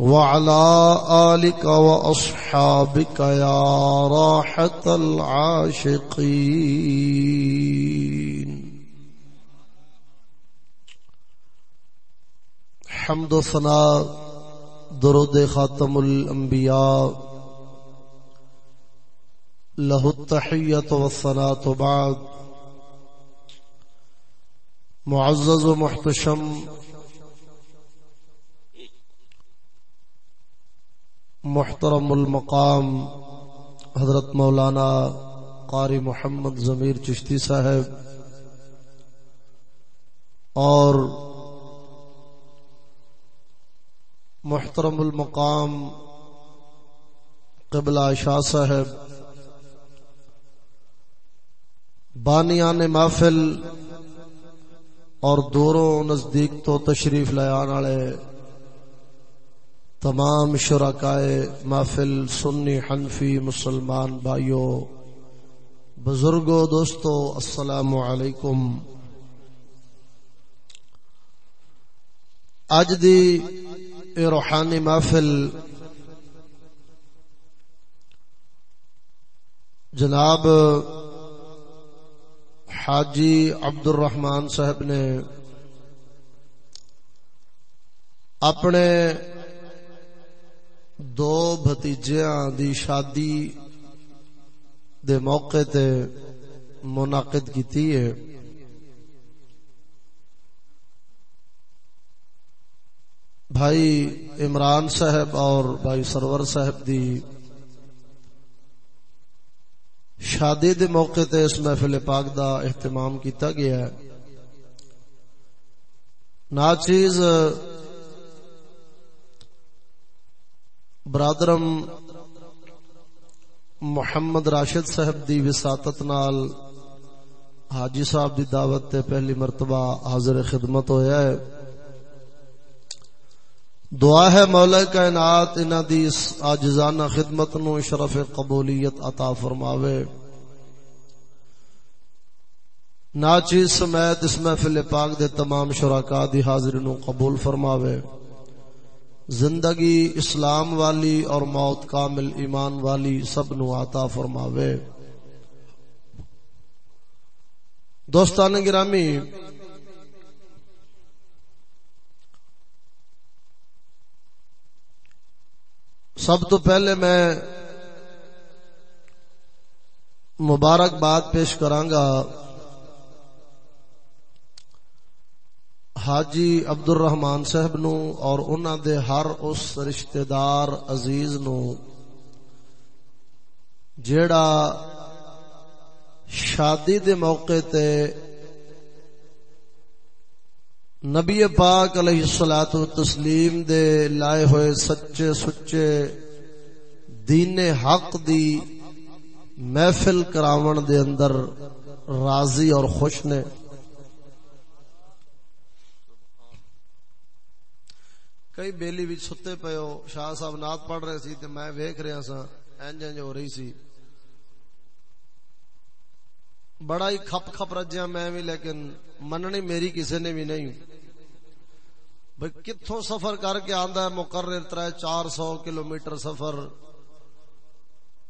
وعلى آلك وأصحابك يا راحة العاشقين. حمد و ثناء درود خاتم الانبیاء. له التحیت و الثناء بعد. معزز و محتشم محترم المقام حضرت مولانا قاری محمد ضمیر چشتی صاحب اور محترم المقام قبلہ شاہ صاحب، بانیان محفل اور دوروں نزدیک تو تشریف لے آنے والے تمام شرکائے محفل سنی حنفی مسلمان بھائیوں بزرگوں دوستو، السلام علیکم۔ اج دی اے روحانی محفل جناب حاجی عبد الرحمان صاحب نے اپنے دو بھتیجیاں دی شادی دے موقع تے منعقد کی ہے بھائی عمران صاحب اور بھائی سرور صاحب دی شادی دے موقع تے اس محفل پاک دا اہتمام کیتا گیا ہے ناچیز برادرم محمد راشد صاحب دی وساطت نال حاجی صاحب دی دعوت تے پہلی مرتبہ حاضر خدمت ہویا ہے۔ دعا ہے مولا کائنات انہاں دی اس عاجزانہ خدمت نو شرف قبولیت عطا فرماوے۔ ناچیز سمیت اس محفل پاک دے تمام شراکا دی حاضر نو قبول فرماوے۔ زندگی اسلام والی اور موت کامل ایمان والی سب نو عطا فرماوے۔ دوستان گرامی، سب تو پہلے میں مبارک باد پیش کرانگا حاجی عبد الرحمان صاحب نو اور انہاں دے ہر اس رشتہ دار عزیز نو، جیڑا شادی دے موقع تے نبی پاک علیہ الصلات و تسلیم دے لائے ہوئے سچے سچے دین حق دی محفل کراون دے اندر راضی اور خوش نے۔ کئی بیلی بھی ستے پے ہو شاہ صاحب نات پڑھ رہے سی تے میں ویکھ رہا سا انج انج ہو رہی سی۔ بڑا ہی کھپ کھپ رجیا میں بھی، لیکن مننی میری کسی نے بھی نہیں۔ بھئی کتھوں سفر کر کے آندا ہے مقرر ترے چار سو کلو میٹر سفر۔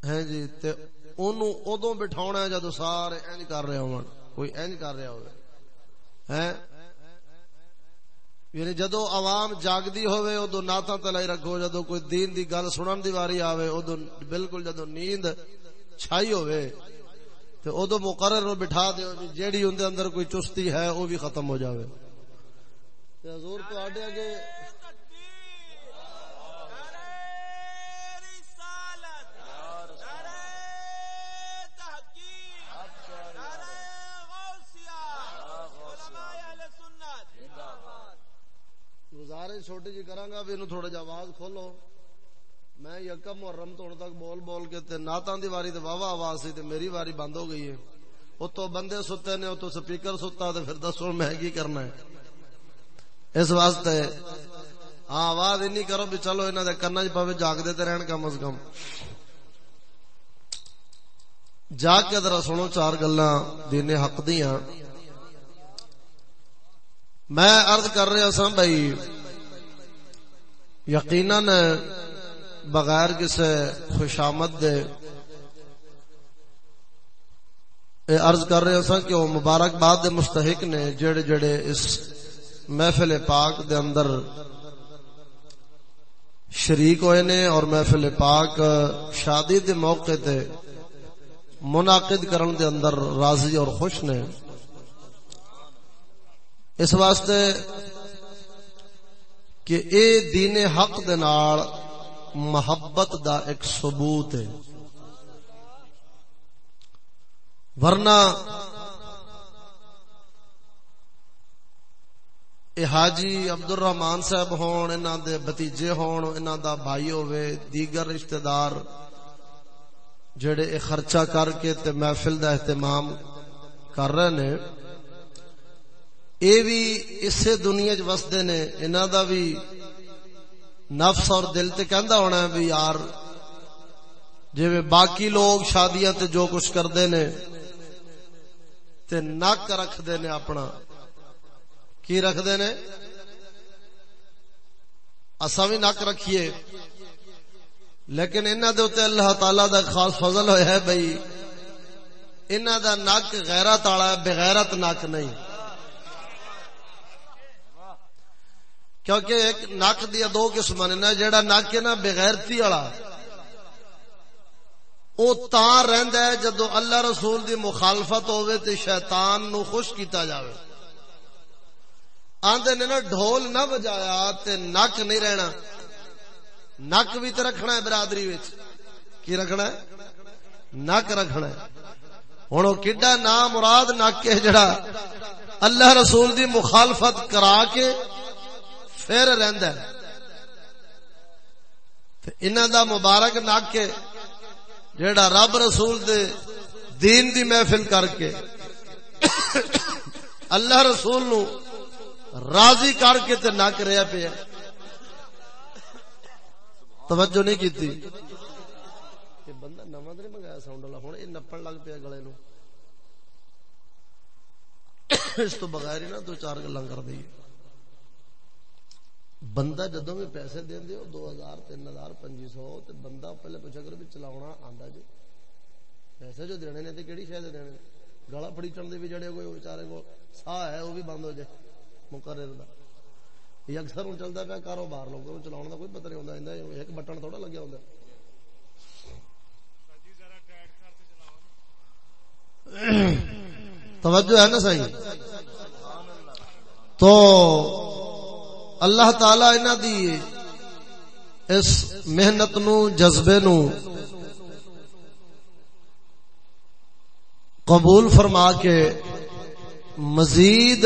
ہے جی تے اونوں بٹھاونا ہے جدو سارے اینج کر رہے ہون۔ کوئی اینج کر رہا ہوئے۔ ہیں؟ یعنی جدو عوام جاگدی ہوئے ادو ناتا تلائی رکھو، جدو کوئی دین دی گل سنن دی واری آوے ادو بالکل جدو نیند چھائی ہوئے تے ادو مقرر نو بٹھا دیو جی، جیڑی اندر اندر کوئی چستی ہے، او بھی ختم ہو جاوے۔ تے حضور تو آڈے اگے گزارش چھوٹی جی کرانگا بھی انہوں تھوڑا جا آواز کھولو۔ میں یکم محرم تو تک بول بول کے تے ناتاں دی واری تے واہ آواز سی تے میری واری بند ہو گئی ہے۔ او بندے ستے نے او سپیکر ستا تے پھر دسو میں کی کرنا ہے۔ اس واسطے ہاں آواز اینی کرو بھی چلو انہاں دے کنا وچ پاوے جاگ دے تے رہن کم از کم۔ جاگ کے ذرا سنو چار گلاں دین حق دیاں۔ میں عرض کر رہا سا بھائی یقیناً بغیر کسی خوشامد دے۔ اے عرض کر رہے سا کہ وہ مبارک باد دے مستحق نے جڑے جڑے اس محفل پاک دے اندر شریک ہوئے نے اور محفل پاک شادی دے موقع تے منعقد کرن دے اندر راضی اور خوش نے۔ اس واسطے کہ اے دین حق دے نال محبت دا ایک ثبوت ہے۔ ورنہ اے حاجی عبد الرحمان صاحب ہون، انہاں دے بتیجے ہون، انہاں دا بھائی ہوے دیگر رشتہ دار جڑے اے خرچہ کر کے تے محفل دا اہتمام کر رہے نے اے بھی اسے دنیا چ وسدے نے، انہاں دا بھی نفس اور دل تے کہندا ہونا ہے بھی یار، جویں باقی لوگ شادیاں تے جو کچھ کردے نے تے نک رکھ دے نے اپنا، کی رکھ دے نے؟ اساں بھی نک رکھیے۔ لیکن انہاں دے اوتے اللہ تعالی دا خاص فضل ہویا ہے بھائی انہاں دا نک غیرت والا ہے، بغیرت نک نہیں۔ کیونکہ ایک نک دیا دو قسم نے جہاں نک ہے نا، بغیرتی والا۔ وہ تا رہندا ہے جدو اللہ رسول دی مخالفت ہوے تے شیطان نو خوش کیتا جاوے۔ آندے نے نا، ڈھول نہ بجایا تے نک نہیں رہنا۔ نک بھی تے رکھنا ہے برادری وچ۔ کی رکھنا ہے؟ نک رکھنا ہے۔ ہن او کڈا نام مراد نک ہے جڑا اللہ رسول دی مخالفت کرا کے پھر رہندا ہے۔ تے انہاں دا مبارک نک ہے جیڑا رب رسول دے دین دی محفل کر کے اللہ رسول نو راضی کر کے تے نک رہیا پیا۔ توجہ نہیں کیتی۔ کہ بندہ نواں تے منگایا ساؤنڈ والا، ہن اے نپن لگ پیا گلے نو اس تو بغیر ہی نا دو چار گلاں کر دئیے۔ بندہ جدو بھی پیسے دین دیو دو ہزار، تین ہزار، پنجی سو، تے بندہ پہلے پوچھا کر بھی چلاونا آندا جو پیسے جو دینے نے تے کیڑی شے دے دینے گلا پھڑی چن بھی جڑے کوئی بیچارے کو سا ہے، وہ بھی بند ہو جائے۔ مقرر دا۔ یہ اکثر ہوں چلتا پیا، کاروبار لوگوں کو چلاؤ کا کوئی پتہ نہیں ہوتا ایک بٹن تھوڑا لگیا ہوندا۔ توجہ ہے نا صحیح؟ تو اللہ تعالی انہاں دی اس محنت نو، جذبے نو قبول فرما کے مزید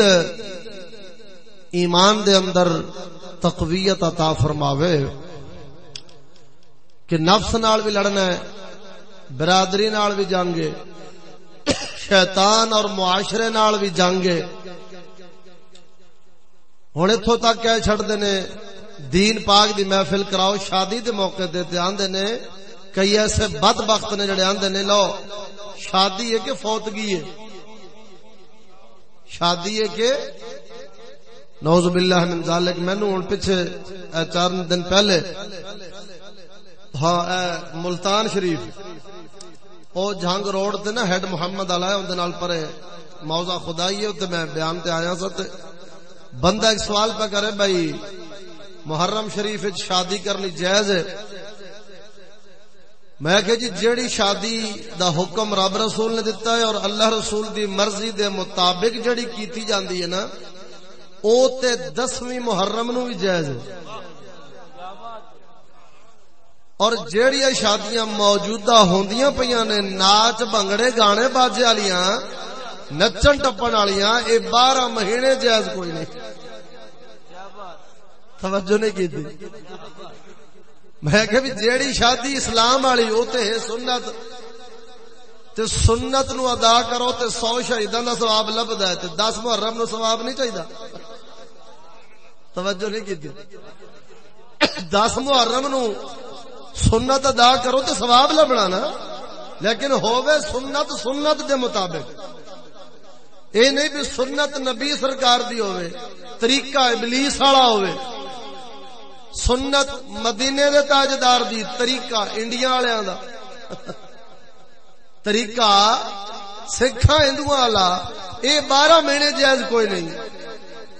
ایمان دے اندر تقویت عطا فرماوے کہ نفس نال بھی لڑنا ہے، برادری نال بھی جانگے شیطان اور معاشرے نال بھی جانگے ہوں اتو تک کہہ چڑتے نے، دین پاک دی محفل کراؤ، شادی دے موقع دے آندے نے، کئی ایسے بد بخت نے جڑے آندے نے، لو، شادی ہے کہ فوتگی ہے؟ شادی ہے کہ نوز باللہ من ذالک میں نو پیچھے چار دن پہلے ہاں اے ملتان شریف، او جھنگ روڈ تے نا، ہیڈ محمد علیہ اون نال پرے موضوع خدائی ہے تے میں بیان تے آیا سا تے بندہ ایک سوال پہ کرے، بھائی، محرم شریف شادی کرنی جائز ہے؟ میں کہ جی جیڑی شادی دا حکم رب رسول نے دیتا ہے اور اللہ رسول دی مرضی دے مطابق جڑی کیتی جاندی ہے نا، او تے دسویں محرم نو بھی جائز ہے۔ اور جیڑی شادیاں موجودہ ہوندیاں پیاں نے، ناچ بنگڑے گانے باجے والیاں نچن ٹپن والیاں، اے بارہ مہینے جائز کوئی نہیں۔ توجہ نہیں کی میں کہ بھی جیڑی شادی اسلام والی وہ تے سنت تے سنت نو ادا کرو تے سو شہیداں دا ثواب لبدا ہے، تے 10 محرم نو ثواب نہیں چاہیدا۔ توجہ نہیں کیتی 10 محرم نو سنت ادا کرو تے ثواب لبنا نا، لیکن ہووے سنت سنت دے مطابق۔ اے نہیں بھی سنت نبی سرکار دی ہووے طریقہ ابلیس والا ہووے سنت مدینے دے تاجدار دی، طریقہ انڈیا والےاں دا۔ طریقہ سکھاں ہندوؤں والا اے بارہ مہینے جائز کوئی نہیں۔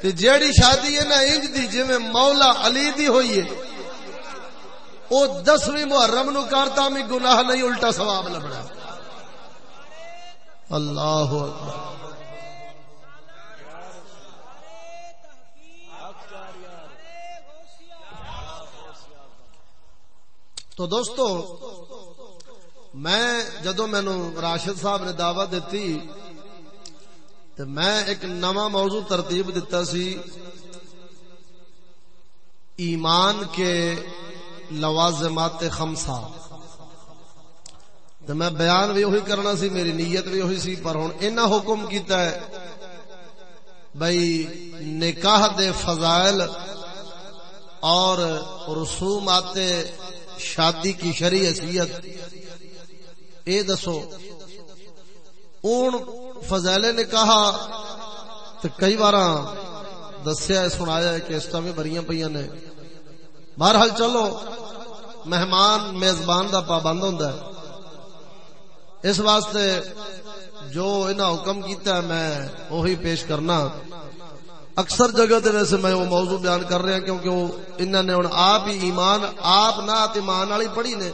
تے جیڑی شادی ہے نا، انج دی، جویں مولا علی دی ہوئی ہے، او دسویں محرم نو کرتا میں گناہ نہیں، الٹا ثواب لبنا اللہ اکبر۔ تو دوستو، میں جدو مینو راشد صاحب نے دعوت دیتی تو میں ایک نواں موضوع ترتیب دیتا سی ایمان کے لوازمات خمسا تو میں بیان بھی وہی کرنا سی، میری نیت بھی وہی سی، پر ہوں اینا حکم کیتا ہے بھائی نکاح دے فضائل اور رسومات شادی کی شرع حیثیت، اے دسو، اون فضیلے نے کہا، تو کئی بار دسیا سنایا کہ اس بھی بریاں پہ نے۔ بہرحال چلو، مہمان میزبان دا پابند ہوندا ہے۔ اس واسطے جو انہاں حکم کیتا ہے، میں وہی پیش کرنا۔ اکثر جگہ تے ویسے میں وہ موضوع بیان کر رہا کیونکہ وہ انہوں نے ہوں آپ ہی ایمان، آپ نہ ایمان والی پڑھی نے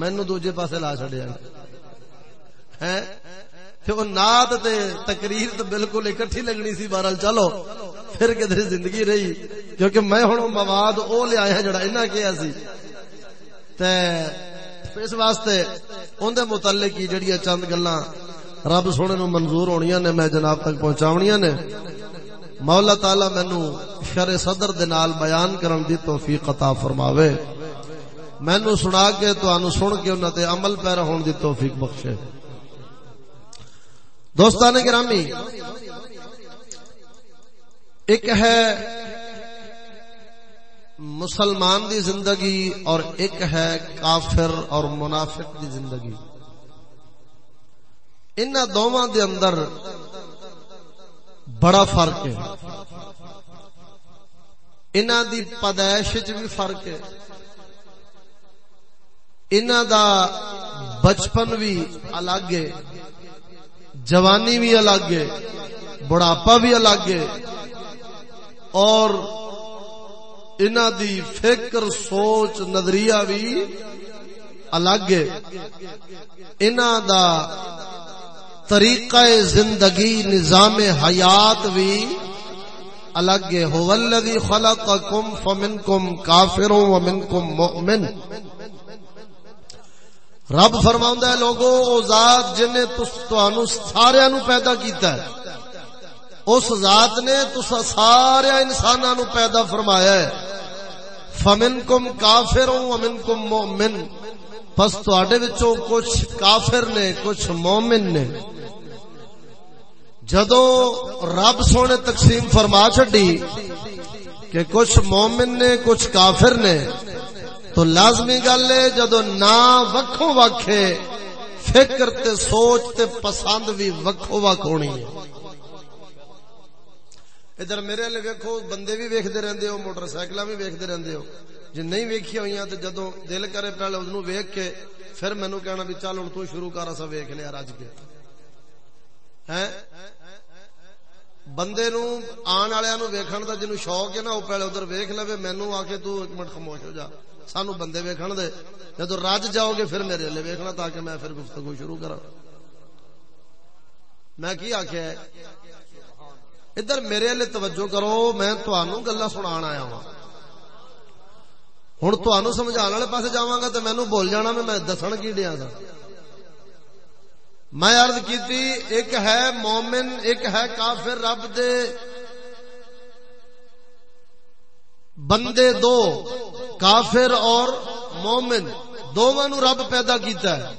مینو دوجے پاسے لا چڈیا ہے وہ نات تے تقریر تو بالکل اکٹھی لگنی سی، بہرحال چلو، پھر کدھر زندگی رہی؟ کیونکہ میں ہوں مواد او لے آیا جڑا انہیں کیا سی۔ تے اس واسطے اندر متعلق کی جڑی چند گلا رب سونے نو منظور ہونیاں نے، میں جناب تک پہنچاونیاں نے۔ مولا تعالی مینو شر صدر دے نال بیان کرن دی توفیق عطا فرماوے۔ مینو سنا کے تانوں سن کے انہاں تے عمل پیرا ہون دی توفیق بخشے۔ دوستان گرامی، ایک ہے مسلمان دی زندگی اور ایک ہے کافر اور منافق دی زندگی۔ ان دونوں دے اندر بڑا فرق ہے۔ انہ دی پیدائش بھی فرق ہے۔ انہ دا بچپن بھی الگ ہے۔ جوانی بھی الگ ہے۔ بڑھاپا بھی الگ ہے۔ اور انہ دی فکر، سوچ، نظریہ بھی الگ ہے۔ انہ دا طریقہ زندگی نظام حیات بھی الگ ہے. هو الذی خلقکم فمنکم کافر ومنکم مؤمن. رب فرماوندا ہے لوگو، او ذات جن نے تانوں سارے نو پیدا کیتا ہے، اس ذات نے تسا سارے انساناں نو پیدا فرمایا ہے. فمنکم کافر ومنکم مؤمن. پس تواڈے وچوں کچھ کافر نے، کچھ مومن نے. جدو رب سونے تقسیم فرما چڈی کہ کچھ مومن نے، کچھ کافر نے، تو لازمی گل ہے جدو نہ وکھو وکھے فکر تے سوچ تے پسند بھی وکھو وکھ ہونی ہے۔ ادھر میرے لیے ویکھو، بندے بھی ویکھدے رہندے ہو، موٹر سائیکلاں بھی ویکھدے رہندے ہو۔ جے نہیں ویکھی ہوئی تے جدوں دل کرے پہلے اودوں ویکھ کے پھر مینوں کہنا بھی چل ہن تو شروع کر اسا ویکھ لیا ہاں رج کے۔ ہیں؟ بندے نو آن والے نو ویکھن دا جنوں شوق ہے نا او پہلے ادھر ویکھ لوے مینوں آ کے تو ایک منٹ خاموش ہو جا سانو بندے ویکھن دے جدوں رج جاؤ گے پھر میرے لیے ویکھنا تاکہ میں پھر گفتگو شروع کراں میں کی آکھیا ہے ادھر میرے لیے توجہ کرو میں تانوں گلاں سنان آیا ہوں ہن تانوں سمجھان والے پاسے جاواں گا تے مینوں بول جانا میں دسن کی ڈیا سا میں عرض کی ایک ہے مومن، ایک ہے کافر، رب دے بندے دو، کافر اور مومن، دونوں نو رب پیدا کیتا ہے۔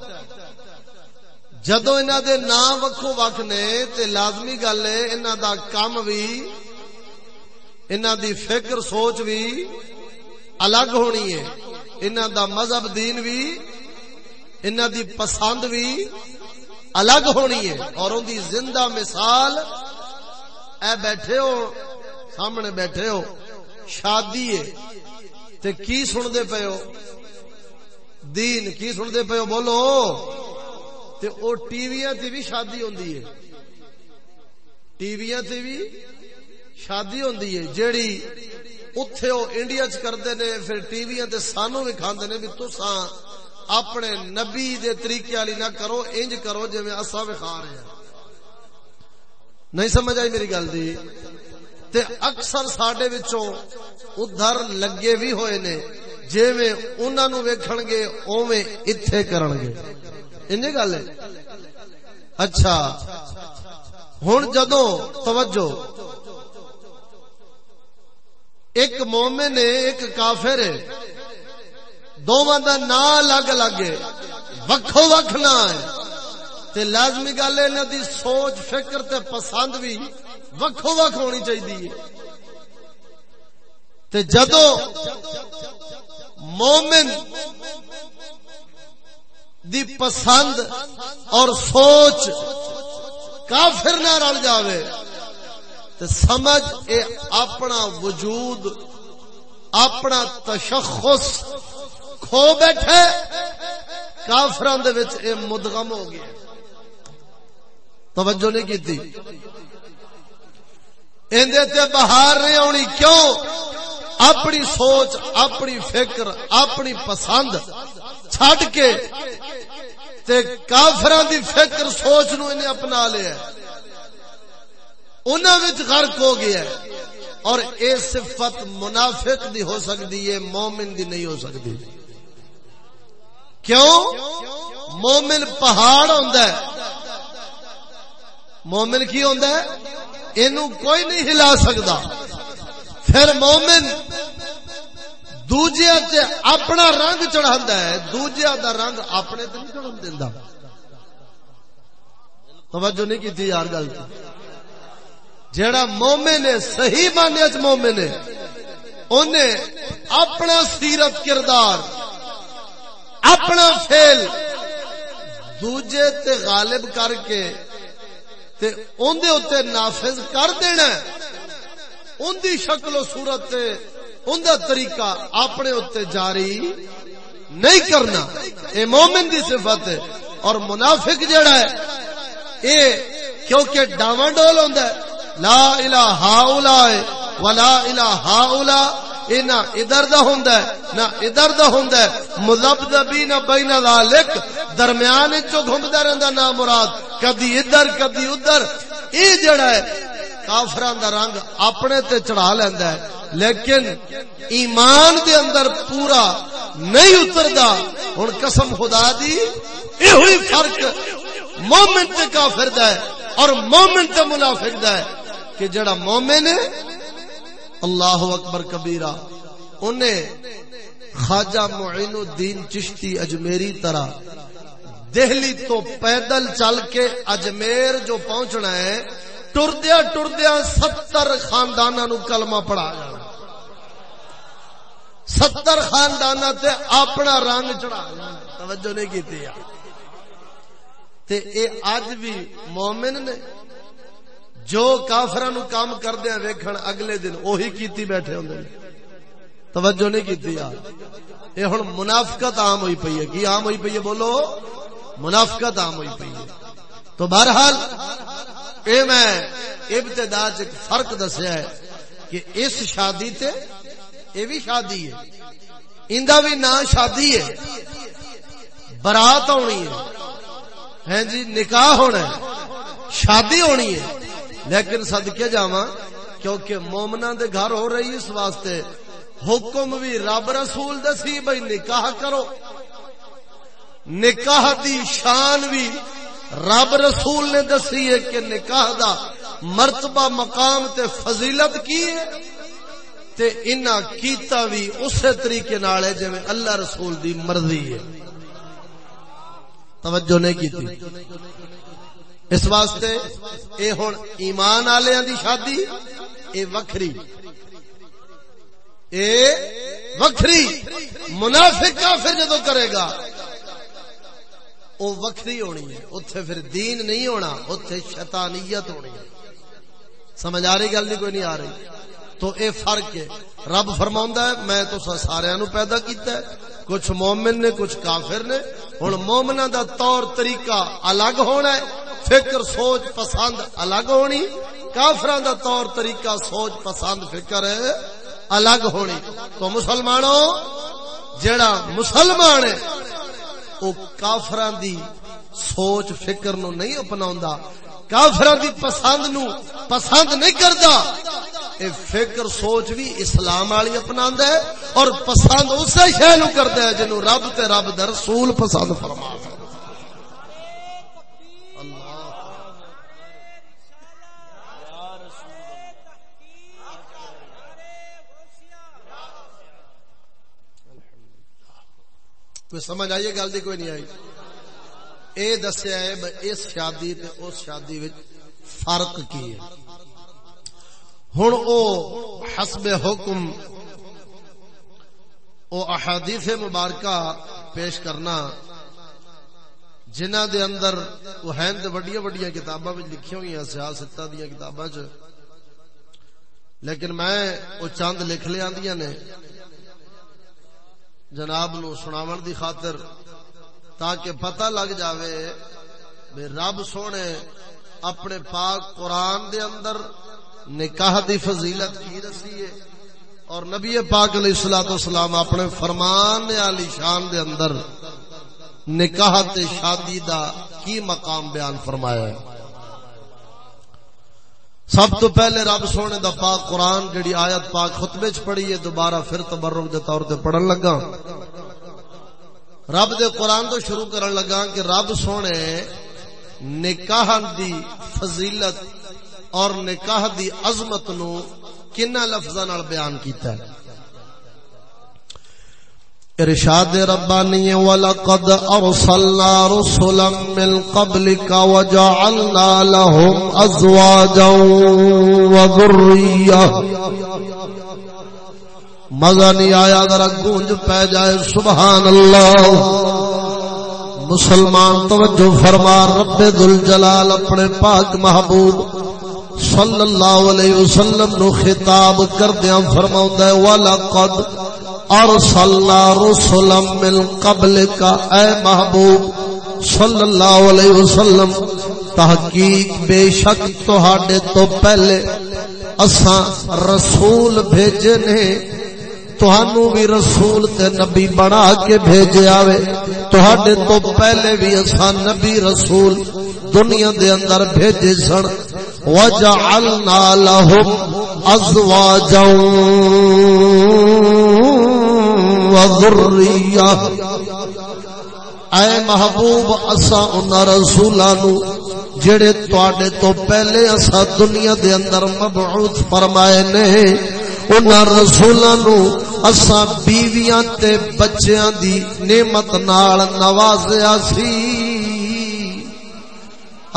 جدو انہوں دے نام وکھو وکھ نے، تے لازمی گل ہے انہوں دا کام بھی انہوں دی فکر، سوچ بھی الگ ہونی ہے۔ انہوں دا مذہب، دین بھی انہوں دی پسند بھی الگ ہونی ہے اور ان دی زندہ مثال، اے بیٹھے ہو، سامنے بیٹھے ہو، شادی ہے، تے کی سن دے پے ہو؟ دین کی سن دے پے ہو؟ بولو۔ تے او ٹی ویاں تے بھی شادی ہوندی ہے۔ ٹی ویاں تے بھی شادی ہوندی ہے۔ جیڑی اوتھے او انڈیا چ کردے نے، پھر ٹی ویاں تے سانو بھی کھاندے نے بھی تساں اپنے نبی دے طریقے والی نہ کرو، انج کرو جویں اساں وکھا رہے ہیں۔ نہیں سمجھ آئی میری گل دی؟ تے اکثر ساڈے وچوں ادھر لگے بھی ہوئے نے، جویں انہاں نو ویکھن گے، اوویں ایتھے کرن گے۔ انج گل ہے؟ اچھا۔ ہن جدوں، توجہ۔ ایک مومن ہے، ایک کافر ہے۔ دونوں دا نام الگ الگ ہے۔ وکھو وکھ نہ ہے۔ تے لازمی گل ہے، انہاں دی سوچ، فکر تے پسند بھی وکھو وکھ ہونی چاہیے تے جدو مومن دی پسند اور سوچ کافر نہ رل جاوے، تے سمجھ، اے اپنا وجود، اپنا تشخص کھو بیٹھے کافران دے وچ اے مدغم ہو گیا توجہ نہیں کی تھی اندے تے بہار نہیں آنی، کیوں؟ اپنی سوچ، اپنی فکر، اپنی پسند چھڑ کے تے کافران دی فکر، سوچ نو انہیں اپنا لیا انہاں وچ غرق ہو گیا ہے۔ اور اے صفت منافق دی ہو سکتی ہے مومن دی نہیں ہو سکتی۔ کیوں؟ مومن پہاڑ ہوندا ہے۔ مومن کی ہوندا ہے؟ اینو کوئی نہیں ہلا سکتا پھر مومن دوجیا تے اپنا رنگ چڑھا ہے۔ دوجیا دا رنگ اپنے تے نہیں چڑھن دیندا۔ توجہ نہیں کی یار گل جیڑا مومن ہے، صحیح معنی چ مومن ہے۔ اونے اپنا سیرت کردار اپنا فیل دوجے تے غالب کر کے تے اون اوتے نافذ کر دینا اون دی شکل و صورت تے ان طریقہ اپنے اوتے جاری نہیں کرنا۔ اے مومن دی صفت ہے اور منافق جڑا ہے، اے کیونکہ ڈاواں ڈول ہوندا ہے۔ لا الہ ہاؤلا ولا الہ ہاؤلا اے نہ ادھر دا ہوندا ہے، نہ ادھر دا ہوندا ہے. مذبذبین بین ذالک، درمیان وچ گھومدا رہندا نا مراد، کدی ادھر کدی ادھر. اے جڑا ہے، کافراں دا رنگ اپنے تے چڑھا لیندا ہے، لیکن ایمان دے اندر پورا نہیں اتردا. ہن قسم خدا دی اے ہوئی فرق مومن تے کافر دا ہے اور مومن تے منافق دا ہے. کہ جڑا مومن ہے، اللہ اکبر کبیرہ، انہیں خواجہ معین الدین چشتی اجمیری طرح دہلی تو پیدل چل کے اجمیر جو پہنچنا ہے ٹردیا ٹردیا ستر خاندان نو کلمہ پڑھا جانا۔ ستر خاندان تے اپنا رنگ چڑھا توجہ نہیں کی تے اے اج بھی مومن نے جو کافر نو کام کردے ہیں، ویکھن اگلے دن اوہی کیتی بیٹھے ہوندے توجہ نہیں کیتی یار۔ اے ہن منافقت عام ہوئی پئی ہے۔ کی عام ہوئی پئی ہے؟ بولو۔ منافقت عام ہوئی پئی ہے۔ تو بہرحال اے میں ابتدا چ فرق دسیا ہے کہ اس شادی تے اے بھی شادی ہے۔ ایندا بھی نا شادی ہے۔ برات ہونی ہے۔ ہیں جی نکاح ہونا ہے۔ شادی ہونی ہے۔ لیکن صدقے جاواں، کیونکہ مومنا دے گھر ہو رہی اس واسطے حکم بھی رب رسول دسی بھائی نکاح کرو۔ نکاح دی شان بھی رب رسول نے دسی ہے کہ نکاح دا مرتبہ، مقام تے فضیلت کی ہے۔ تے انہاں کیتا بھی اسی طریقے نال ہے جویں اللہ رسول دی مرضی ہے۔ توجہ نہیں کیتی۔ اس واسطے اے ہن ایمان والےاں دی شادی، اے وکھری۔ اے وکھری۔ منافق کافر جدو کرے گا، او وکھری ہونی ہے۔ اوتھے پھر دین نہیں ہونا، اوتھے شیطانیت ہونی ہے۔ سمجھ آ رہی گل نہیں کوئی نہیں آ رہی۔ تو اے فرق ہے۔ رب فرماوندا ہے، میں تو سارے نو پیدا کیتا ہے۔ کچھ مومن نے، کچھ کافر نے۔ ہن مومناں دا طور طریقہ الگ ہونا ہے۔ فکر، سوچ، پسند الگ ہونی۔ کافراں دا طور طریقہ، سوچ، پسند، فکر الگ ہونی۔ تو مسلمانوں جڑا مسلمان ہے، او کافراں دی سوچ، فکر نو نہیں اپناوندا۔ کافر دی پسند نو پسند نہیں کرتا اے فکر، سوچ بھی اسلام والی اپنا ہے اور پسند اسی شہ نو ہے جنو رب تے رب در رسول پسند فرما کوئی سمجھ آئیے گل دی کوئی نہیں آئی؟ اے دسیا ہے اس شادی تے اس شادی وچ فرق کی ہے؟ ہن او حسب حکم، او احادیث مبارکہ پیش کرنا جنہ دے اندر وہ ہیں تے وڈیاں وڈیاں کتاباں وچ لکھی ہوئی ہیں سیاست دیاں کتاباں چ لیکن میں او چند لکھ لیاندیاں نے جناب نو سناون دی خاطر، تاکہ پتہ لگ جاوے بے رب سونے اپنے پاک قرآن دے اندر نکاح دی فضیلت کی دسی ہے۔ اور نبی پاک علیہ الصلوۃ والسلام اپنے فرمان علی شان دے اندر نکاح تے شادی دا کی مقام بیان فرمایا ہے۔ سب تو پہلے رب سونے دا پاک قرآن جڑی آیت پاک خطبے چ پڑھی ہے، دوبارہ پھر تبرک دے طور تے پڑھن لگا۔ رب دے قرآن تو شروع کرن لگا کہ رب سونے نکاح دی فضیلت اور نکاح دی عظمت نو کنا لفظاں نال بیان کیتا ہے؟ ارشاد ربانی ولقد ارسلنا رسلا من قبلك وجعلنا لهم ازواجا وذريه مزہ نہیں آیا، ذرا گونج پہ جائے سبحان اللہ مسلمان توجہ فرما، رب دل جلال اپنے پاک محبوب صلی اللہ علیہ وسلم نو خطاب کردیا فرما ہے وَلَقَدْ أَرْسَلْنَا رُسُلًا مِّن قَبْلِكَ، اے محبوب صلی اللہ علیہ وسلم، تحقیق بے شک تہاڈے تو پہلے اساں رسول بھیجنے، تہانو بھی رسول تے نبی بنا کے بھیجے آوے، تہاڈے تو پہلے بھی اساں نبی رسول دنیا دے اندر بھیجے سن، وجعلنا لهم ازواجا۔ وذریہ اے محبوب اسا انہاں رسولاں نو جڑے تواڈے تو پہلے اسا دنیا دے اندر مبعوث فرمائے نے، انہاں رسولاں نو اسا بیویاں تے بچیاں دی نعمت نال نوازیا سی۔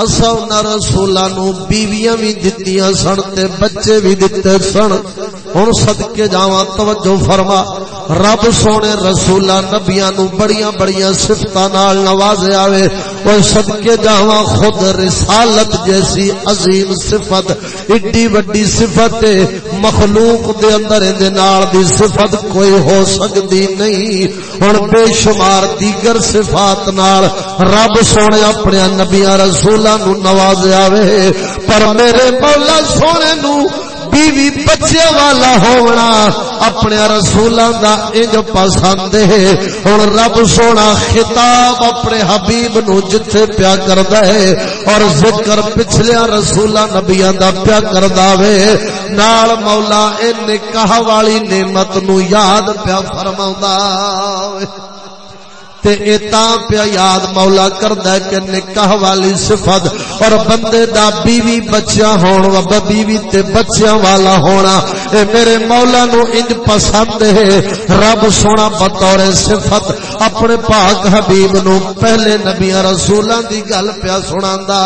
اسا انہاں رسولاں نو بیویاں وی دتیاں سن تے بچے وی دتے سن ہن صدکے جاواں توجہ فرما رب سونے رسولاں نبیاں نو بڑیاں بڑیاں صفتاں نال نوازیا وے او صدکے جاواں خود رسالت جیسی عظیم صفت ایڈی وڈی صفت مخلوق دے اندر دے نال دی صفت کوئی ہو سکدی نہیں ہن بے شمار دیگر صفات نال رب سونے اپنے نبیاں رسول نو نوازیا وے پر میرے مولا سونے نو بیوی بچے والا ہونا اپنے رسولاں دا انج پسند ہے۔ ہن رب سونا خطاب اپنے حبیب نو جتھے پیا کردا ہے، اور ذکر پچھلے رسولاں نبیاں دا پیا کردا وے۔ نال مولا اے نکاح والی نعمت نو یاد پیا فرماوندا تے ایتا پیا یاد مولا کردہ کہ نکاح والی صفت اور بندے دا بیوی بچیاں ہون و بیوی تے بچیاں والا ہونا، اے میرے مولا نو انج پسند ہے۔ رب سونا بطور صفت اپنے پاک حبیب نو پہلے نبیاں رسولاں دی گل پیا سناندا۔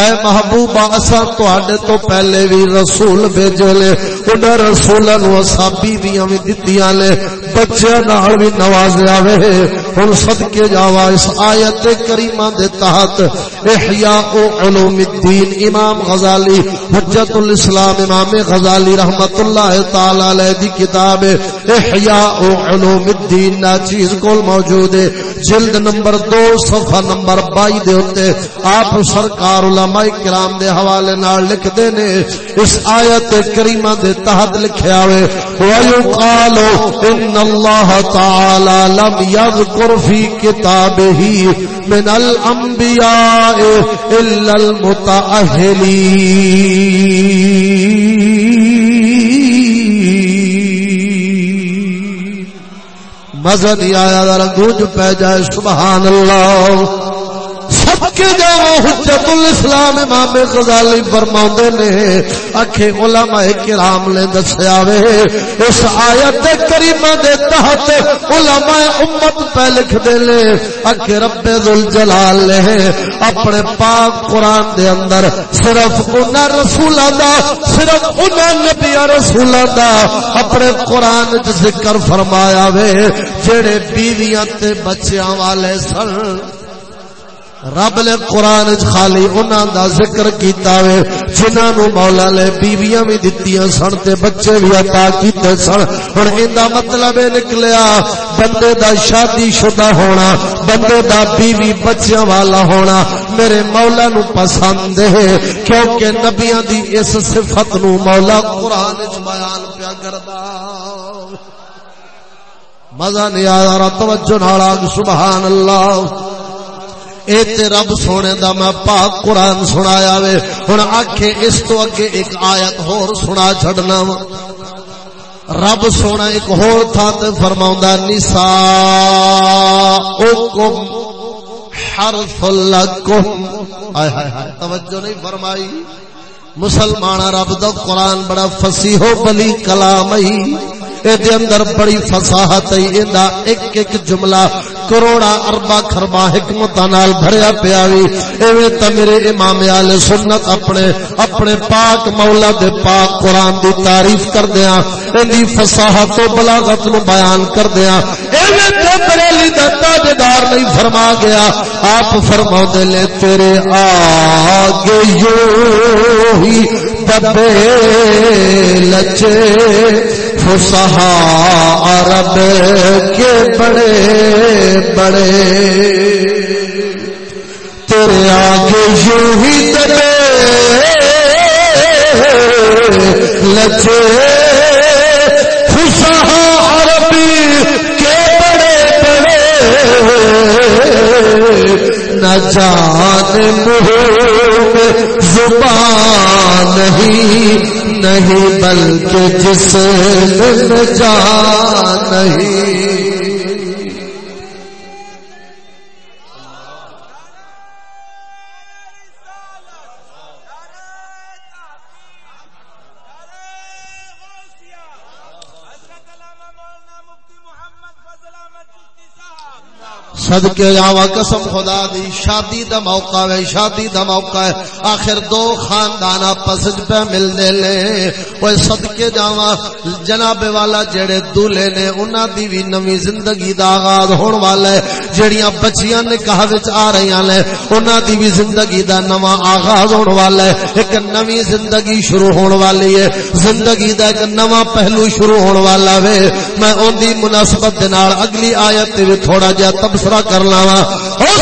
اے محبوبہ اسا تواڈے تو پہلے بھی رسول بھیجے لے انہاں رسولاں نو اسا بیویاں وی دتیاں لے۔ بچیاں نال بھی نوازیا وے ہن صدکے جاوا اس ایت کریمہ دے تحت احیاء علوم الدین امام غزالی حجت الاسلام امام غزالی رحمت اللہ تعالی علیہ دی کتاب احیاء علوم الدین نا چیز کول موجود ہے جلد نمبر 2 صفحہ نمبر 22 دے اوتے آپ سرکار علماء کرام دے حوالے نال لکھ دے نے اس آیت کریمہ دے تحت لکھیا ہوئے وَيُقَالُ إِنَّ اللَّهَ تَعَالَى لم يَذْكُرْ فِي كِتَابِهِ من الْأَنْبِيَاءِ إِلَّا الْمُتَأَهِلِينَ مزہ نہیں آیا ذرا گونج پہ جائے، سبحان اللہ۔ کے جاؤ حجت الاسلام امام غزالی فرماوندے نے، اکھے علماء کرام نے دسیا وے، اس ایت کریمہ دے تحت علماء امت پہ لکھ دے لے اکھے رب ذل جلال نے اپنے پاک قرآن دے اندر صرف انہاں رسولاں دا، صرف انہاں نبی رسولاں دا اپنے قرآن وچ ذکر فرمایا وے، جڑے بیویاں تے بچیاں والے سن۔ رب نے قرآن خالی انہوں دا ذکر کیتا وے، جنہاں نو مولا لے بیویاں بھی دتیاں سن تے بچے بھی عطا کیتے سن۔ ہن ایندا مطلب اے نکلیا، بندے دا شادی شدہ ہونا، بندے دا بیوی بچیاں والا ہونا میرے مولا نو پسند ہے۔ کیونکہ نبیاں دی اس صفت نو مولا قرآن وچ بیان پیا کردا۔ مزہ نہیں آیا توجہ نال سبحان اللہ۔ اے تے رب سونے دا میں پاک قرآن سنایا وے۔ ہن آکھے اس تو اگے ایک آیت ہور سنا چھڑنا وا۔ رب سونا ایک ہور تھا تے فرماوندا نساء اوکم حرف لکم۔ آئے ہائے ہائے، توجہ نہیں فرمائی۔ مسلمان رب دا قرآن بڑا فصیح و بلی کلام ہی۔ اے دے اندر بڑی فصاحت ہے ایندا ایک ایک جملہ کروڑا اربا خربا حکمت نال بھریا پیا وی ایویں تے میرے امام اہل سنت اپنے اپنے پاک مولا دے پاک قران دی تعریف کردیاں ایندی فصاحت و بلاغت نو بیان کردیاں ایویں تے بریلی دا تاجدار نہیں فرما گیا آپ فرما دے لے تیرے آگے یوں ہی دبے لچے فسہا عرب کے بڑے بڑے۔ تیرے آگے یوں ہی دبے۔ لچے فسہا عربی کے بڑے بڑے۔ نہ جان منہ زبان نہیں نہیں بلکہ جس جا نہیں۔ صدقے جاوا قسم خدا دی، شادی دا موقع ہے، شادی دا موقع ہے۔ آخر دو خاندان آپس پہ مل دے لے۔ وہ صدقے جاوا جناب والا جڑے دولے نے، انہاں دی بھی نوی زندگی دا آغاز ہون والا ہے۔ جڑیاں بچیاں نکاح وچ آ رہی ہیں انہاں دی بھی زندگی دا نواں آغاز ہون والا ہے۔ ایک نوی زندگی شروع ہون والی ہے۔ زندگی دا ایک نواں پہلو شروع ہون والا وے۔ میں اون دی مناسبت دے نال اگلی آیت تے تھوڑا جہا تبصرہ کر لاوا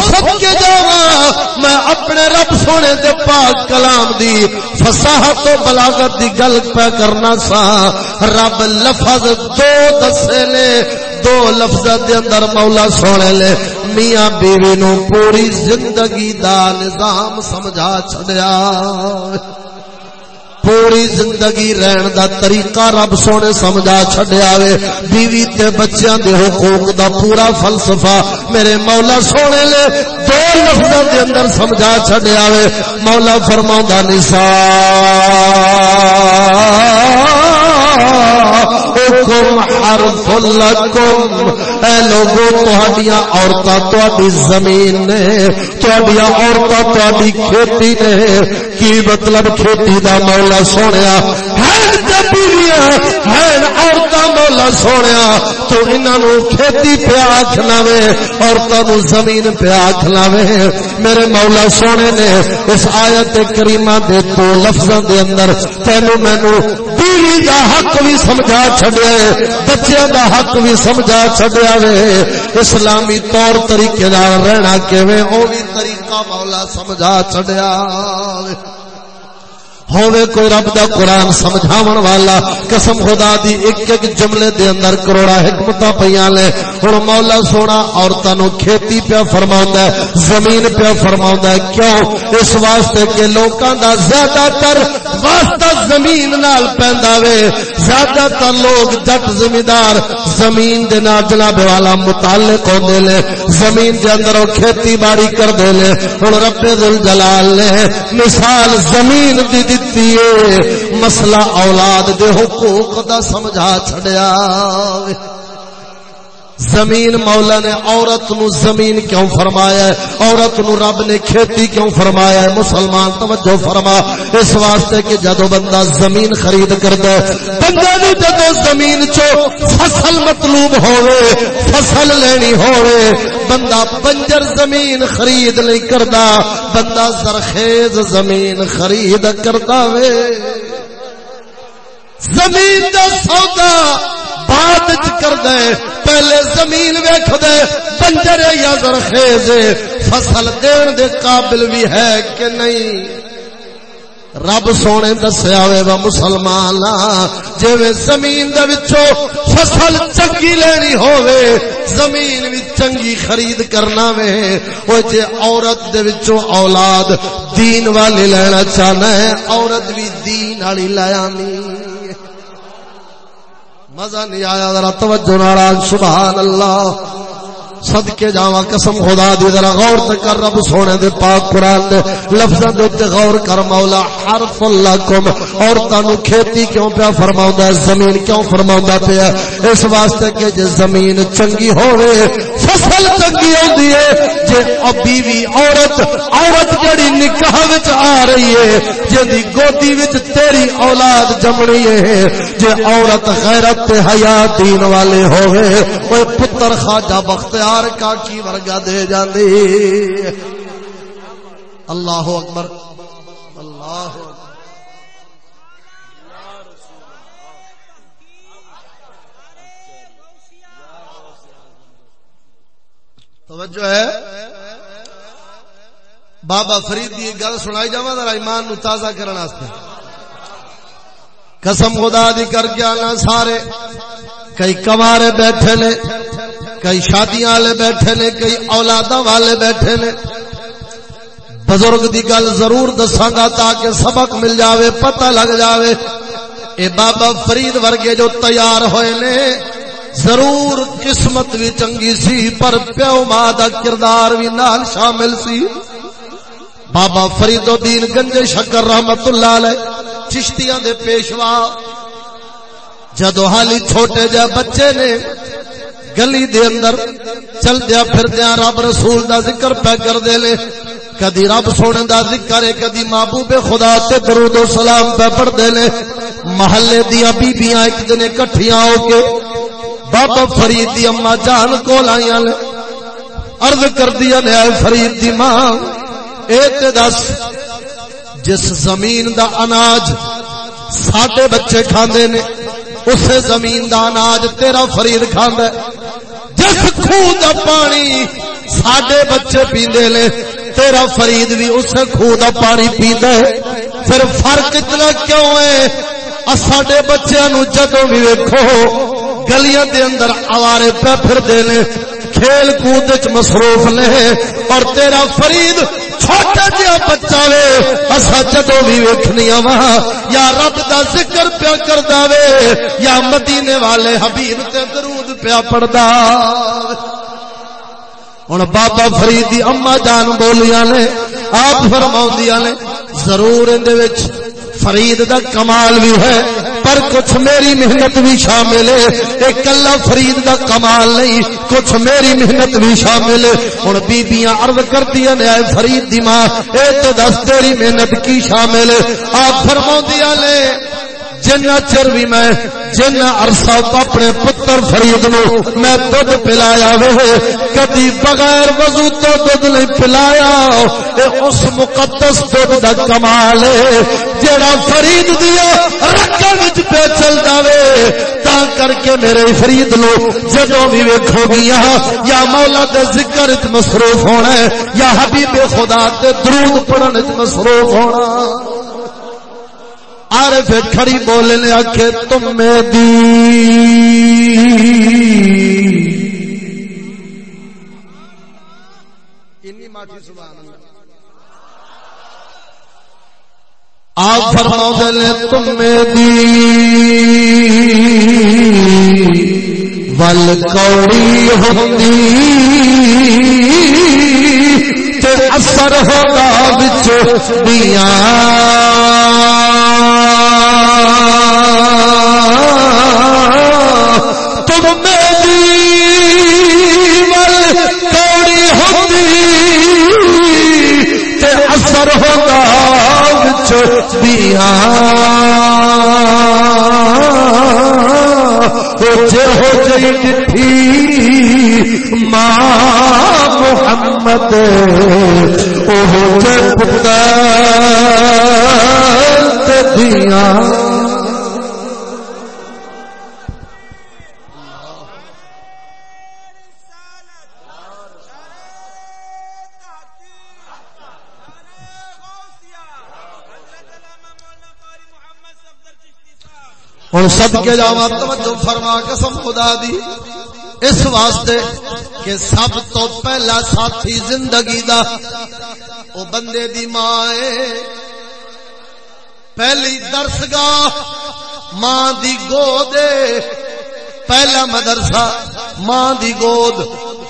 سب کے جاوا میں اپنے رب سونے دے پاک کلام دی فصاحت و بلاغت دی گل پہ کرنا سا۔ رب لفظ دو دسے لے، دو لفظ دے اندر مولا سونے لے۔ میاں بیوی نو پوری زندگی دا نظام سمجھا چھڑیا پوری زندگی رہن دا طریقہ رب سونے سمجھا چھڈیا وے۔ بیوی تے بچیاں دے حقوق دا پورا فلسفہ میرے مولا سونے لے دو لفظاں دے اندر سمجھا چھڈیا وے۔ مولا فرماوندا نساء حرف لکم۔ اے لوگو، تہاڈیاں عورتاں تہاڈی زمین نے، تہاڈیاں عورتاں تہاڈی کھیتی نے۔ کی مطلب کھیتی دا مولا سونیا؟ ہے بیویاں ہے عورتاں مولا سونیا۔ تو انہاں نو کھیتی پہ آکھنا وے، عورتاں نو زمین پہ آکھنا وے۔ میرے مولا سونے نے اس آیت کریمہ دے تو لفظاں دے اندر تینو مینوں بیوی دا حق بھی سمجھا چھڈیا ہے، بچیاں دا حق بھی سمجھا چھڈیا وے۔ اسلامی طور طریقے نال رہنا کیویں او بھی طریقہ مولا سمجھا چھڈیا وے۔ ہووے کوئی رب دا قرآن سمجھاون والا قسم خدا دی ایک ایک جملے دے اندر کروڑا حکمتاں پیاں لے۔ ہن مولا سونا عورتاں نو کھیتی پیا فرماوندا ہے زمین پیا فرماوندا ہے۔ کیوں؟ اس واسطے کہ لوکاں دا زیادہ تر واسطہ زمین نال پیندا وے۔ زیادہ تر لوگ جٹ زمیندار زمین دے نال جناب والا متعلق ہوندے نے زمین دے اندر او کھیتی باڑی کردے نے ہن رب ذل جلال نے مثال زمین دی, دی دیتی ہے مسئلہ اولاد دے حقوق دا سمجھا چھڑیا۔ زمین مولا نے عورت نو زمین کیوں فرمایا ہے؟ عورت نو رب نے کھیتی کیوں فرمایا ہے؟ مسلمان توجہ فرما۔ اس واسطے کہ جدو بندہ زمین خرید کرتا ہے، بندہ نو جدو زمین چو فصل مطلوب ہوئے فصل لینی ہوئے بندہ بنجر زمین خرید نہیں کردا، بندہ زرخیز زمین خرید کرتا وے۔ زمین دا سودا بعد کر دے پہلے زمین ویکھ دے، بنجر یا زرخیز فصل دین دے قابل بھی ہے کہ نہیں؟ رب سونے دسیا ہوئے وا مسلمان جی زمین دے وچوں فصل چنگی لینی ہووے، زمین بھی چنگی خرید کرنا وے۔ او جے عورت دے وچوں اولاد دین والی لینا چاہنا ہے، عورت بھی دین والی لایا نہیں مزہ نہیں آیا۔ ذرا توجہ نال سبحان اللہ۔ صدقے جاواں قسم خدا دی، ذرا غور تے کر، رب سونے دے پاک قران دے لفظاں دے تے غور کر، مولا، حرف لکم۔ عورتاں نو کھیتی کیوں پیا فرماوندا ہے؟ زمین کیوں فرماوندا پیا اس واسطے کہ جے زمین چنگی ہوے فصل چنگی ہوندی ہے۔ جے بیوی عورت عورت جڑی نکاح وچ آ رہی ہے جدی گودی وچ تیری اولاد جمنی ہے۔ جے عورت غیرت تے حیا دین والے ہوے اوے پتر خواجہ بختیار یار کاکی ورگا دے جاندی اللہ اکبر۔ اللہ توجہ ہے۔ بابا فرید کی گل سنائی جا ذرا ایمان نو تازہ کرنے قسم خدا دی کر کے آنا سارے۔ کئی کمارے بیٹھے نے۔ کئی شادیاں والے بیٹھے نے، کئی اولادا والے بیٹھے نے۔ بزرگ دی گل ضرور دساں گا تاکہ سبق مل جاوے، پتہ لگ جاوے۔ اے بابا فرید ورگے جو تیار ہوئے نے، ضرور قسمت بھی چنگی سی، پر پیو ماں دا کردار بھی نال شامل سی۔ بابا فرید الدین گنجے شکر رحمت اللہ علیہ چشتیاں دے پیشوا۔ جدو حالی چھوٹے جا بچے نے گلی دے اندر چل دیا پھر دیا رب رسول دا ذکر پہ کر دے لے کدی رب سونے دا ذکر ہے، کدی محبوب خدا تے درود و سلام پہ پڑھ دے لے محلے دیا بیبیاں ایک دن اکٹھیاں ہو کے بابا فرید دی اما جان کو لائیاں لے عرض کر دیا نے، اے فرید دی ماں، اے تے دس، جس زمین دا اناج ساڈے بچے کھاندے نے اس زمین دا اناج تیرا فرید کھاندا ہے جس خوہ دا پانی ساڈے بچے پیندے لے تیرا فرید بھی اس خوہ دا پانی پیندا ہے۔ پھر فرق اتنا کیوں ہے؟ ساڈے بچیاں نو جدوں بھی ویکھو، گلیاں دے اندر آوارے پہ پھردے نے۔ کھیل کود وچ مصروف نے، اور تیرا فرید چھوٹا جہا بچہ وے اصا جدو بھی ویکنی وا یا رب دا ذکر پیا کردا وے، یا مدینے والے حبیب تے درود پیا پڑدا ہوں بابا فرید دی اما جان بولیاں نے، آپ فرما نے، ضرور اندر فرید دا کمال بھی ہے۔ پر کچھ میری محنت بھی شامل ہے، ایک کلا فرید دا کمال نہیں، کچھ میری محنت بھی شامل ہے۔ ہوں بیبیاں عرض کرتی نے، اے فرید دی ماں، اے تو دس تیری محنت کی شامل ہے۔ آپ فرما نے جنا چر بھی میں جنا عرصہ اپنے پتر فرید نو میں دودھ پلایا وے، کدی بغیر وضو تو دودھ نہیں پلایا۔ اے اس مقدس دودھ دا کمال ہے جڑا فرید دیا رکھن وچ پہ چلدا وے۔ تا کر کے میرے فرید نو جدوں بھی ویکھو گیا یا مولا دے ذکر وچ مصروف ہونا ہے، یا حبیب خدا تے درود پڑھن وچ مصروف ہونا۔ پھر کھڑی بولے نے آکھے تم میں دی۔ آپ فرماؤ دلے تم میں دی۔ ول کوڑی تے اثر ہوگا بچ دیاں دیا۔ ہو جی تھی ماں محمد وہ دیا۔ ہوں سب کے جاوا توجہ فرما، قسم خدا دی۔ اس واسطے کہ سب تو پہلا ساتھی زندگی دا، او بندے دی ماں پہلی درسگاہ ماں دی گود پہلا مدرسہ ماں دی گود۔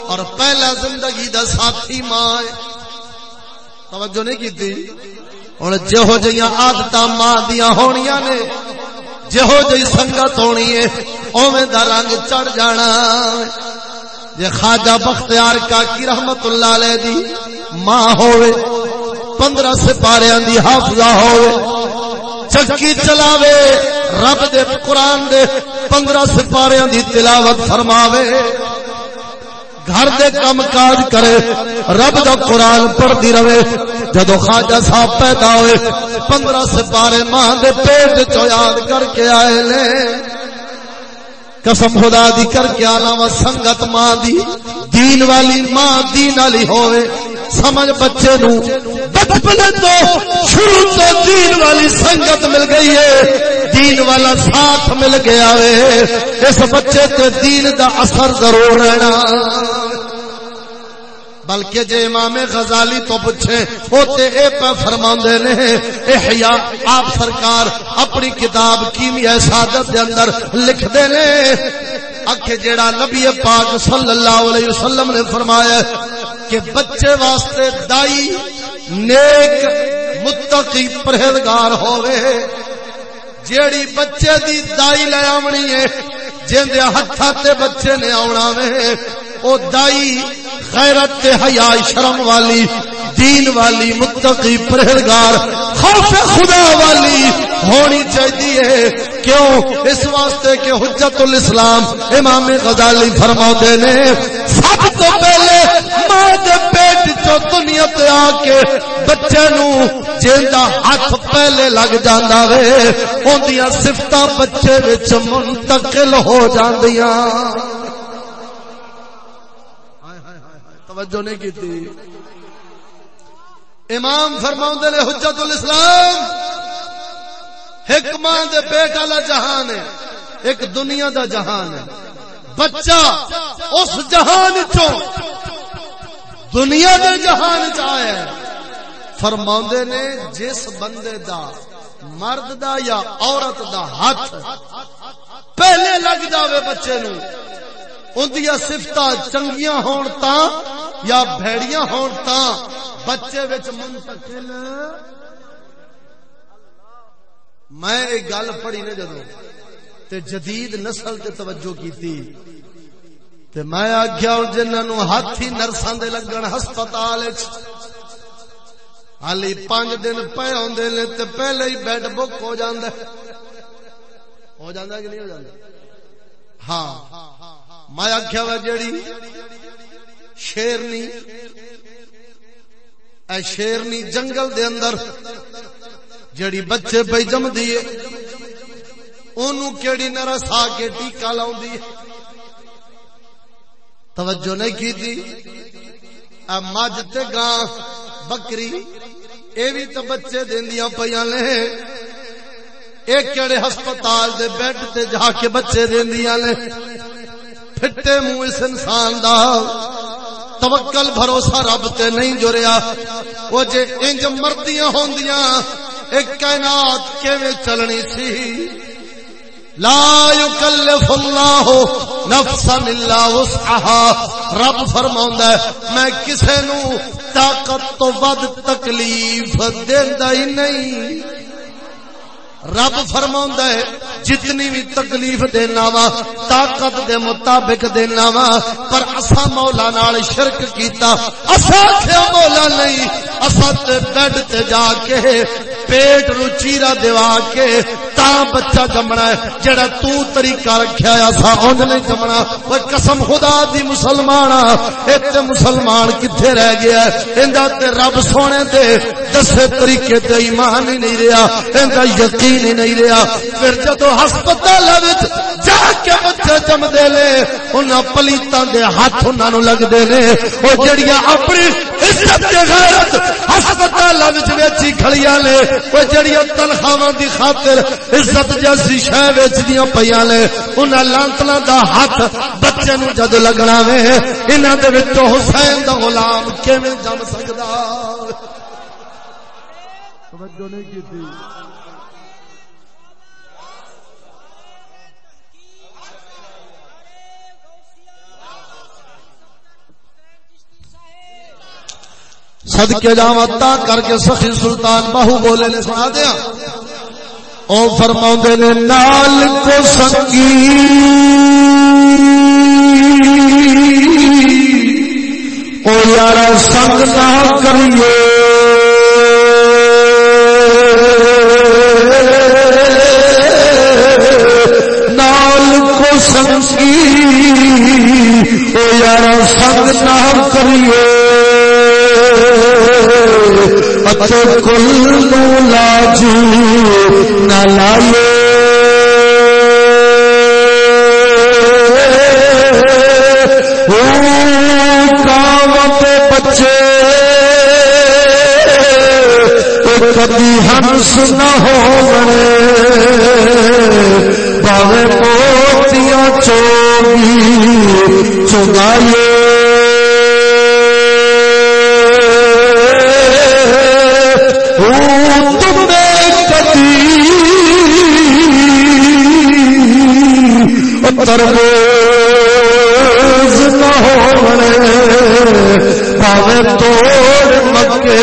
اور پہلا زندگی دا ساتھی ماں توجہ نہیں کی ہوں جہو جہاں آدت ماں دیا ہونیاں نے۔ جہو جی سنگت ہونی ہے اوے دا رنگ چڑھ جانا جے خواجہ بختیار کا کی رحمت اللہ علیہ دی ماں ہوئے پندرہ سپاریاں دی حافظہ ہوئے چکی چلاوے رب دے قرآن دے پندرہ سپاریاں دی تلاوت فرماوے گھر دے کم کاج کرے رب دا قرآن پڑھتی رہے جدو خواجہ صاحب پیدا ہوئے، پندرہ سپارے ماں دے پیٹ چو یاد کر کے آئے لے قسم خدا دی کر کے آنا و سنگت ماں دی، دین والی ماں دین والی ہوئے۔ سمجھ بچے نو، بچپنے تو شروع تو دین والی سنگت مل گئی ہے۔ دین والا ساتھ مل گیا ہے۔ اس بچے تے دین دا اثر ضرور رہنا۔ بلکہ جے امام غزالی تو پوچھے ہوتے اے پہ فرما نے احیا آپ سرکار اپنی کتاب کیمیا سعادت دے اندر لکھ دے نے۔ اکھے جیڑا نبی پاک صلی اللہ علیہ وسلم نے فرمایا کہ بچے واسطے دائی نیک متقی پرہیزگار ہوئے جیڑی بچے دی دائی لے آمنی ہے جن دے ہتھا تے بچے نے آونا وے۔ او دائی غیرت حیا شرم والی، دین والی، متقی پرہرگار خوف خدا والی ہونی چاہیے۔ کیوں؟ اس واسطے کہ حجت الاسلام امام غزالی فرما نے، سب تو پہلے ماں دے پیٹ چو دنیا تے آ کے بچے نو جیندا ہاتھ پہلے لگ جاندا وے اوندیاں صفتاں بچے وچ منتقل ہو جاندیاں۔ توجہ نہیں کی امام فرما نے حجت الاسلام ایک ماں دے پیٹ والا جہان ہے، ایک دنیا دا جہان ہے۔ بچہ اس جہان چو دنیا دے جہان چیا فرما نے جس بندے دا مرد دا یا عورت دا ہاتھ، پہلے لگ جاوے بچے نو اندیا سفت چنگیاں ہون تا یا بھیڑیاں ہون تا، بچے وچ منتقل۔ میں ایک گل پڑھی نے جدو تے جدید نسل تے توجہ کیتی۔ تے میں آخیا جنہوں نو ہاتھی نرساں دے لگن ہسپتال ہالی پانچ دن پے آدھے نے تے پہلے ہی بیڈ بک ہو جاندہ ہو جاندہ کہ نہیں ہو جاندہ ہاں۔ میں آخیا وا جیڑی شیرنی اے شیرنی جنگل دے اندر جڑی بچے پہ جم دیے اونوں کیڑی نرس آ کے ٹیکا لاؤں دی توجہ نہیں کی تھی؟ مجھ تے گاں بکری، اے بھی تو بچے دیندیاں پیاں نے ایک کیڑے ہسپتال دے بیڈ تے جا کے بچے دیندیاں نے پھٹے منہ اس انسان دا۔ توکل، بھروسہ رب تے نہیں جڑیا۔ وہ جے انج مردیاں ہوندیاں، ایک کائنات کیویں چلنی سی؟ لا یکلف اللہ نفسا الا وسعها رب فرماوندا ہے، میں کسے نو طاقت تو ود تکلیف دیندا ہی نہیں۔ رب فرما ہے، جتنی بھی تکلیف دینا وا طاقت دے مطابق دینا وا پر اسا مولا نال شرک کیتا اسا کیا مولا نہیں اسا تے بیڈ تے جا کے، پیٹ نو چیرا دیوا کے تا بچہ جمنا ہے، جڑا تو طریقہ رکھیا ہے اسا اونج نہیں جمنا۔ او قسم خدا دی مسلمان ایتھے مسلمان کتھے رہ گیا ہے؟ ایندا تے رب سونے دے، دسے طریقے تے ایمان ہی نہیں رہیا۔ ایندا یقین ہی نہیں رہیا پھر جدو ہسپتال جا کے بچے جم دے لے، انہاں پلیتاں دے ہاتھ انہاں نو لگ دے نے۔ او جڑیاں اپنی عزت تے غیرت ہسپتال وچ ویچی کھڑیاں لے وہ جڑیاں تنخواہ دی خاطر عزت جیسی شہ ویچدیاں پیاں نے انہاں لانتنا دا ہاتھ بچے نو جد لگنا وے، انہاں دے وچوں حسین دا غلام کیویں جم سکدا؟ توجہ نہیں کیتی سد کے جا کر کے سخی سلطان باہو بولے نے سنا دیا۔ او فرما نے، نال کو سنگی۔ او یار سنگ نہ کریے۔ نال کو سنگی۔ او یار سنگ نہ کریے۔ کل لاجو نہ لائے۔ بچے۔ کبھی ہنس نہ ہو بابے موتیاں چوگی تربوز نہ پاوے توڑ مکے،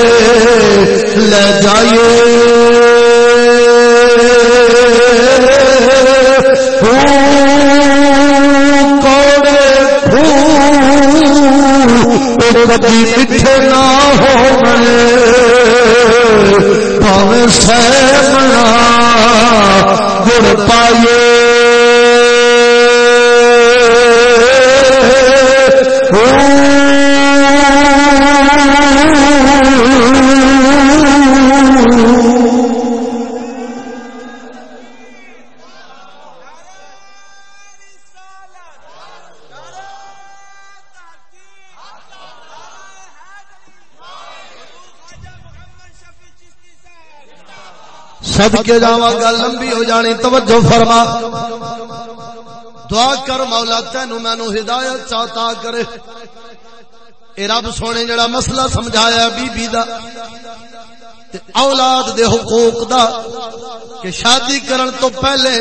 لے جائیے۔ کبھی میٹھے نہ ہو پاوے سہ گڑ پائیے۔ سد کے جا گل لمبی ہو جانی، توجہ فرما۔ دعا کر مولا تین مینو ہدایت چاہتا کرے۔ اے رب سونے، جڑا مسئلہ سمجھایا بی بی دا، تے اولاد دے حقوق دا، کہ شادی کرن تو پہلے،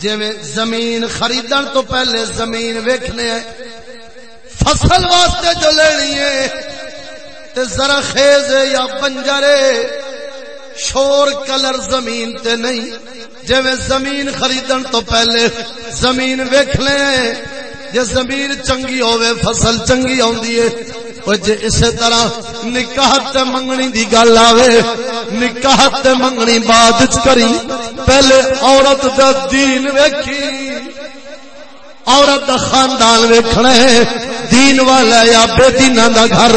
جویں زمین خریدن تو پہلے زمین ویکھنے ہے فصل واسطے جو لینی ہے، تے ذرا خیز یا بنجرے شور کلر زمین تے نہیں۔ جویں زمین خریدن تو پہلے زمین ویکھنے ہے جے زمین چنگی ہوے فصل چنگی آندی ہے۔ او جے اسی طرح نکاح تے منگنی دی گل آوے، نکاح تے منگنی بعد وچ کری۔ پہلے عورت دا دین ویکھی۔ عورت دا خاندان ویکھنا ہے، دین والا یا بے دینا دا گھر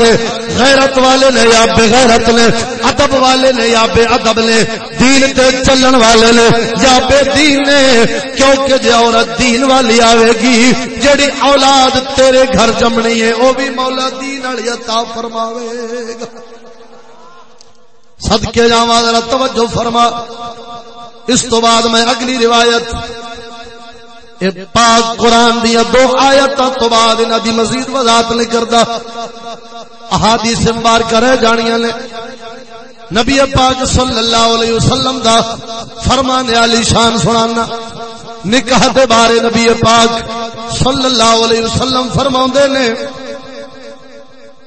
غیرت والے نے یا بے غیرت نے، ادب والے نے یا بے ادب نے، دین تے چلن والے نے یا بے دین نے۔ کیونکہ جے عورت دین والی آوے گی، جڑی اولاد تیرے گھر جمنی ہے، او بھی مولا دین والی عطا فرماوے گا۔ صدقے جاواں، ذرا توجہ فرما۔ اس تو بعد میں اگلی روایت پاک قرآن دیا دو آیت تو بعد انہاں دی مزید وضاحت نہیں کردا۔ احادیث مبار کرے جانیاں نے۔ نبی پاک صلی اللہ علیہ وسلم دا فرمان علی شان سنانا۔ نکاح دے بارے نبی پاک صلی اللہ علیہ وسلم فرماوندے نے۔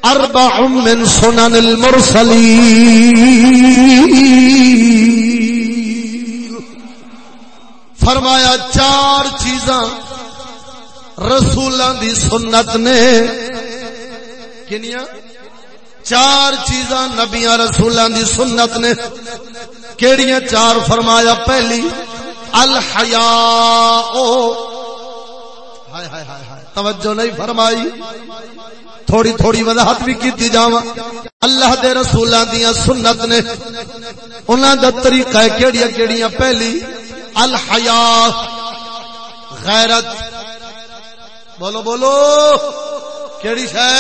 اربع من سنن المرسلین۔ فرمایا چار چیزاں رسولاں دی سنت نے کنیا چار چیزاں نبیاں رسولاں دی سنت نے کیڑیاں؟ چار فرمایا پہلی، الحیاء۔ ہائے ہائے ہائے ہائے، توجہ نہیں فرمائی۔ تھوڑی تھوڑی وضاحت بھی کیتی جاواں۔ اللہ دے رسولاں دیاں سنت نے، انہاں دا طریقہ کیڑیاں کیڑیاں؟ پہلی الحیا غیرت۔ بولو بولو، کیڑی شہ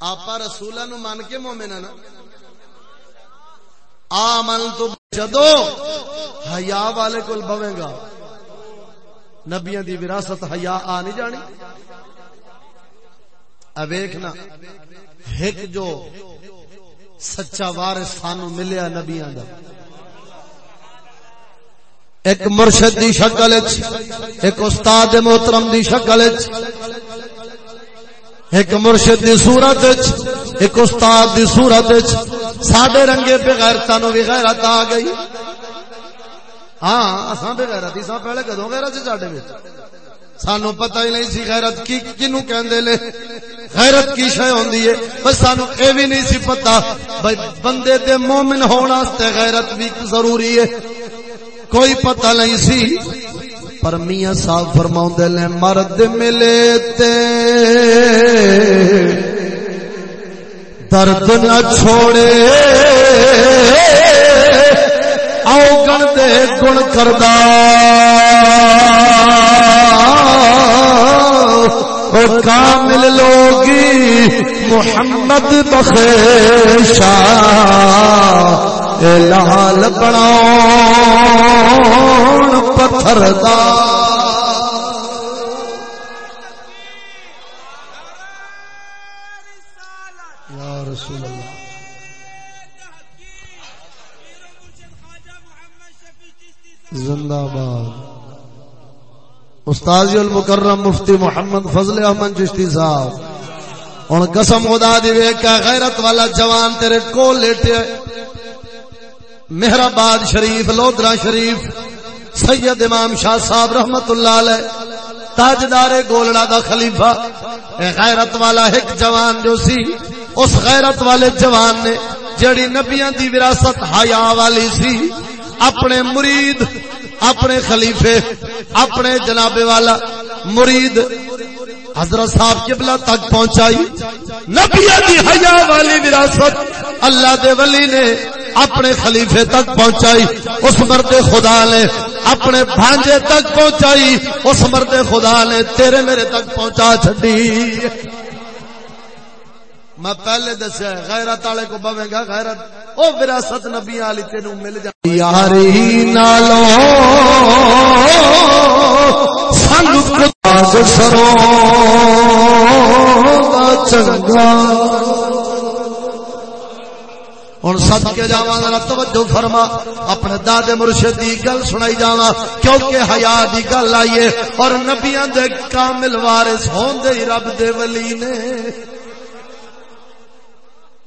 آپ رسول نو من کے مومن نا۔ آ من تو جدو حیا والے کول بوے گا۔ نبیاں دی وراثت حیا آ نہیں جانی۔ اویکھنا ایک جو سچا وارث سانو ملیا نبیاں دا۔ ایک مرشد دی شکل ایک استاد محترم دی شکل ایک مرشد دی صورت ایک استاد دی صورت ساڈے رنگے بغیرتا نو بھی غیرت آ گئی۔ ہاں اساں بغیرت سا پہلے کدوں غیرت ساڈے وچ؟ سانو پتہ ہی نہیں سی غیرت کی کنو کہندے نے؟ غیرت کی شے ہوندی ہے؟ بس سانو اے بھی نہیں سی پتہ، بھائی بندے دے مومن ہون واسطے غیرت بھی ضروری ہے۔ کوئی پتہ نہیں سی۔ پر میاں صاحب فرما نے، مرد ملے تے۔ درد نہ چھوڑے۔ آؤ دے گن کردہ۔ کامل لوگی محمد بخشا۔ لال بنا پتھر دا۔ زندہ باد۔ المکرم مفتی محمد فضل احمد چشتی صاحب۔ ہوں قسم خدا دی کا غیرت والا جوان تیرے کو لیٹے۔ مہرآباد شریف لودرا شریف، سید امام شاہ صاحب رحمت اللہ علیہ، تاجدار گولڑا دا خلیفہ غیرت والا ایک جوان جو سی، اس غیرت والے جوان نے جڑی نبیاں دی وراثت حیا والی سی، اپنے مرید، اپنے خلیفے، اپنے جناب والا مرید، حضرت صاحب قبلہ تک پہنچائی، نبیاں دی حیا والی وراثت اللہ دے ولی نے اپنے خلیفے تک پہنچائی، اس مرد خدا نے اپنے بھانجے تک پہنچائی، اس مرد خدا نے تیرے میرے تک پہنچا چڈی میں پہلے دسیا غیرت والے کو بوے گا، غیرت۔ او وراثت نبی والی تینو مل جائے یاری نالو سنگ سروں چنگا۔ ہوں سد کے جا توجہ فرما، اپنے دادے مرشد کی گل سنائی جا کیونکہ حیا کی گل آئیے اور نبیا دے کامل وارث ہون دے رب دے ولی نے۔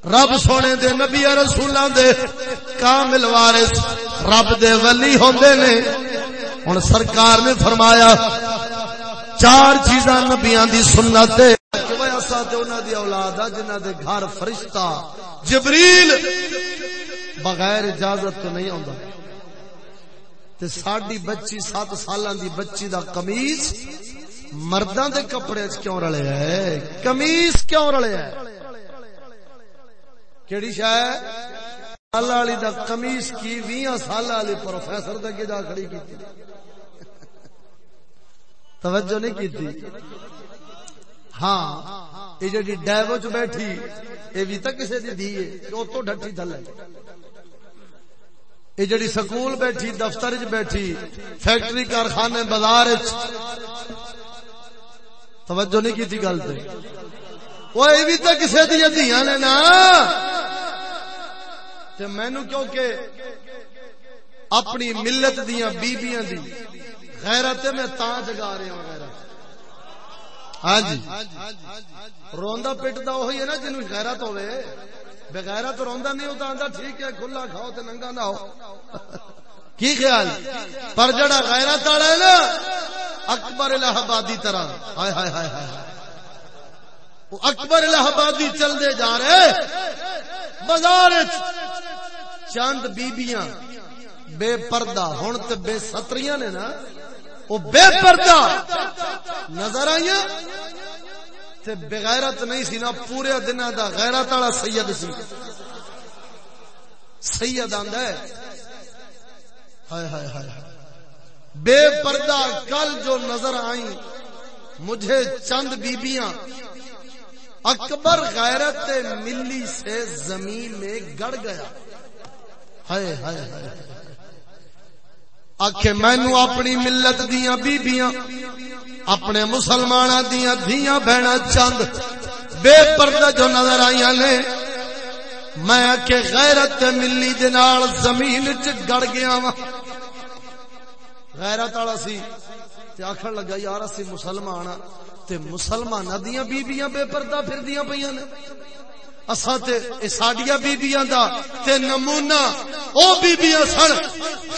رب سونے دے نبی رسولوں دے کامل وارث رب دے ولی ہوندے نے۔ ہن سرکار نے فرمایا، چار چیزاں نبیاں دی سنت ہے دی اولاد جنہ دے گھر فرشتہ جبریل بغیر اجازت تو نہیں آندا تے ساڈی بچی سات سالاں دی بچی دا قمیض مرداں دے کپڑے وچ کیوں رلے ہے؟ قمیض کیوں رلے ہے؟ کیڑی شاہ سال والی دا قمیض کی ویاں سال والی پروفیسر دے کے جا کھڑی کی توجہ نہیں کی تھی ہاں یہ جی ڈیو چ بیٹھی، یہ بھی تو کسی دی دی ہے ڈٹھی تھلے۔ یہ جڑی سکول بیٹھی، دفتر چ بیٹھی، فیکٹری، کارخانے، بازار توجہ نہیں کی گل تے۔ وہ یہ بھی تو کسی دیا دیا نے نا مینو کیونکہ اپنی ملت دیا بیبیاں دی، غیرت میں تا جگا رہا ہوں، غیرت۔ ہاں جی۔ روندا پٹتا وہی ہے نا جن غیرت ہوے بغیرت تو روندا نہیں ہوتا آندا ٹھیک ہے، کھلا کھاؤ تے ننگا نہ ہو۔ کی خیال؟ پر جڑا غیرت والا ہے نا، اکبر الہ آبادی طرح۔ ہائے ہائے ہائے ہائے وہ اکبر الہ آبادی چل دے جا رہے بازار چند بیبیاں بے پردہ ہوں تو بے ستریاں نے نا۔ وہ بے پردہ نظر آئی بغیرت نہیں سی نا پورے دن دا غیرت والا سید سی۔ سید آندا ہے۔ ہائے ہائے ہائے بے پردہ کل جو نظر آئی مجھے چند بیبیاں۔ اکبر غیرت ملی سے زمین میں گڑ گیا۔ ہائے ہائے ہائے۔ آخ مینو اپنی ملت دیا بیبیاں، اپنے مسلمان دیا دیا بہن چند بے پردہ جو نظر آئی نے، میں آخ غیرت ملی دال زمین چ گڑ گیا وا غیرت والا سی آخر لگا، یار اسی مسلمان تے مسلمان دیا بیبیاں بے پردہ پھر دیا پہ نے۔ اساں تے ساڈیاں بیبییاں دا تے نمونہ او بیبییاں سن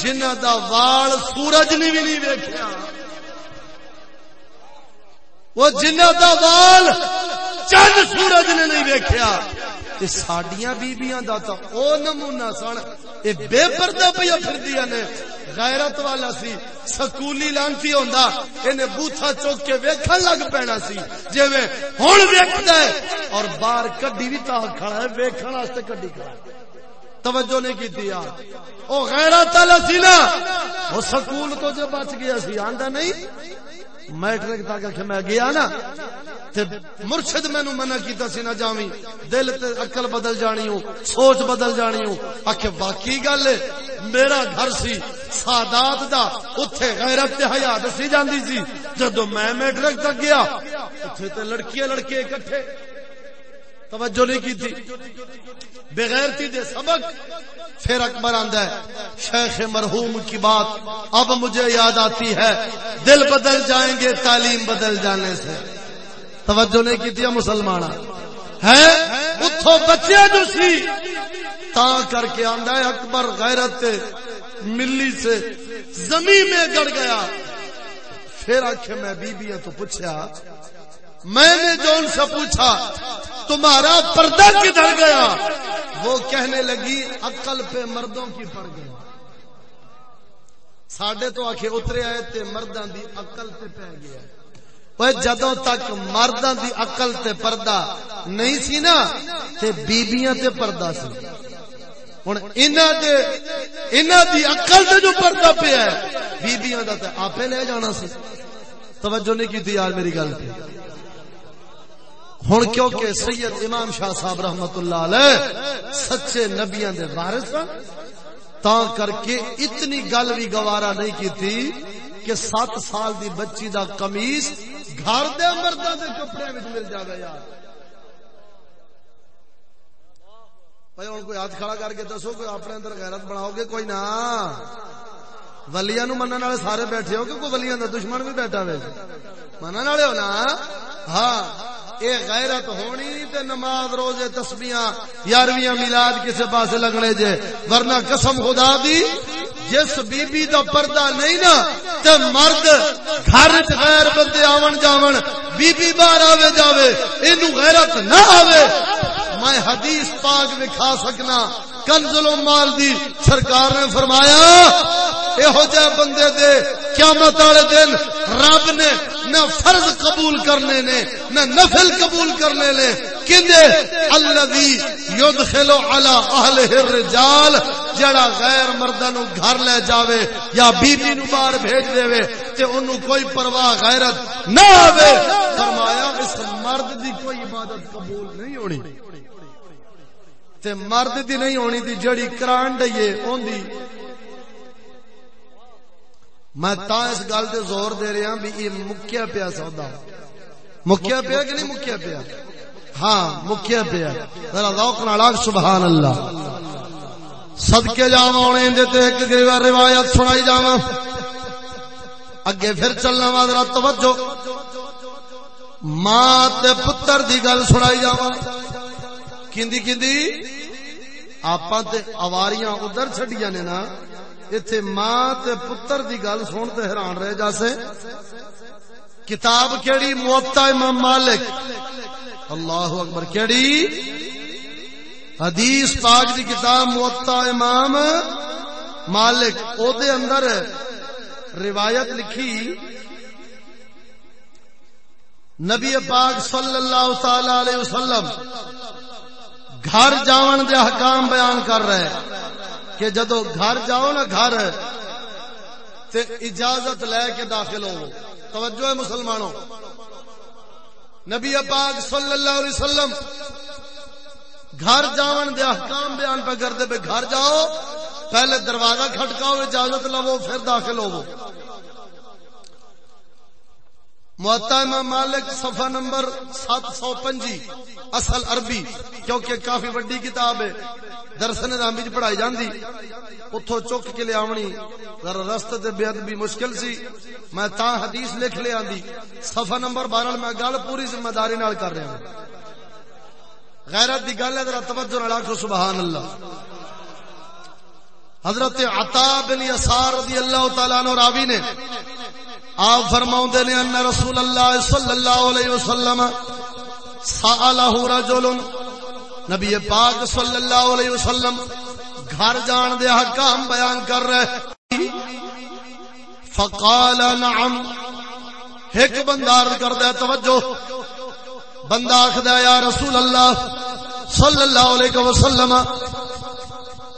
جنہاں دا وال سورج نے بھی نہیں ویکھیا۔ وہ جنہاں دا وال چند سورج نے نہیں ویکھیا۔ تے ساڈیاں بیبییاں دا تا او نمونہ سن۔ اے بے پردہ پیا پھردیاں نے۔ غیرت والا سی۔ سکولی لانتی ہوندا۔ اینے بوتھا چوک کے ویکھن لگ پینا سی۔ جویں ہن ویکھدا ہے اور باہر کڈی وی تا کھڑا ہے۔ ویکھن واسطے کڈی کھڑا ہے۔ توجہ نہیں کی تھی یار۔ او غیرت والا سی نا۔ او سکول تو جو بچ گیا سی۔ آندا نہیں؟ میٹرک تک کہ میں گیا نا۔ تے مرشد مینو منع کیتا سی نہ جاویں۔ دل تے عقل بدل جانی ہوں سوچ بدل جانی ہوں آکھے باقی گل میرا گھر سی سادات دا اوتھے غیرت تے حیا دسی جاندی سی۔ جدوں میں میٹرک تک گیا اوتھے تے لڑکیاں لڑکے اکٹھے۔ توجہ نہیں کی تھی بغیرتی دے سبق، پھر اکبر آندا ہے، شیخ مرحوم کی بات اب مجھے یاد آتی ہے۔ دل بدل جائیں گے، تعلیم بدل جانے سے۔ توجہ نہیں کی مسلمان ہے اتھو بچے جو سی، تا کر کے آندا ہے، اکبر غیرت ملی سے زمین میں گڑ گیا۔ پھر آخر میں بیبیاں تو پوچھا میں نے جو ان سے پوچھا، تمہارا پردہ کدھر گیا؟ وہ کہنے لگی، عقل پہ مردوں کی پڑ گئی۔ ساڈے تو آخے اترے آئے تے مردوں دی عقل تے پہ گیا۔ جدو تک مردوں دی عقل تے پردہ نہیں سی نا تے بیبیاں تے پردہ سی ہوں انہوں دی عقل تے جو پردہ پہ ہے بیبیاں دا تے آپ لے جانا سی توجہ نہیں کی یار میری گل پہ ہوں کیونکہ سید امام شاہ صاحب رحمت اللہ علیہ سچے نبیاں دے وارث تا کر کے اتنی گل بھی گوارا نہیں کی تھی کہ سات سال دی بچی دا کمیس گھر دے مردوں دے کپڑے میں مل جاوے یار۔ بھائی ہوں کوئی ہاتھ کھڑا کر کے دسو، کوئی اپنے اندر غیرت بناؤ گے؟ کوئی نہ۔ ولیاں نو منن والے سارے بیٹھے ہو کہ کوئی ولیاں دا دشمن بھی بیٹھا ہوئے منن والے ہو نا؟ ہاں۔ اے غیرت ہونی تے نماز روزے تسبیحاں یارویں میلاد کسے پاسے لگنے جے، ورنہ قسم خدا دی، جس بی بی دا پردہ نہیں نا، تے مرد گھر غیر بندے آون جاون بی بی باہر آوے جاوے، اینو غیرت نہ آوے۔ میں حدیث پاک دکھا سکنا، کنزل مال دی سرکار نے فرمایا یہو جہ بندے دے قیامت والے دن رب نے نہ فرض قبول کرنے نے، نہ نفل قبول کرنے نے۔ کندے الذی یدخل علی اهله الرجال، جڑا غیر مرداں نو گھر لے جاوے یا بی بی نو باہر بھیج دے تے اونوں کوئی پرواہ غیرت نہ آوے۔ فرمایا، اس مرد دی کوئی عبادت قبول نہیں ہونی۔ تے مرد دی نہیں ہونی دی جڑی کران ڈئیے اوندی میں تا اس گل تے زور دے رہا ہاں بھی یہ مکیا پیا سودا۔ مکیا پیا کہ نہیں مکیا پیا؟ ہاں مکیا پیا۔ ذرا ذوق نال سبحان اللہ صدقے جاواں اونے دے تے ایک روایت سنائی جاواں۔ اگے پھر چلنا وا، ذرا توجہ۔ ماں تے پتر دی گل سنائی جاواں۔ کیندی کیندی؟ آپاں تے اواریاں ادھر چھڈیاں نے نا۔ ایتھے ماں تے پتر دی گل سن تے حیران رہ جاسے کتاب کیڑی موطا امام مالک اللہ اکبر کیڑی حدیث پاک دی کتاب موطا امام مالک او دے اندر روایت لکھی نبی پاک صلی اللہ تعالی علیہ وسلم گھر جاون دے حکام بیان کر رہے کہ جدو گھر جاؤ نا گھر، تے اجازت لے کے داخل ہو۔ توجہ ہے مسلمانوں۔ نبی پاک صلی اللہ علیہ وسلم، گھر جاون دے احکام بیان پہ کر دے پہ گھر جاؤ، پہلے دروازہ کھٹکاؤ، اجازت لو، پھر داخل ہو۔ محتا امام مالک صفحہ نمبر سات سو پنجی، اصل عربی، کیونکہ کافی وڈی کتاب ہے۔ درس نظامی پڑھائی جاندی اتھو چک کے لے آونی۔ ذرا رست دے بے ادبی مشکل سی۔ میں تا حدیث لکھ لے آندی۔ صفحہ نمبر بارہ میں گل پوری ذمہ داری نال کر رہا ہوں۔ غیرت دی گل ہے، ذرا توجہ نال آکھو، سبحان اللہ۔ حضرت عطا بن یسار رضی اللہ تعالی عنہ راوی نے آپ فرماؤں نے ان رسول اللہ صلی اللہ علیہ وسلم سالہ رجل نبی پاک صلی اللہ علیہ وسلم گھر جان دے حکام بیان کر رہے فقال نعم۔ ایک بندار کر دے، توجہ۔ بندہ آخد یا رسول اللہ صلی اللہ علیہ وسلم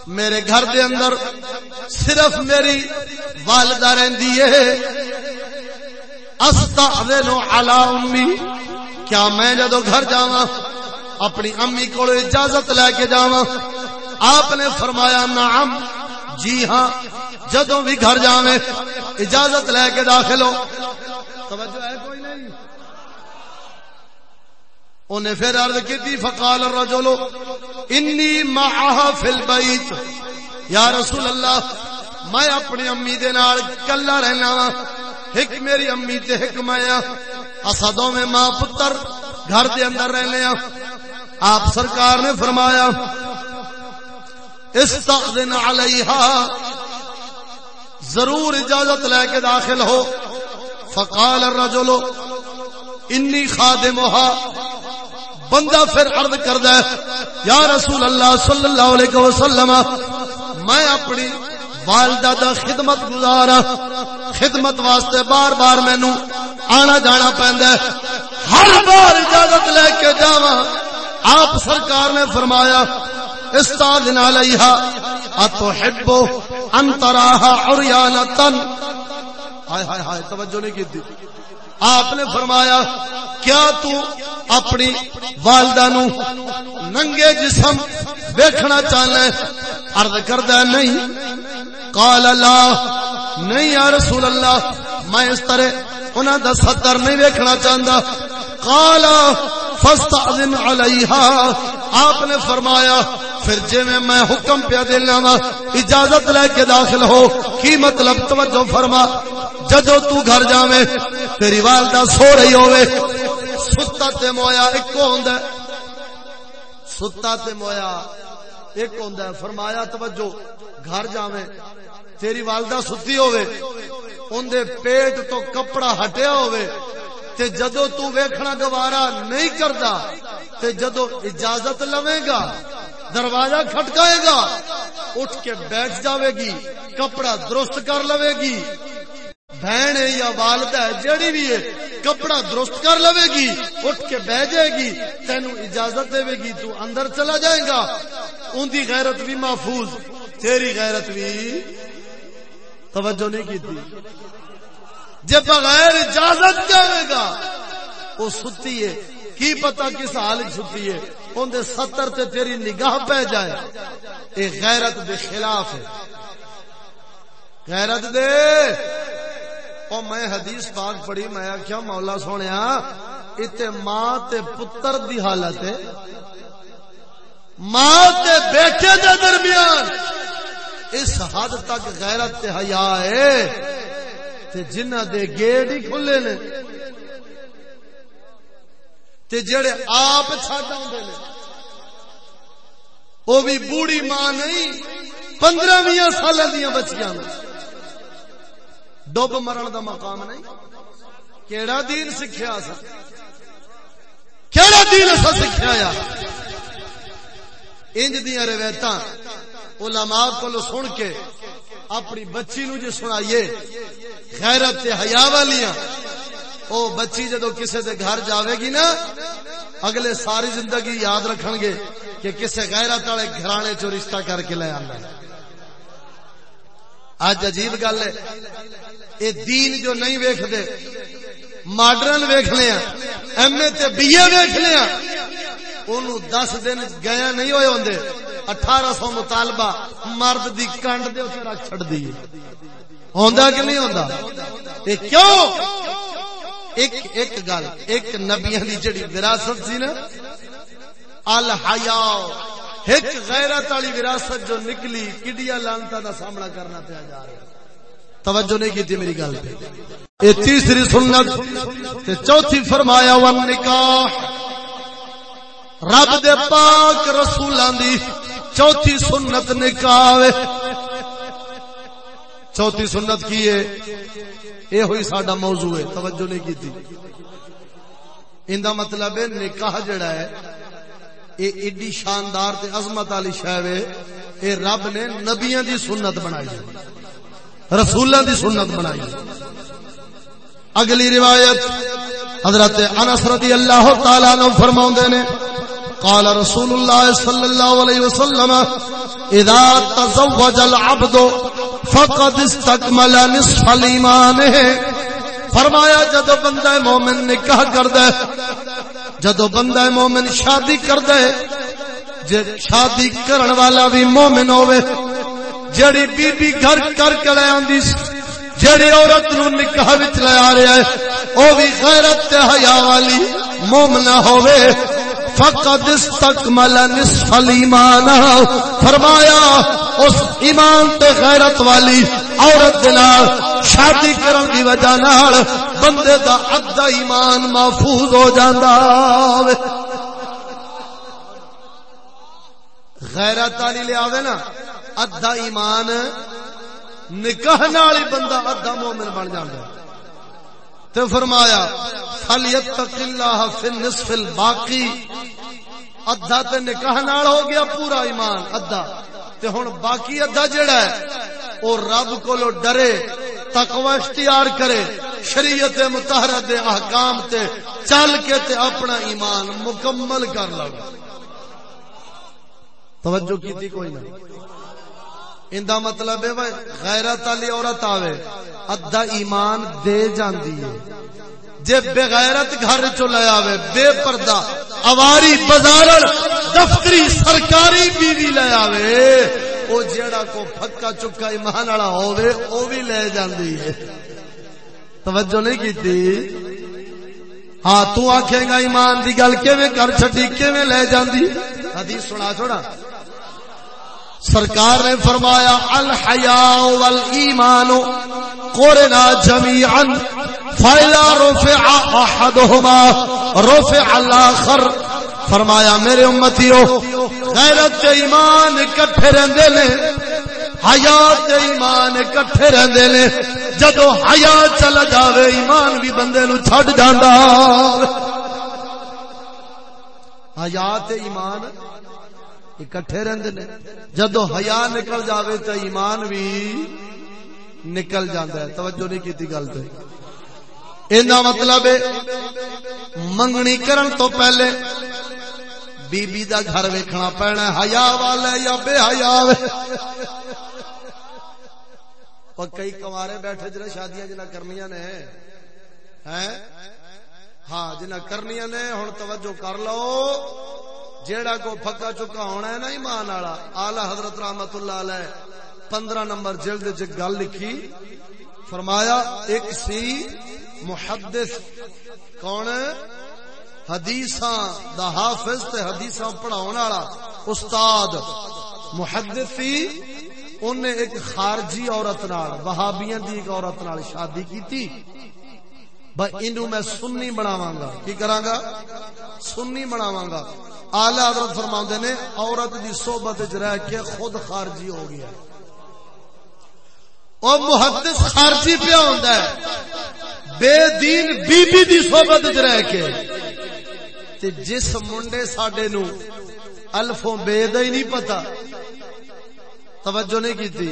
میرے گھر دے اندر صرف میری والدہ رہندی ہے۔ استعذن علی امی۔ کیا میں جدو گھر جاواں، اپنی امی کو اجازت لے کے جاواں۔ آپ نے فرمایا، نعم۔ جی ہاں جدو بھی گھر جاویں، اجازت لے کے داخل ہو۔ توجہ ہے کوئی نہیں؟ انہیں پھر عرض کی تھی فقال الرجل انی معها فی البیت. یا رسول اللہ، میں اپنی امی دے نال کلا رہنا وا ایک میری امی تے ایک میں اسدوں میں ماں پتر گھر دے اندر رہنے ہیں آپ سرکار نے فرمایا، استعذن علیہا، ضرور اجازت لے کے داخل ہو۔ فقال الرجل، انی خادمها بندہ پھر عرض کردا ہے، یا رسول اللہ صلی اللہ علیہ وسلم، میں اپنی والدہ دا خدمت گزارا ہاں۔ خدمت واسطے بار بار مینو آنا جانا پہندا ہے۔ ہر بار اجازت لے کے جاواں۔ آپ سرکار نے فرمایا استاذن علیہا اتحب ان تراها ہائے ہائے ہائے، توجہ نہیں کی آپ نے فرمایا، کیا تو اپنی والدہ نو ننگے جسم دیکھنا چاہنا ہے؟ عرض کردہ نہیں۔ قال لا، نہیں یا رسول اللہ، میں اس طرح انہاں دا ستر نہیں ویکھنا چاہندا۔ قال فاستاذن علیہا۔ آپ نے فرمایا، پھر جی میں میں حکم پیا دینا وا اجازت لے کے داخل ہو، کی مطلب توجہ فرما۔ جدو تو گھر جاویں تیری والدہ سو رہی ہوے ستا تے مویا ایک ہوندا ستا تے مویا ایک ہوندا فرمایا، توجہ، گھر جاویں تیری والدہ ستی ہوے اون دے پیٹ تو کپڑا ہٹیا ہوے تے جدو تو ویکھنا گوارا نہیں کردا، تے جدو اجازت لوے گا، دروازہ کھٹکائے گا، اٹھ کے بیٹھ جاوے گی، کپڑا درست کر لوے گی۔ بہن ہے یا والدہ ہے جیڑی بھی ہے، کپڑا درست کر لوے گی، اٹھ کے بہ جائے گی، تینو اجازت دے گی، تو اندر چلا جائے گا۔ ان دی غیرت بھی محفوظ، تیری غیرت بھی توجہ نہیں کی تھی۔ جب بغیر اجازت جائے گا وہ ستی ہے۔ کی پتا کس حال ستی ہے؟ اندر ستر تے تیری نگاہ پہ جائے۔ یہ غیرت دے خلاف ہے۔ غیرت دے او میں حدیث پاک پڑھی، میں کیا مولا سونے اتنے ماں تے پتر دی حالت ہے۔ ماں تے بیٹے دے درمیان اس حد تک غیرت تے حیا ہے تے جنہ دے گیٹ ہی کھلے نے۔ تے جڑے آپ چھڈ آندے نے وہ بھی بوڑھی ماں نہیں پندرہ میاں سال دیا بچیاں ڈب مرن دا مقام نہیں؟ کیڑا دین سکھیا سا؟ کیڑا دین اسا سکھیا یا؟ انج دیاں روایتاں علماء کو سن کے اپنی بچی نو جی سنائیے، غیرت تے حیا والیاں، او بچی جدو کسے دے گھر جاوے گی نا، اگلے ساری زندگی یاد رکھن گے کہ کسے غیرت والے گھرانے چو رشتہ کر کے لے آندا ہے۔ اج عجیب گل ہے اے دین جو نہیں ویکھ دے ماڈرن ویکھ لیا ایم اے تے بی اے ویکھ لیا اونوں 10 دن گیا نہیں ہوئے ہوندے، اٹھارہ سو مطالبہ مرد دی کنڈ دے اتنے رکھ چڑ دی ہوندا کہ نہیں ہوندا؟ تے کیوں؟ ایک ایک گل، ایک نبیاں دی جڑی وراثت سی نا الحیا ایک غیرت والی وراثت جو نکلی، کڈیا لانتا دا سامنا کرنا پیا جا رہا توجہ نہیں کی تھی میری گل پہ۔ یہ تیسری سنت تے چوتھی فرمایا ون نکاح رب دے پاک رسولان دی چوتھی سنت نکاح چوتھی سنت کی ہے؟ یہ ہوئی ساڈا موضوع ہے، توجہ نہیں کی تھی ان دا مطلب ہے، نکاح جڑا ہے اے ایڈی شاندار تے عظمت والی شے ہے۔ اے رب نے نبیاں دی سنت بنائی۔ ہے رسولاں دی سنت بنائی۔ اگلی روایت حضرت انس رضی اللہ تعالی عنہ فرماوندے نے، قال رسول الله صلى الله عليه وسلم، اذا تزوج العبد فقد استكمل نصف الايمان فرمایا جدو بندہ مومن نکاح کردا ہے جدو بندہ مومن شادی کردا ہے جے شادی کرن والا بھی مومن ہوے جڑی بی بی گھر کر کے لے آندی جڑی عورت نو نکاح وچ لے آ رہا ہے، او بھی غیرت تے حیا والی مومنہ ہوے فقد استکمل نصف الایمان۔ فرمایا، اس ایمان تے غیرت والی عورت دے نال شادی کرن دی وجہ نال بندے دا ادھا ایمان محفوظ ہو جاندا غیرت والی لے آوے نا۔ ادھا ایمان، نکاح نال بندہ ادھا مومن بن جاندا تے فرمایا فلیتق اللہ فی النصف الباقی ادھا تے نکاح نال ہو گیا پورا ایمان، ادھا۔ تے ہن باقی ادھا جڑا ہے، او رب کولو ڈرے، تقوی اختیار کرے، شریعت مطہرہ دے احکام تے چل کے تے اپنا ایمان مکمل کر لو۔ توجہ کیتی کوئی نہ۔ ان دا مطلب ہے غیرت والی عورت آوے، ادھا ایمان دے جاندی ہے۔ جے بغیرت گھر چ لے آوے، بے پردہ اواری بازار دفتری سرکاری بیوی لے آوے۔ او جیڑا کو پھکا چکا ایمان والا ہووے، او بھی لے جاندی ہے۔ توجہ نہیں کی ہاں تو آکھے گا ایمان دی گل کیویں کر چھڈی، کیویں لے جاندی؟ حدیث سنا چھوڑا سرکار نے فرمایا الحیاء والایمان قرنا جميعا فاذا رفع احدهما رفع الاخر فرمایا، میرے امتیو غیرت تے ایمان اکٹھے رہندے نے حیا تے ایمان اکٹھے رہندے نے۔ جدو حیا چل جاوے، ایمان بھی بندے نو چھڈ جاندا۔ حیا تے ایمان اکٹھے رہندے نے۔ جدو حیا نکل جاوے تے ایمان بھی نکل جاندا ہے۔ توجہ نہیں کیتی گل تے۔ ایندا مطلب ہے، منگنی کرن تو پہلے بی بی دا گھر ویکھنا پینا حیا والے یا بے حیا اور کئی کمارے بیٹھے جنہیں شادیاں جنہ کرنیاں نے۔ ہیں؟ ہاں جنہ کرنیاں نے، ہن توجہ کر لو۔ جیڑا کو پھکا چکا ہونا ہے نا ایمان والا آلہ حضرت رحمت اللہ علیہ، پندرہ نمبر جلد چ گل لکھی۔ فرمایا، ایک سی محدث، کون؟ حدیثاں دا حافظ تے حدیثاں پڑھاون والا، استاد محدث سی انہیں ایک خارجی عورت نال، وہابیاں دی ایک عورت نال شادی کیتی۔ بھائی انو میں سنی بناواں گا کی کراں گا سنی بناواں گا آلہ حضرت فرماندے نے، عورت دی صحبت وچ رہ کے خود خارجی ہو گیا۔ او محدث خارجی پیا ہوندا ہے۔ بے دین بی بی دی صحبت وچ رہ کے۔ تے جس منڈے ساڈے نو الفوں بے دا ہی نہیں پتا توجہ نہیں کیتی۔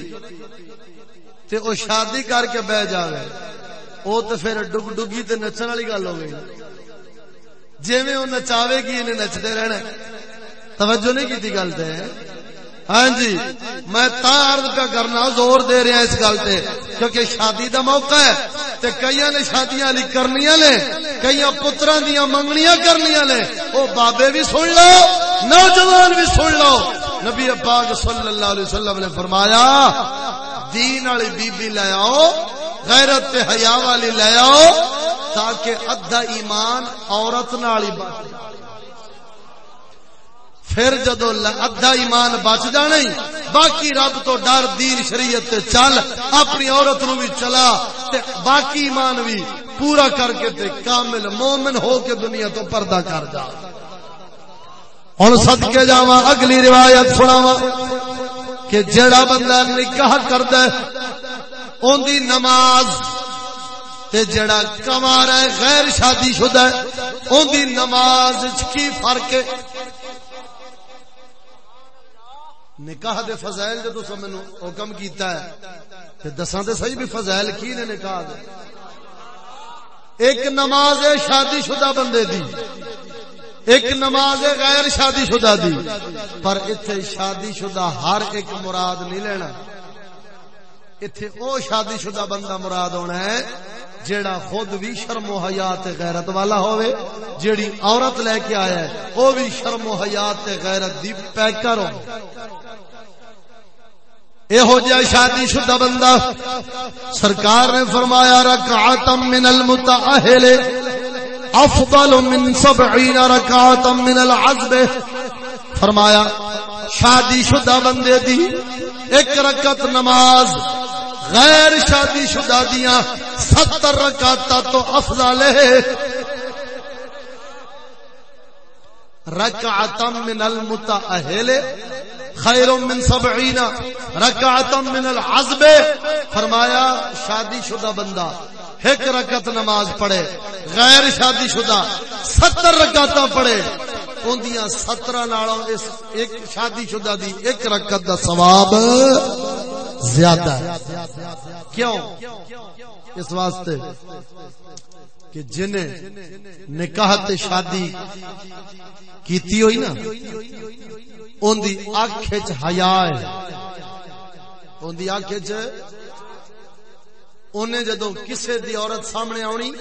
تے او شادی کر کے بہ جاوے۔ او تے پھر ڈگ ڈگی تے نچن والی گل ہو گئی۔ جی وہ نچاوے گی، انہیں نچتے رہنا توجہ نہیں کی گل تے۔ ہاں جی میں تا عرض پہ کرنا، زور دے رہا اس گل تے، کیونکہ شادی دا موقع ہے تے کئی نے شادیاں لی کرنیاں لے کئی پترا دیا منگنیاں کرنیاں لے او بابے بھی سن لو، نوجوان بھی سن لو۔ نبی پاک صلی اللہ علیہ وسلم نے فرمایا، دین والی بی بی لے آؤ، غیرت تے حیا والی لے آؤ، تاکہ ادھا ایمان عورت نال ہی بچ پھر جدو ادھا ایمان بچ جانا باقی رب تو ڈر دین شریعت تے چل، اپنی عورت نو بھی چلا، تے باقی ایمان بھی پورا کر کے تے کامل مومن ہو کے دنیا تو پردہ کر جا۔ ہوں سد کے جا اگلی روایت سناوا کہ جڑا بندہ نکاح کرد ان دی نماز تے جڑا کمار ہے، غیر شادی شدہ ہے ان دی نماز کی فرق ہے؟ نکاح دے فضائل جدو سب مینو حکم کیتا ہے، تے دساں تے صحیح بھی فضائل کی نے نکاح دے۔ ایک نماز ہے شادی شدہ بندے دی، ایک نماز غیر شادی شدہ دی، پر اتنے شادی شدہ ہر ایک مراد نہیں لینا۔ اتنے او شادی شدہ بندہ مراد ہونا ہے جیڑا خود بھی شرم و حیات غیرت والا ہوئے، جیڑی عورت لے کے آیا ہے وہ بھی شرم و حیات غیرت دی پیکر ہو ہو جائے شادی شدہ بندہ سرکار نے فرمایا رکعتم من المتأہل، افضل من سبعین رکعتم من العزب۔ فرمایا، شادی شدہ بندے دی ایک رکعت نماز، غیر شادی شدہ دیا ستر رکاتا تو افضل ہے۔ رکعتم من المتأہل خیر من سبعین رکعتم من العزب فرمایا شادی شدہ بندہ، ایک رکعت نماز پڑھے، غیر شادی شدہ ستر رکعتاں پڑھے. اندیاں سترہ نالوں اس ایک شادی شدہ دی ایک رکعت دا ثواب زیادہ ہے. کیوں؟ اس واسطے کہ جنہیں نکاح تے شادی کیتی ہوئی نا؟ ان دی آنکھ وچ حیا ہے۔ ان دی آنکھ وچ انہیں جدو کسے دی عورت سامنے آنی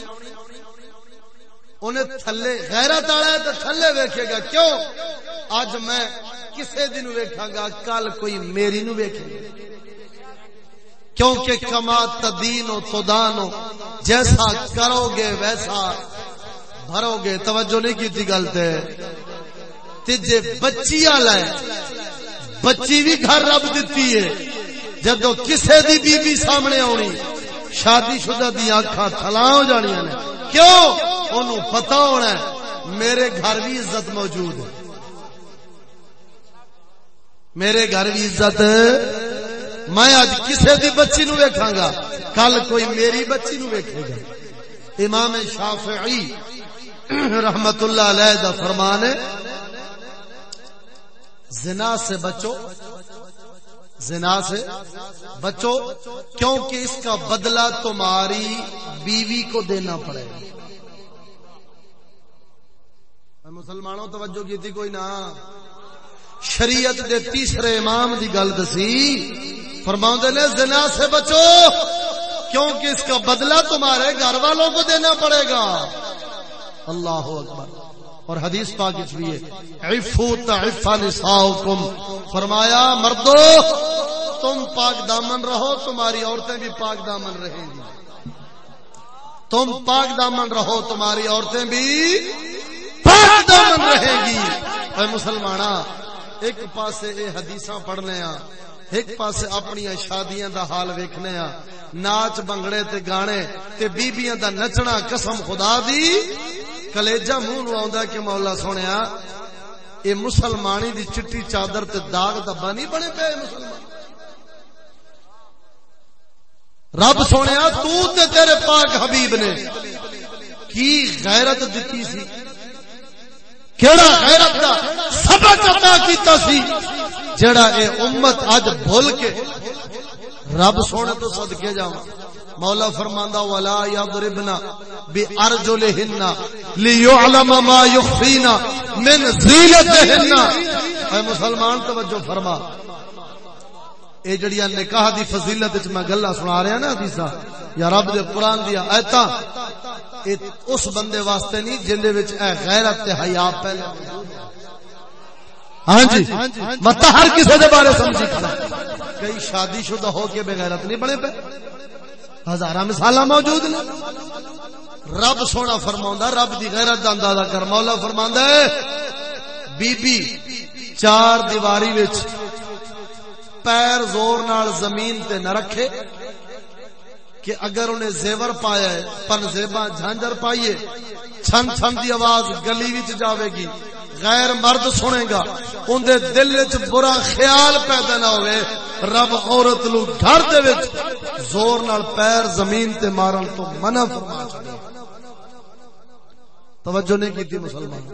انہیں تھلے غیرت والا ہے تو تھلے ویکھے گا۔ کیوں؟ اج میں کسے دن ویکھاں گا، کل کوئی میری نو ویکھے گا۔ کیونکہ کما تدین و تدان جیسا کرو گے ویسا بھرو گے۔ توجہ نہیں کی تھی گلتے تجھے بچی آلہ ہے، بچی بھی گھر رب دیتی ہے۔ جدو کسے دی بی بی سامنے آنی شادی شدہ دی آنکھاں تھلا ہو جانی نے۔ کیوں؟ انہوں پتا ہونا ہے، میرے گھر بھی عزت موجود ہے۔ میرے گھر بھی عزت۔ میں اج کسے دی بچی نو ویکھاں گا، کل کوئی میری بچی نو ویکھے گا۔ امام شافعی رحمت اللہ علیہ دا فرمان ہے زنا سے بچو۔ زنا سے بچو۔ کیونکہ اس کا بدلہ تمہاری بیوی کو دینا پڑے گا۔ مسلمانوں توجہ کی تھی، کوئی نہ۔ شریعت دے تیسرے امام دی گل دسی۔ فرماؤں نے، زنا سے بچو۔ کیونکہ اس کا بدلہ تمہارے گھر والوں کو دینا پڑے گا۔ اللہ اکبر۔ اور حدیث پاک اس بھی ہے عفو تعفا نساؤکم۔ فرمایا، مردو، تم پاک دامن رہو، تمہاری عورتیں بھی پاک دامن رہیں گی۔ تم پاک دامن رہو، تمہاری عورتیں بھی پاک دامن رہیں گی۔ اے مسلمانہ، ایک پاسے اے حدیثاں پڑھنے ہاں ایک پاسے اپنی شادیاں دا حال ویکھنے ہاں ناچ بنگڑے تے گانے تے بیبیاں دا نچنا قسم خدا دی کلیجا منہ نو آندا کہ مولا سونیا، اے مسلمانی دی چٹی چادر تے داغ دبا نہیں بنے پے مسلمان۔ رب سونیا، تو تے تیرے پاک حبیب نے۔ کی غیرت دتی سی؟ کیڑا غیرت دا سبق عطا کیتا سی جڑا اے امت اج بھول کے رب سونے تو صدقے جاواں۔ مولا فرماندا ولا یضربنا بارجلهن ليعلم ما يخفين من زینتهن۔ اے مسلمان، توجہ فرما۔ اے جڑیاں نکاح دی فضیلت وچ میں گلاں سنا رہا ہاں نا حدیثاں، یا رب دے قران دی ایتاں اس بندے واسطے نہیں جن دے وچ اے غیرت تے حیا پہلے ہاں جی مت ہر کسی دے بارے سمجھی کھڑا۔ کئی شادی شدہ ہو کے بے غیرت نہیں بنے پے۔ ہزاراں مثالاں موجود نے۔ رب سونا فرماوندا رب دی غیرت دا اندازہ کر، مولا فرماندا ہے، بی بی، چار دیواری وچ پیر زور نال زمین تے نہ رکھے کہ اگر انہیں زیور پایا ہے، پن زیبا جھانجر پائیے، چھن چھن دی آواز گلی وچ جاوے گی۔ غیر مرد سنے گا، ان دے دل وچ برا خیال پیدا نہ ہوئے، رب عورت لو گھر دے وچ زور نال پیر زمین تے مارن تو منع فرما چھڑے توجہ نہیں کیتی مسلمان۔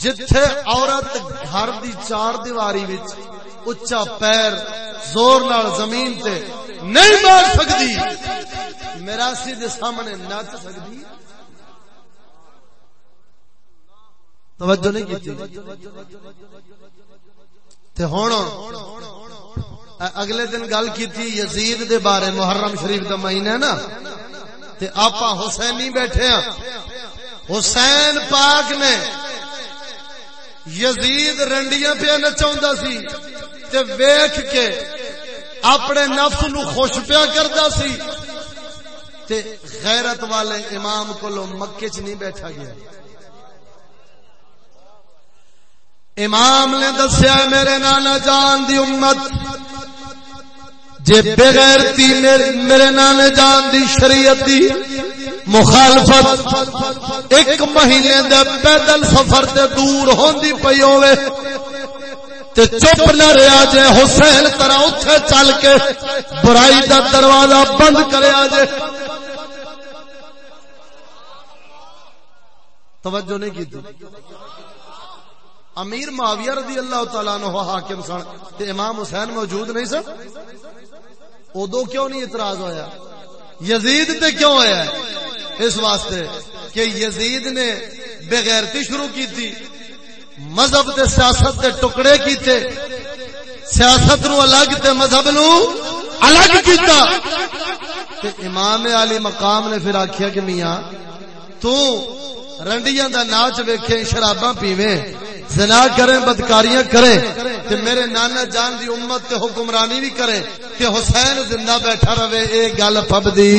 جتھے عورت گھر دی چار دیواری وچ اچا پیر زور نال زمین تے نہیں مار سکتی میراسی دے سامنے نچ سکتی توجہ نہیں کی ہوں اگلے دن گل کی یزید دے بارے محرم شریف دا مہینہ نا۔ تے آپ حسین بیٹھے ہیں حسین پاک نے یزید رنڈیاں پہ نچاؤں سی تے ویکھ کے اپنے نفس نو خوش پیا کردا سی تے غیرت والے امام کولو مکے چ نہیں بیٹھا گیا۔ امام نے دسیا میرے نانا جان دی امت، جے بغیر تی میرے نانے جان دی شریعت دی مخالفت ایک مہینے دے پیدل سفر تے دور ہوندی پئی ہوے تے چپ نہ رہا جے، حسین طرح اٹھے چل کے برائی دا دروازہ بند کریا جے۔ توجہ نہیں کی امیر معاویہ رضی اللہ تعالیٰ عنہ حاکم سن تے امام حسین موجود نہیں سن؟ ادو کیوں نہیں اعتراض ہویا؟ یزید تے کیوں ہویا؟ ہے اس واسطے کہ یزید نے بغیرتی شروع کی تھی مذہب دے سیاست دے ٹکڑے کیتے، سیاست نو الگ تے مذہب نو الگ کیتا۔ تے امام علی مقام نے پھر آکھیا کہ میاں تو رنڈیاں دا ناچ ویکھے، شراباں پیویں، زنا کریں، بدکاریاں کریں، تے میرے نانا جان دی امت تے حکمرانی بھی کریں تے حسین زندہ بیٹھا رہے، اے گل پب دی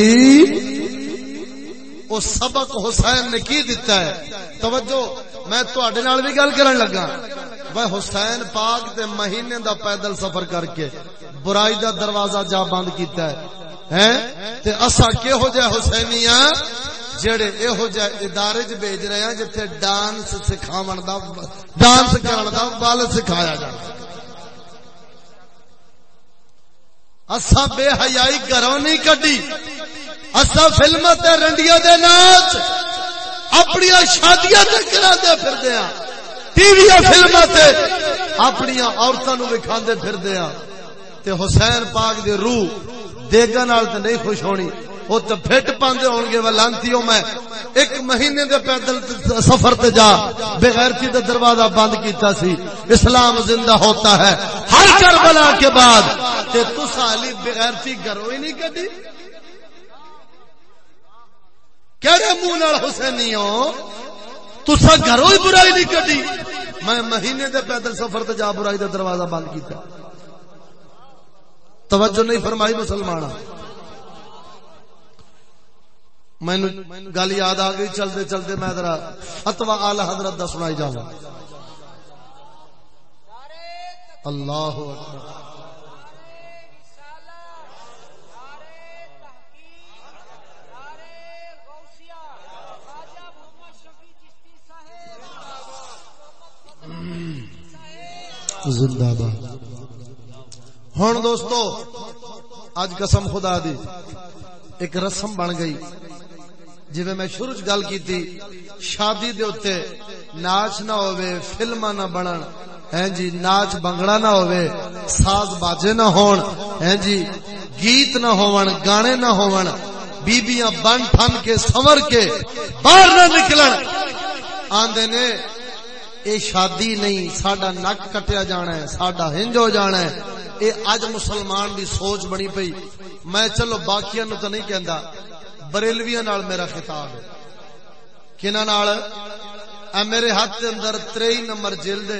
او سبق حسین نے کی دیتا ہے؟ توجہ، میں تواڈے نال بھی گل کرن لگا۔ وہ حسین پاک دے مہینے دا پیدل سفر کر کے برائی دا دروازہ جا بند کیتا ہے۔ ہیں؟ تے اسا کہو جے حسینیاں؟ جڑے یہو جہ ادارے چ بھیج رہے ہیں جتھے ڈانس سکھاون دا ڈانس کرن دا بل سکھایا جائے اسا بے حیائی گھروں نہیں کڈی۔ اسا فلم تے رنڈیا دے ناچ اپنی شادیاں تے کرا دے پھر دیا ٹی وی فلم تے اپنی عورتوں نو وکھاندے پھر دیا تے حسین پاک دی روح دیگا نال تے نہیں خوش ہونی۔ وہ تو پھٹ پاندے ہون گے ولانتیوں میں۔ ایک مہینے دے پیدل سفر تے جا، بغیرتی دے دروازہ بند کیتا سی۔ اسلام زندہ ہوتا ہے۔ ہر کربلا کے بعد۔ تے تسا علی بغیرتی گھروں ہی نہیں کڈی؟ کہڑے منہ نال حسینیوں تسا گھروں ہی برائی نہیں کڈی۔ میں مہینے دے پیدل سفر تے جا، برائی دا دروازہ بند کیتا۔ توجہ نہیں فرمائی مسلمان میں گل یاد آ گئی چلتے چلتے میں ذرا فتوا آل حضرت دا سنائی جاؤں اللہ زندہ باد ہوں دوستو اج قسم خدا دی ایک رسم بن گئی جی میں شروع چ گل کی شادی دے اتے ناچ نہ ہوئے فلم نہ بنن۔ ہیں جی ناچ بنگڑا نہ ہوئے ساز باجے نہ ہون۔ ہیں جی گیت نہ ہون، گانے نہ ہون۔ بیبیاں بن ٹھن کے سمر کے باہر نہ نکلن۔ آندے نے، اے شادی نہیں، ساڈا نک کٹیا جانا ہے، ساڈا ہنج ہو جانا ہے۔ اے اج مسلمان دی سوچ بنی پئی۔ میں چلو، باقیاں نو تو نہیں کہندا۔ بریلویاں نال میرا خطاب ہے۔ کنہ نال؟ اے میرے ہاتھ دے اندر 23 نمبر جلد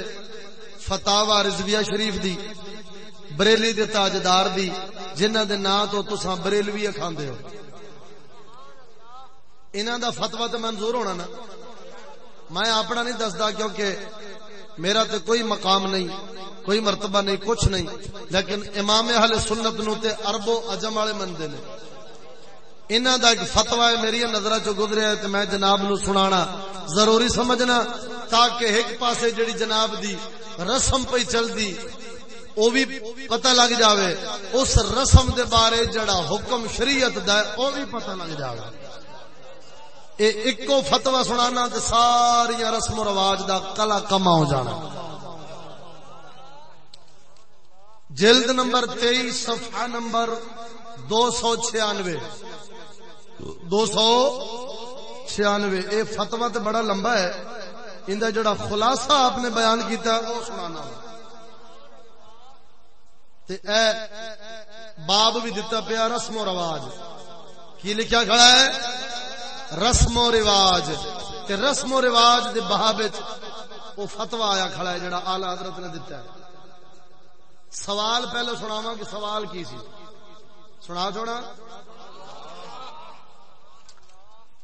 فتاوا رضویہ شریف دی، بریلی دے تاجدار دی جنہاں دے نام تو تساں بریلوی کھاندے ہو۔ انہاں دا فتوا تے منظور ہونا نا، میں اپنا نہیں دسدا کیونکہ میرا تو کوئی مقام نہیں، کوئی مرتبہ نہیں، کچھ نہیں، لیکن امام اہل سنت نو تے عرب و عجم والے مندے نے۔ انہاں دا ایک فتوی میری نظراں چ گزریا ہے تے میں جناب نو سنانا۔ ضروری سمجھنا، تاکہ ایک پاسے جڑی جناب دی رسم پئی چلدی، او بھی پتہ لگ جاوے۔ اس رسم دے بارے جڑا حکم شریعت دا ہے، او بھی پتہ لگ جاوے۔ اے اکو فتوا سنانا تے ساری رسم و رواج دا کلا کما ہو جانا۔ جلد نمبر تیئیس، صفحہ نمبر دو سو چھیانوے۔ دو سو چھیانوے. اے فتوا تے بڑا لمبا ہے. اندر جڑا خلاصہ آپ نے بیان کیتا ہے، وہ سنانا تے اے باب بھی دیتا پیا رسم و رواج. کی لکھا کھڑا ہے؟ رسم و رواج. تے رسم و رواج دے بہاب وہ فتوا آیا کھڑا ہے جڑا آلہ حضرت نے دیتا ہے. سوال پہلو سناوا کہ سوال کی سی؟ سنا چھوڑا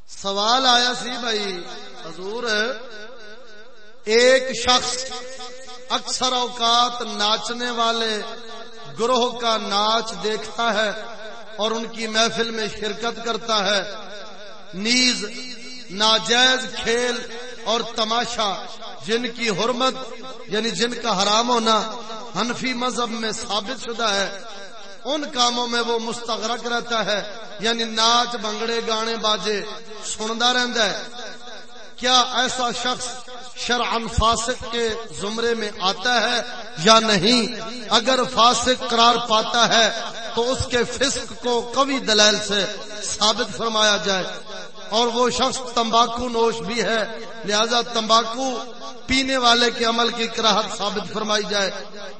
سوال آیا سی بھائی، حضور، ایک شخص اکثر اوقات ناچنے والے گروہ کا ناچ دیکھتا ہے اور ان کی محفل میں شرکت کرتا ہے۔ نیز ناجائز کھیل اور تماشا، جن کی حرمت یعنی جن کا حرام ہونا، حنفی مذہب میں ثابت شدہ ہے۔ ان کاموں میں وہ مستغرق رہتا ہے یعنی ناچ بنگڑے گانے باجے سندا رہندا ہے۔ کیا ایسا شخص شرعن فاسق کے زمرے میں آتا ہے یا نہیں؟ اگر فاسق قرار پاتا ہے تو اس کے فسق کو قوی دلائل سے ثابت فرمایا جائے۔ اور وہ شخص تمباکو نوش بھی ہے، لہذا تمباکو پینے والے کے عمل کی کراہت ثابت فرمائی جائے۔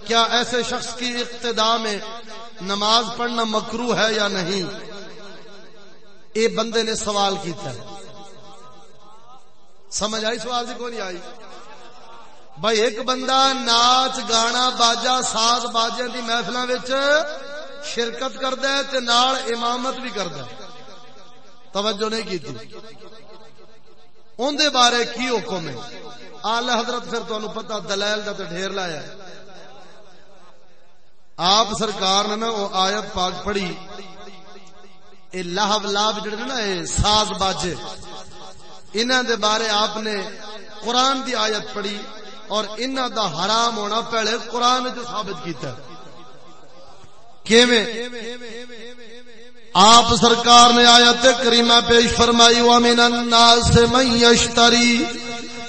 کیا ایسے شخص کی ابتدا میں نماز پڑھنا مکرو ہے یا نہیں؟ اے بندے نے سوال کیتا ہے۔ سمجھ آئی؟ سوال جی سے کو نہیں آئی؟ بھائی ایک بندہ ناچ، گانا، باجا، ساز باجے کی محفل شرکت کرد ہے تے نال امامت بھی کرد ہے۔ توجہ نہیں کی اندر بارے کی حکم ہے؟ آل حضرت پھر تمہیں پتا دلائل کا تو ڈھیر لایا ہے۔ آپ سرکار نے نا وہ آیت پاک پڑھی۔ اے لہب لاب جڑے نا، اے ساز باجے۔ انہاں دے بارے آپ نے قرآن دی آیت پڑھی اور انہاں دا حرام ہونا پہلے قرآن جو ثابت کیتا ہے۔ کیویں؟ آپ سرکار نے آیت کریمہ پیش فرمائی، ومن الناس من یشتری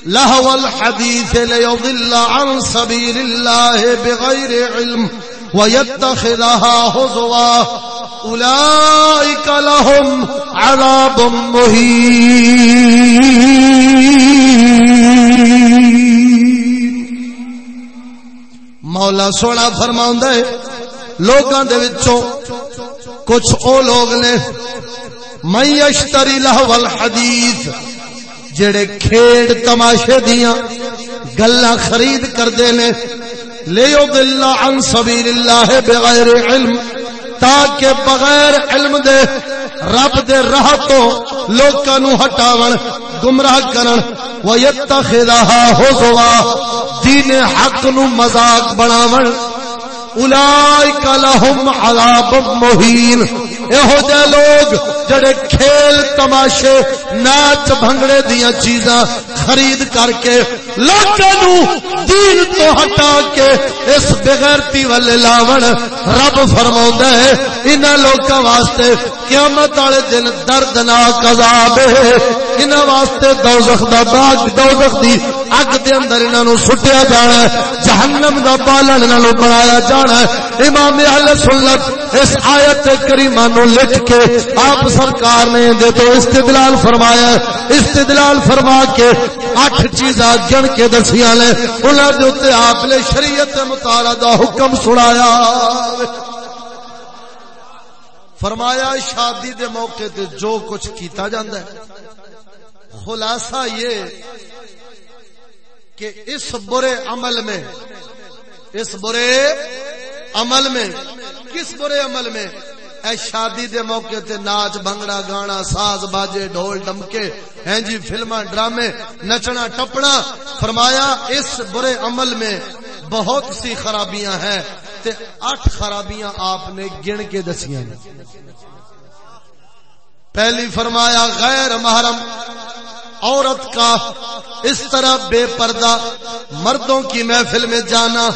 لہو الحدیث لیضل عن سبیل اللہ بغیر علم۔ ويتخذها هزوا أولئك لهم عذاب مهين۔ مولا سونا فرماؤں دے لوگاں دے وچوں کچھ او لوگ نے میں اشتری لہو الحدیث جڑے کھیڑ تماشے دیاں گلاں خرید کردے نے لیضل عن سبیل اللہ بغیر علم، تاکہ بغیر علم دے رب دے راہ تو لوکاں نو ہٹاون، گمراہ کرن۔ ویتخذها ہزوا دین حق نو مذاق بناون۔ اولائک لهم عذاب مہین۔ یہو جے لوگ جڑے کھیل، تماشے، ناچ، بھنگڑے دیاں چیزاں خرید کر کے لوگوں دین تو ہٹا کے اس بغیرتی والے لاون رب فرماوندا ہے، انہاں لوکاں واسطے قیامت والے دن دردناک عذاب ہے۔ انہاں واسطے دوزخ دا باغ، دوزخ دی اگ دے اندر انہاں نو سٹیا جانا ہے۔ جہنم دا بالن انہاں نو بنایا جانا ہے۔ امام اہل سنت اس آیت کریمہ نو لکھ کے آپ سرکار نے دے تو استدلال فرمایا استدلال فرما کے اٹھ چیزاں گن کے دسیاں نے، انہاں دے اوتے آپ نے شریعت مطالعہ دا حکم سنایا۔ فرمایا شادی دے موقع تے جو کچھ کیتا جاندا ہے۔ خلاصہ یہ کہ اس برے عمل میں، اس برے عمل میں؟ کس برے عمل میں؟ اے شادی دے موقع تے ناچ، بھنگڑا، گانا، ساز، باجے، ڈھول، ڈمکے، ہیں جی فلما ڈرامے، نچنا، ٹپنا۔ فرمایا، اس برے عمل میں بہت سی خرابیاں ہیں تے اٹھ خرابیاں آپ نے گن کے دسیاں پہلی فرمایا، غیر محرم عورت کا اس طرح بے پردہ مردوں کی محفل میں جانا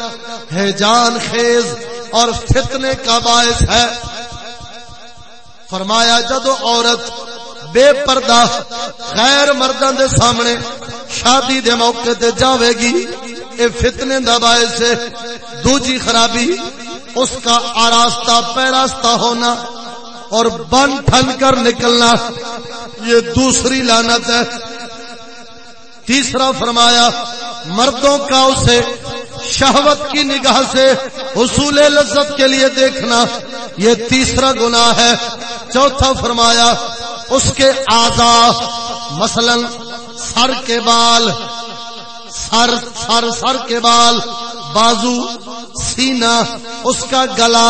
ہے جان خیز اور فتنے کا باعث ہے۔ فرمایا جدو عورت بے پردہ غیر مردوں دے سامنے شادی دے موقع تے جاوے گی، اے فتنے دا باعث ہے۔ دوجی خرابی، اس کا آراستہ پیراستہ ہونا اور بن ٹھن کر نکلنا، یہ دوسری لانت ہے۔ تیسرا فرمایا، مردوں کا اسے شہوت کی نگاہ سے حصول لذت کے لیے دیکھنا، یہ تیسرا گناہ ہے۔ چوتھا فرمایا، اس کے آزا، مثلا سر کے بال، سر سر سر کے بال بازو، سینہ، اس کا گلا،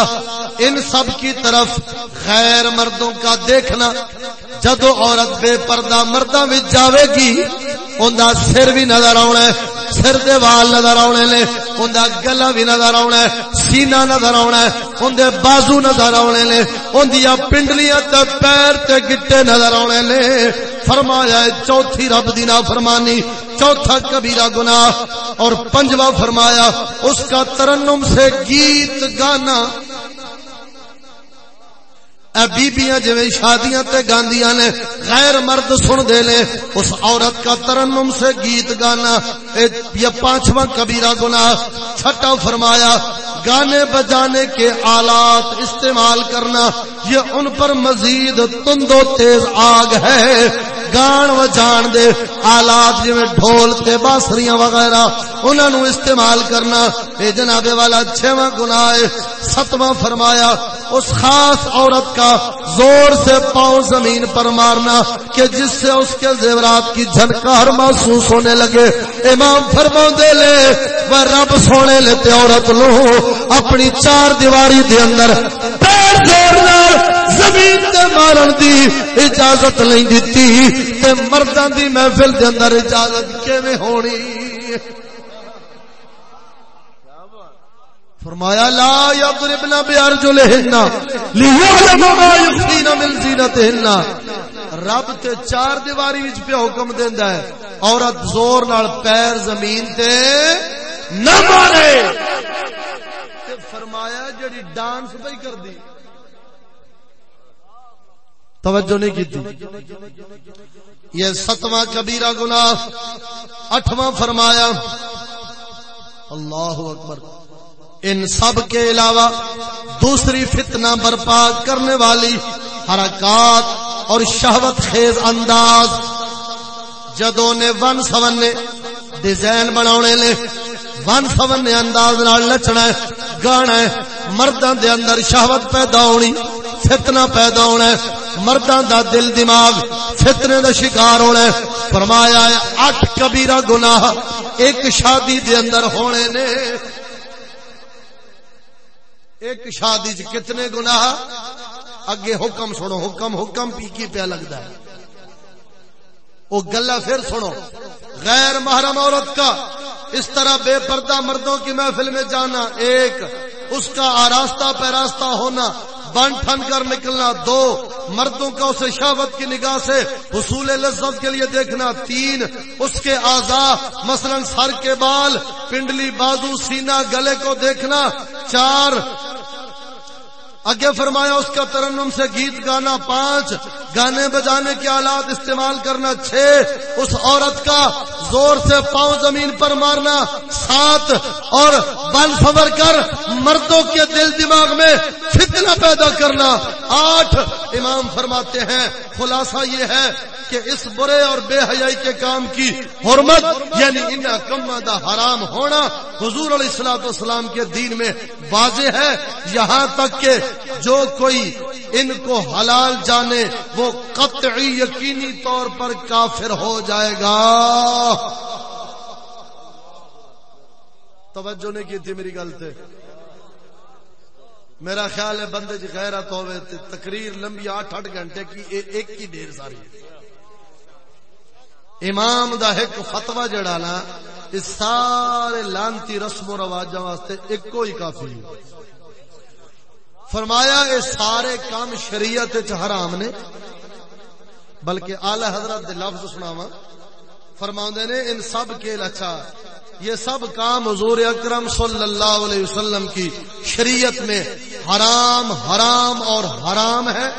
ان سب کی طرف غیر مردوں کا دیکھنا۔ جدو عورت بے پردہ مردہ میں جاوے گی اندر سر بھی نظر آنا ہے، سر دے وال نظر آنے نے اندر گلا بھی نظر آنا ہے، سینہ نظر آنا ہے اندر بازو نظر آنے نے اندیا پنڈلیاں تے پیر تے گٹے نظر آنے نے۔ فرمایا چوتھی رب دی فرمانی چوتھا کبیرہ گناہ۔ اور پنجواں فرمایا، اس کا ترنم سے گیت گانا۔ بیبیاں جی شادیاں تے گاندیاں نے غیر مرد سن دے لے، اس عورت کا ترنم سے گیت گانا۔ یہ پانچواں کبیرہ گناہ۔ چھٹا فرمایا، گانے بجانے کے آلات استعمال کرنا، یہ ان پر مزید تند و تیز آگ ہے۔ گان و جان دے آلات جی ڈھول تے باسریاں وغیرہ، انہاں نو استعمال کرنا۔ اے جناب والا، چھواں گناہ ستواں فرمایا، اس خاص عورت کا زور سے پاؤں زمین پر مارنا کہ جس سے اس کے زیورات کی جھنکار محسوس ہونے لگے۔ امام فرما دے لے، وہ رب سونے لیتے عورت لو اپنی چار دیواری دے اندر پیر زور زمین دے مارن دی اجازت نہیں دیتی تے مرداں دی محفل دے اندر اجازت کیویں ہونی؟ فرمایا، لا یضربنا بارجلهن لیعلم ما یخفین من زینتهن۔ رب تے چار دیواری وچ پہ حکم دیندا ہے، عورت زور نال پیر زمین تے نہ مارے۔ تے فرمایا، جڑی ڈانس پئی کردی۔ توجہ نہیں کی یہ ستواں کبیرہ گناہ اٹھواں فرمایا۔ اللہ اکبر۔ ان سب کے علاوہ دوسری فتنہ برپا کرنے والی حرکات اور شہوت خیز انداز۔ جدو نے ون سون نے ڈیزائن بنا نے ون سون نے انداز نال نچنا ہے، گانا ہے۔ مردوں دے اندر شہوت پیدا ہونی، فتنہ پیدا ہونا ہے۔ مردوں دا دل دماغ فتنے دا شکار ہونا ہے۔ فرمایا ہے، اٹھ کبیرہ گناہ ایک شادی دے اندر ہونے نے۔ ایک شادی چ کتنے گناہ؟ اگے حکم سنو، حکم حکم پی کی پیا لگتا ہے؟ وہ گلا پھر سنو۔ غیر محرم عورت کا اس طرح بے پردہ مردوں کی محفل میں جانا، ایک، اس کا آراستہ پیراستہ ہونا، بن ٹھن کر نکلنا، دو، مردوں کا اسے شہوت کی نگاہ سے حصول لذت کے لیے دیکھنا، تین، اس کے آزا، مثلا سر کے بال، پنڈلی بازو سینا گلے کو دیکھنا، چار اگے فرمایا اس کا ترنم سے گیت گانا پانچ، گانے بجانے کے آلات استعمال کرنا چھ، اس عورت کا زور سے پاؤں زمین پر مارنا سات اور بن فور کر مردوں کے دل دماغ میں فتنہ پیدا کرنا آٹھ۔ امام فرماتے ہیں، خلاصہ یہ ہے کہ اس برے اور بے حیائی کے کام کی حرمت یعنی ان کما حرام ہونا، حضور علیہ السلاۃ والسلام کے دین میں واضح ہے۔ یہاں تک کہ جو کوئی ان کو حلال جانے، وہ قطعی یقینی طور پر کافر ہو جائے گا۔ توجہ نہیں کی تھی میری گل سے میرا خیال ہے بندے جی غیرت ہوئے تقریر لمبی آٹھ آٹھ گھنٹے کی ایک ہی دیر ساری۔ امام دا ایک فتوا جڑا نا، اس سارے لانتی رسم و رواجوں واسطے ایک ہی کافی فرمایا یہ سارے کام شریعت حرام نے، بلکہ آلہ حضرت دے لفظ سناوا فرما نے، ان سب کے اچھا۔ یہ سب کام حضور اکرم صلی اللہ علیہ وسلم کی شریعت میں حرام حرام اور حرام ہے۔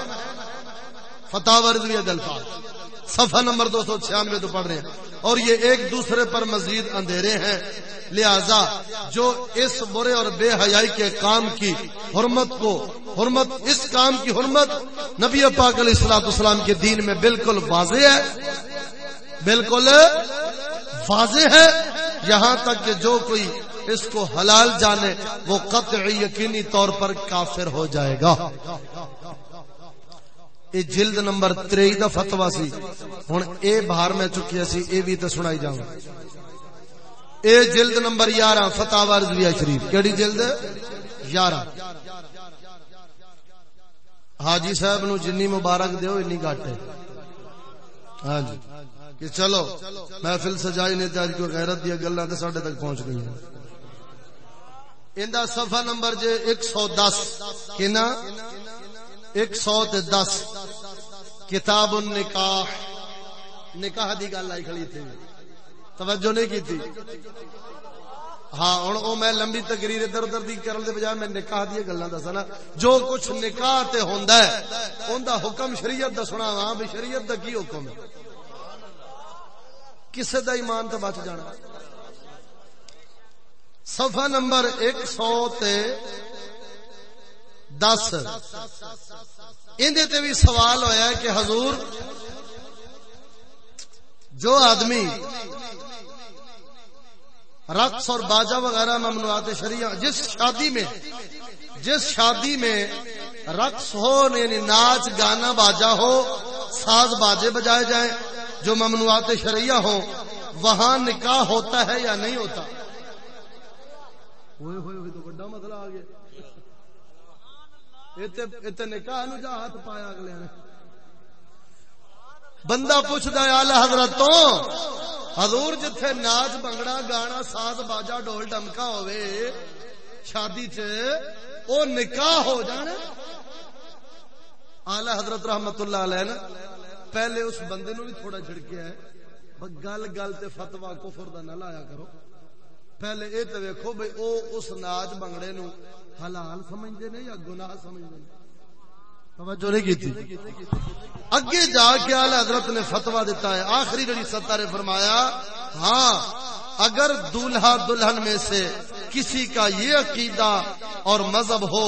فتح ورزی الفاظ صفحہ نمبر دو سو چھیانوے تو پڑھ رہے ہیں۔ اور یہ ایک دوسرے پر مزید اندھیرے ہیں۔ لہذا جو اس برے اور بے حیائی کے کام کی حرمت کو، حرمت، اس کام کی حرمت نبی پاک علیہ السلاۃ السلام کے دین میں بالکل واضح ہے۔ بالکل واضح ہے۔ یہاں تک کہ جو کوئی اس کو حلال جانے، وہ قطعی یقینی طور پر کافر ہو جائے گا۔ اے جلد نمبر تری دا فتوا سی۔ ہوں اے باہر میں چکیا سی، اے بھی تو سنائی جاؤں اے جلد نمبر یارہ فتح رضویہ شریف۔ کیڑی جلد؟ یارہ۔ حاجی صاحب نو جنی مبارک دیو، انی گھٹ ہے۔ ہاں جی۔ کہ چلو، محفل سجائی نے اج کو غیرت دیا، گلاں تے ساڈے تک پہنچ گئی ہیں۔ ایندا صفحہ نمبر جے 110 کنا ایک سو دس کتاب نکاح نکاح دی گل آئی کھڑی تھی۔ توجہ نہیں کی تھی۔ ہاں ہوں وہ میں لمبی تقریر ادھر ادھر دی کرن دے بجائے میں نکاح دیا گلا دسا نا۔ جو کچھ نکاح تے ہوں ان کا حکم شریعت دسنا وا بھی شریعت کا کی حکم ہے؟ کسی کا ایمان تو بچ جانا۔ صفحہ نمبر 100 تے 10 اندے تے بھی سوال ہویا ہے کہ حضور جو آدمی رقص اور باجا وغیرہ ممنوعات شریعہ جس شادی میں جس شادی میں رقص ہو یعنی ناچ، گانا، باجا ہو، ساز، باجے بجائے جائیں، جو ممنوعات شریعہ ہوں، وہاں نکاح ہوتا ہے یا نہیں ہوتا؟ ہوئے ہوئے تو بڑا مسئلہ آ گیا۔ نکاح نو جا ہاتھ پایا اگلے نے بندہ پوچھتا ہے آلہ حضرت تو حضور جتھے ناچ بنگڑا گانا ساز باجا ڈول ڈمکا ہوئے شادی چ او نکاح ہو جانا آلہ حضرت رحمت اللہ علیہ پہلے اس بندے نو بھی تھوڑا جھڑکیا ہے گل گل تے فتوا کفر دا نہ لایا کرو پہلے اے تے ویکھو بھئی او اس ناچ بنگڑے نو حلال سمجھدے نے یا گناہ سمجھدے نے؟ توجہ نہیں کیتی۔ اگے جا کے آل حضرت نے فتوا دیتا ہے۔ آخری جڑی ستر نے فرمایا ہاں اگر دولہا دلہن میں سے کسی کا یہ عقیدہ اور مذہب ہو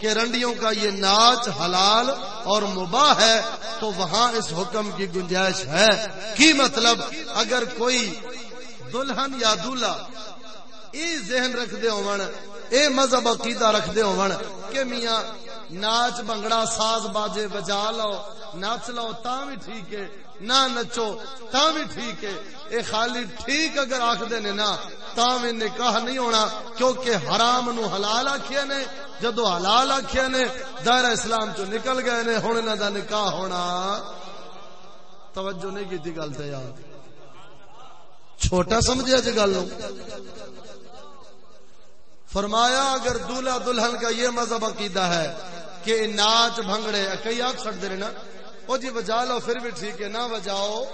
کہ رنڈیوں کا یہ ناچ حلال اور مباح ہے، تو وہاں اس حکم کی گنجائش ہے۔ کی مطلب؟ اگر کوئی دلہن یا دولہا اے ذہن رکھ دے ہون، اے مذہب عقیدہ رکھ دے ہون کہ میاں ناچ بنگڑا ساز باجے بجا لو، ناچ لو تا بھی ٹھیک ہے، نہ نچو تا بھی ٹھیک ہے۔ اے خالی ٹھیک اگر آخ دے نے نا تا بھی نکاح نہیں ہونا کیونکہ حرام نو حلال آکھیا نے۔ جدو حلال آکھیا نے، دائرہ اسلام چو نکل گئے نے ہونے نہ دا نکاح ہونا۔ توجہ نہیں کی تھی گل تے یار۔ چھوٹا سمجھیا جی گل۔ فرمایا، اگر دولہا دلہن کا یہ مذہب عقیدہ ہے کہ ناچ بھنگڑے، کئی آگ سٹ دے نا؟ او جی بجا لو، پھر بھی ٹھیک ہے۔ نہ بجاؤ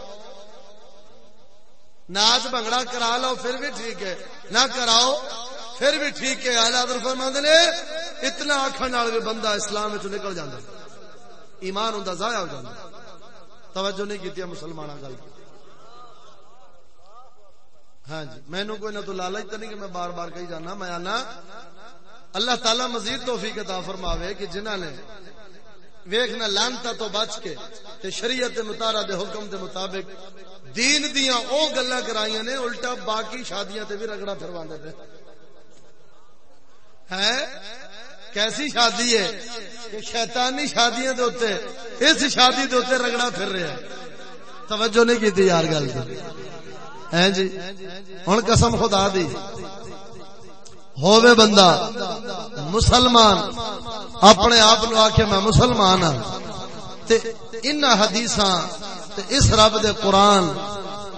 ناچ بھنگڑا کرا لو، پھر بھی ٹھیک ہے۔ نہ کراؤ، پھر بھی ٹھیک ہے۔ آلہ در نے، اتنا آخر نال بھی بندہ اسلام میں نکل جاندہ ایمان ہوں ضائع ہو جاندہ توجہ نہیں کی مسلمان گل۔ ہاں جی. میں کوئی نہ تو لالچ تو نہیں کہ میں بار بار کہی جانا. میں آنا اللہ تعالی مزید توفیق عطا فرماوے کہ جنہاں نے ویکھنا لانتا تو بچ کے تے شریعت متارا دے حکم دے مطابق دین دیاں او گلاں کرائیاں نے، الٹا باقی شادیاں تے بھی رگڑا پھرواندے پہ ہے؟ کیسی شادی ہے؟ کہ شیطانی شادیاں دے اوتے، اس شادی دے اوتے رگڑا پھر رہا ہے۔ توجہ نہیں کیتی یار گل تے ہے جی؟ ہن قسم خدا دی۔ ہووے بندہ مسلمان، اپنے آپ نو آکھے میں مسلمان ہاں۔ تے ان حدیثاں، تے اس رب دے قرآن،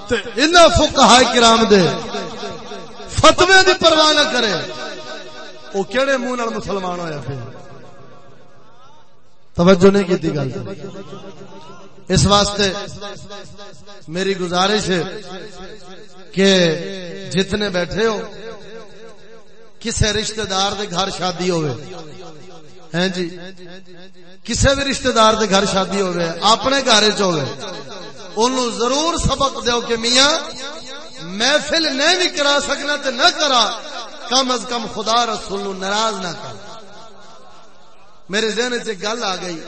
تے ان فقہاء کرام دے فتوی دی پرواہ نہ کرے۔ او کیڑے منہ نال مسلمان ہویا پھر؟ توجہ نہیں کیتی گل۔ اس واسطے میری گزارش ہے کہ جتنے بیٹھے ہو، کسے رشتہ دار دے گھر شادی ہوئے۔ ہیں جی؟ کسے بھی رشتہ دار دے گھر شادی ہوئے، اپنے گھر ہوئے۔ انہوں ضرور سبق دیو کہ میاں، محفل نہیں بھی کرا سکنا تے نہ کرا، کم از کم خدا رسول ناراض نہ کر۔ میرے ذہن سے گل آ گئی،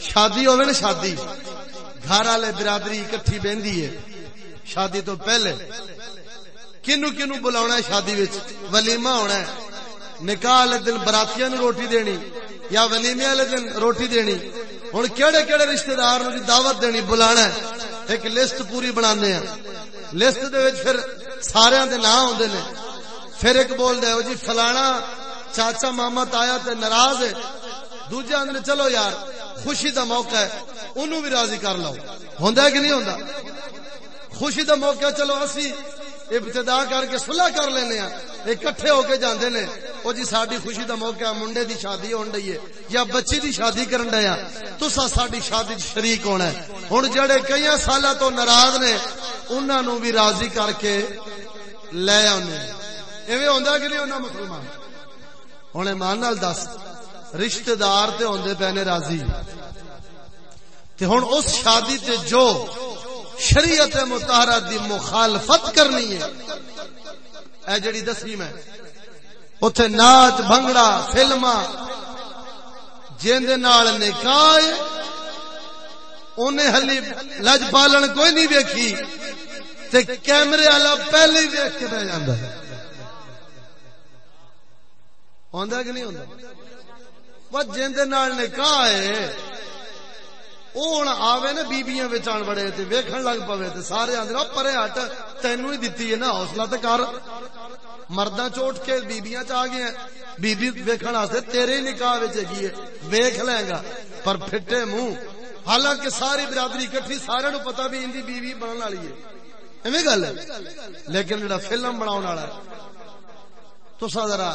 شادی ہوئے نا شادی؟ گھر والے برادری اکٹھی بہندی ہے۔ شادی تو پہلے۔ کنو کنو بلا شادی وچ؟ ولیمہ ہونا ہے۔ نکاح والے دن براتیا نو روٹی دینی یا ولیمے والے دن روٹی دینی؟ ہوں کہڑے کہڑے رشتے دار نو دعوت دینی بلا ایک لسٹ پوری بنا ہاں۔ لسٹ دے وچ پھر سارے دے نام آدھے نے۔ پھر ایک بول دے، او جی فلانا چاچا ماما تایا تے ناراض ہے۔ دوجے آدھے چلو یار خوشی دا موقع ہے انہوں بھی راضی کر لو۔ ہوں کہ نہیں ہوں خوشی دا موقع چلو اسی ابتدا کر کے صلح کر لینے اکٹھے ہو کے جاندے نے۔ او جی ساڈی خوشی دا موقع منڈے دی شادی ہون ڈئی ہے، یا بچی دی شادی کرن ڈیا تسا ساڈی شادی وچ شریک ہونا ہے۔ ہن جڑے کئی سالاں تو ناراض نے انہاں نو بھی راضی کر کے لے اونے ایویں ہوندا کہ نہیں ہوندا، مسلمان؟ ہن ایمان نال دس۔ رشتہ دار تے ہوندے پے راضی۔ تے ہن اس شادی تے جو شریعت متحرہ دی مخالفت کرنی ہے، اے جڑی دسویں میں اتنے ناچ بھنگڑا فلما جن نکاح انہیں ہلی لج پالن کوئی نہیں ویکھی، تے کیمرے والا پہلے ہی ویک کے بہ جانا آدھا کہ نہیں ہوندا؟ آتا جن نکاح ہے ہوں آوے نا بیبیاں آن بڑے تے ویکھن لگ پوے تے سارے آدھے پرے ہٹ تینوں ہی دتی ہے نا حوصلہ تے کر مرداں چوٹ کے بیبیاں چ آ گئے بی بی ویکھن واسطے تیرے نکاح وچ گئی ہے ویکھ لے گا پر پھٹے منہ حالانکہ ساری برادری کٹھی سارے نو پتا بھی اندی بیوی بننے والی ہے ایویں گل ہے لیکن جڑا فلم بناون والا ہے تسا ذرا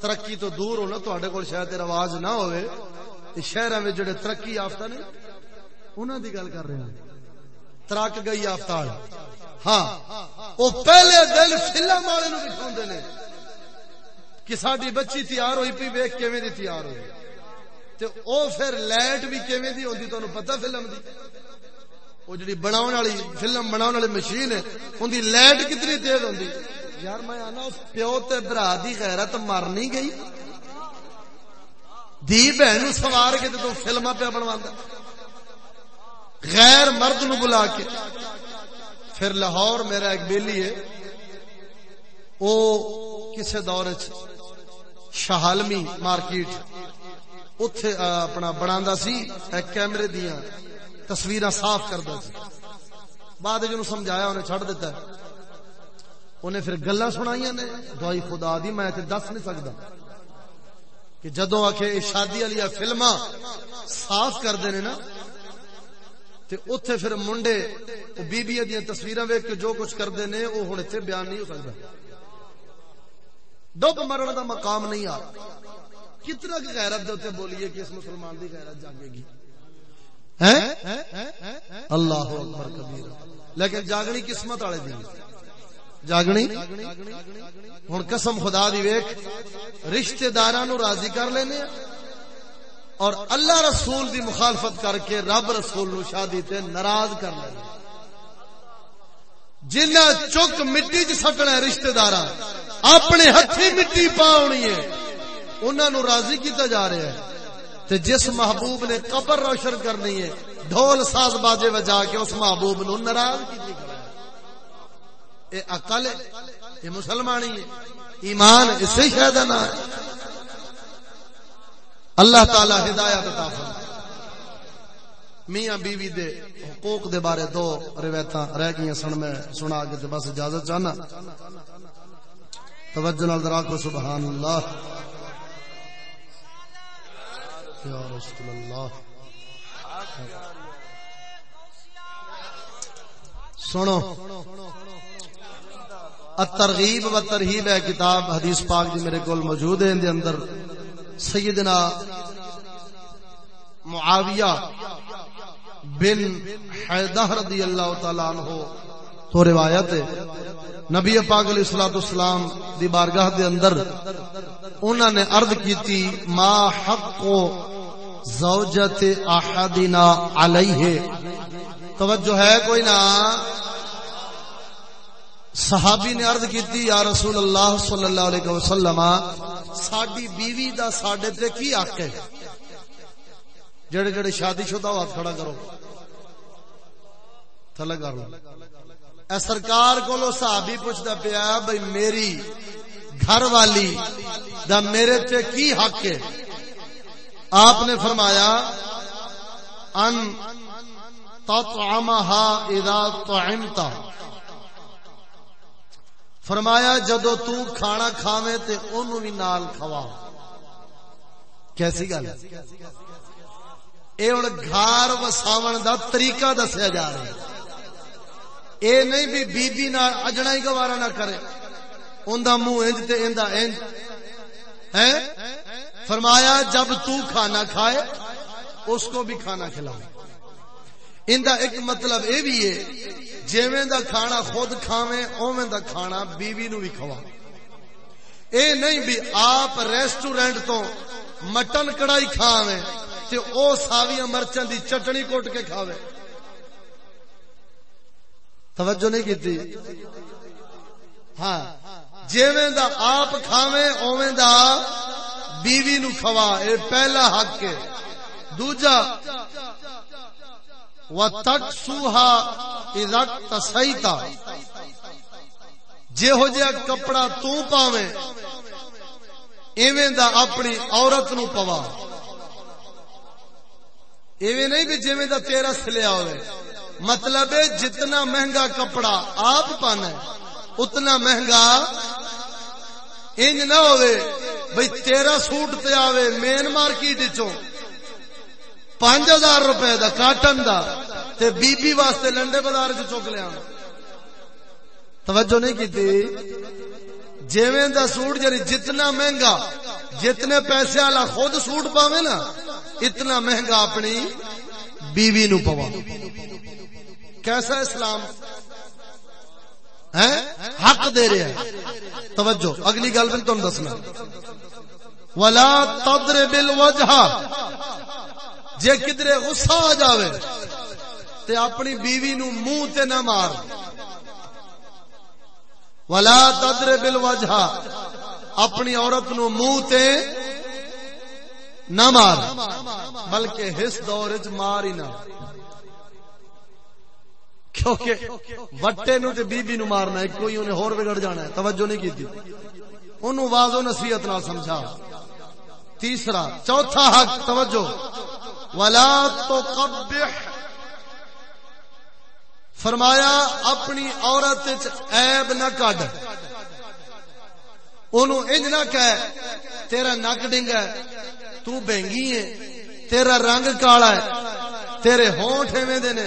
ترقی تو دور ہونا تواڈے کول شاید رواج نہ ہوئے۔ تے شہراں وچ جڑے ترقی یافتہ نے، انہاں دی گل کر رہے ہیں ترک گئی یافتہ ہاں او پہلے دن فلم والے نو بٹھاوندے نے کہ ساری بچی تیار ہوئی پی ویک کیویں دی تیار ہوئی۔ تے او پھر لائٹ بھی کیویں دی ہوندی تانوں پتہ فلم دی۔ او جڑی بناون والی، فلم بناون والی مشین ہے اون دی لائٹ کتنی تیز ہوندی۔ یار میں آنا، اس پیو تے برا دی غیرت مر نہیں گئی۔ دی بہن سوار کے تو فلما پہ بنواندا۔ غیر مرد نو بلا کے۔ پھر لاہور میرا ایک بیلی ہے۔ او کسے دور شہالمی مارکیٹ اتے اپنا بنا سی کیمرے دیا تصویر صاف کرتا سی بعد جنو سمجھایا انہیں چھڑ دیتا ہے۔ انہیں پھر گلا سنائی نے؟ دوائی خدا دی، میں تے دس نہیں سکتا کہ جدو آ کے شادی والی فلما صاف کرتے ہیں نا، تے اتے پھر منڈے بیبیا دیا تصویر ویک کے جو کچھ کرتے ہیں وہ ہوں اتنے بیان نہیں ہو سکتا ڈب مرن کا مقام نہیں آ۔ کتنا کی غیرت دے بولیے کہ اس مسلمان دی غیرت جاگے گی؟ اللہ اکبر کبیر لیکن جاگنی قسمت والے دن۔ جاگنی؟ ہوں قسم خدا دی ویک رشتے دار راضی کر لینے اور اللہ رسول دی مخالفت کر کے رب رسول نو شادی تے ناراض کر لینے جنہ چک مٹی چ سٹنا رشتے دار اپنے ہاتھی مٹی پاؤنی ہے۔ انہوں نو راضی کیتا جا رہا ہے۔ تے جس محبوب نے قبر روشن کرنی ہے، ڈھول ساز باجے بجا کے اس محبوب نو ناراض کی اے عقل ہے یہ مسلمانی ایمان اسے شاید نہ ہے۔ اللہ تعالی ہدایت عطا فرمائے۔ میاں بیوی دے حقوق دے بارے دو روایتاں رہ گئی سن میں سنا کے تے بس اجازت چاہنا۔ توجہ نال ذرا کو سبحان اللہ یا رسول اللہ۔ سنو۔ الترغیب و ترہیب ہے کتاب حدیث پاک جی میرے کول موجود ہے اندے اندر۔ سیدنا معاویہ بن حیدہ رضی اللہ تعالی عنہ تو روایت ہے۔ نبی پاک علیہ الصلوۃ والسلام دی بارگاہ دے اندر انہوں نے عرض کیتی، ما حق زوجت احدنا علیہ؟ توجہ ہے کوئی نہ؟ صحابی نے عرض کیتی، یا رسول اللہ صلی اللہ علیہ وسلم، ساڈی بیوی دا ساڈے تے کی حق ہے؟ جڑے جڑے شادی شدہ ہاتھ کھڑا کرو۔ تھلے کر لو۔ اے سرکار کو صحابی پوچھتا پیا بھائی میری گھر والی دا میرے تے کی حق ہے؟ آپ نے فرمایا، ان تطعمها اذا طعمتا۔ فرمایا جدو تو کھانا کھاوے تے اونوں بھی نال کھوا کیسی گل؟ اے ہن گھر وساون دا طریقہ دسیا جا رہا ہے۔ اے نہیں بھی بی بی نال اجنا ہی گوارا نہ کرے۔ اوندا منہ انج تے ایندا انج۔ ہیں؟ فرمایا جب تو کھانا کھائے، اس کو بھی کھانا کھلاؤ۔ اندا ایک مطلب اے بھی ہے، جیویں دا کھانا خود کھاویں، اوویں دا کھانا بیوی نو بھی کھوا اے نہیں بھی آپ ریسٹورینٹ تو مٹن کڑائی کھاویں تے او ساویاں مرچاں دی چٹنی کوٹ کے کھاوے توجہ نہیں کیتی؟ ہاں جیویں دا آپ کھاویں، اوویں دا بیوی نو کھوا، اے پہلا حق ہے۔ دوجا اِذَا تَسَيْتَ جے ہو جیا کپڑا تو پاویں ایویں دا اپنی عورت نو پوا۔ ایویں نہیں بھی جویں دا تیرا سلیا ہوئے مطلب ہے جتنا مہنگا کپڑا آپ پانا ہے، اتنا مہنگا انج نہ ہوئے بھئی تیرا سوٹ تے آوے مین مارکیٹ چوں پانچ ہزار روپے دا کاٹن دا تے بی بی واسطے لنڈے بازار چ چک لیا۔ توجہ نہیں کی جیویں دا سوٹ جی جتنا مہنگا، جتنے پیسے والا خود سوٹ پاوے نا، اتنا مہنگا اپنی بیوی نو پوا کیسا اسلام؟ ہے حق دے رہے ہیں۔ توجہ، اگلی گل بھی تم دسنا۔ ولا تدر بل جے کدرے غصہ آ جاوے تے اپنی بیوی نو منہ تے نہ مار۔ ولا تدر بل وجہ اپنی عورت نو منہ تے نہ مار، بلکہ ہس دور چ مار ہی نہ۔ کیونکہ وٹے نو تے بی بی نو مارنا ہے، کوئی انہیں ہور بگڑ جانا ہے۔ توجہ نہیں کی تھی۔ انہوں واضح نصیحت نہ سمجھا۔ تیسرا، چوتھا حق، توجہ۔ ولا تو فرمایا، اپنی عورت عیب نہ کڈ۔ اونوں انج نہ کہے تیرا نک ڈنگ ہے، تو بہنگی ہے، تیرا رنگ کالا ہے، تیرے ہونٹ ایویں دے نے،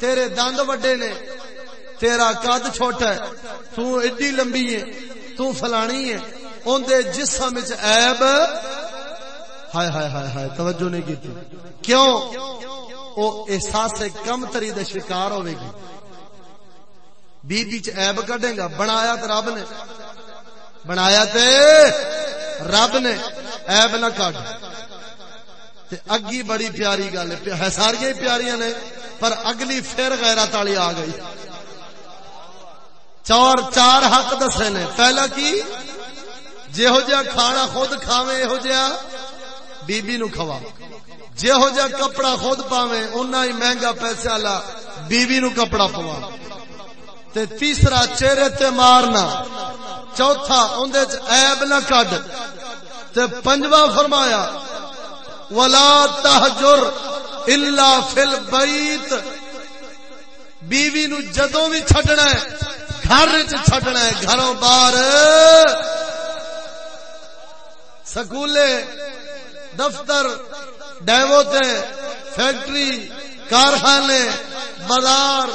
تیرے دند وڈے نے، تیرا قد چھوٹا ہے، تو ایڈی لمبی ہے، تو فلانی ہے، اون دے جسم وچ عیب ہائے ہائے ہائے ہائے، توجہ نہیں کیتی کیوں؟ او احساس کم تری دے شکار ہوے گی بی بی چ عیب کڈے گا، بنایا تے رب نے۔ بنایا تے رب نے، عیب نہ کڈ۔ تے اگی بڑی پیاری گل ہے۔ ساری پیاریاں نے، پر اگلی پھر غیرت والی آ گئی۔ چار چار حق دسے نے۔ پہلا کی؟ جہو جا کھانا خود کھاوے یہو جا بی بی نو کھوا۔ جہو جا کپڑا خود پاوے اُنہ ہی مہنگا پیسے والا بی بی نو کپڑا پوا۔ تے تیسرا چہرے تے مارنا۔ چوتھا، اندے عیب نہ کڈ۔ تے پنجواں فرمایا، ولا تہجر الا فل بیت بیوی نو جدوں بھی چھڈنا ہے، گھر چھڈنا ہے، گھروں باہر۔ سکولے دفتر ڈیوو تے فیکٹری کارخانے بازار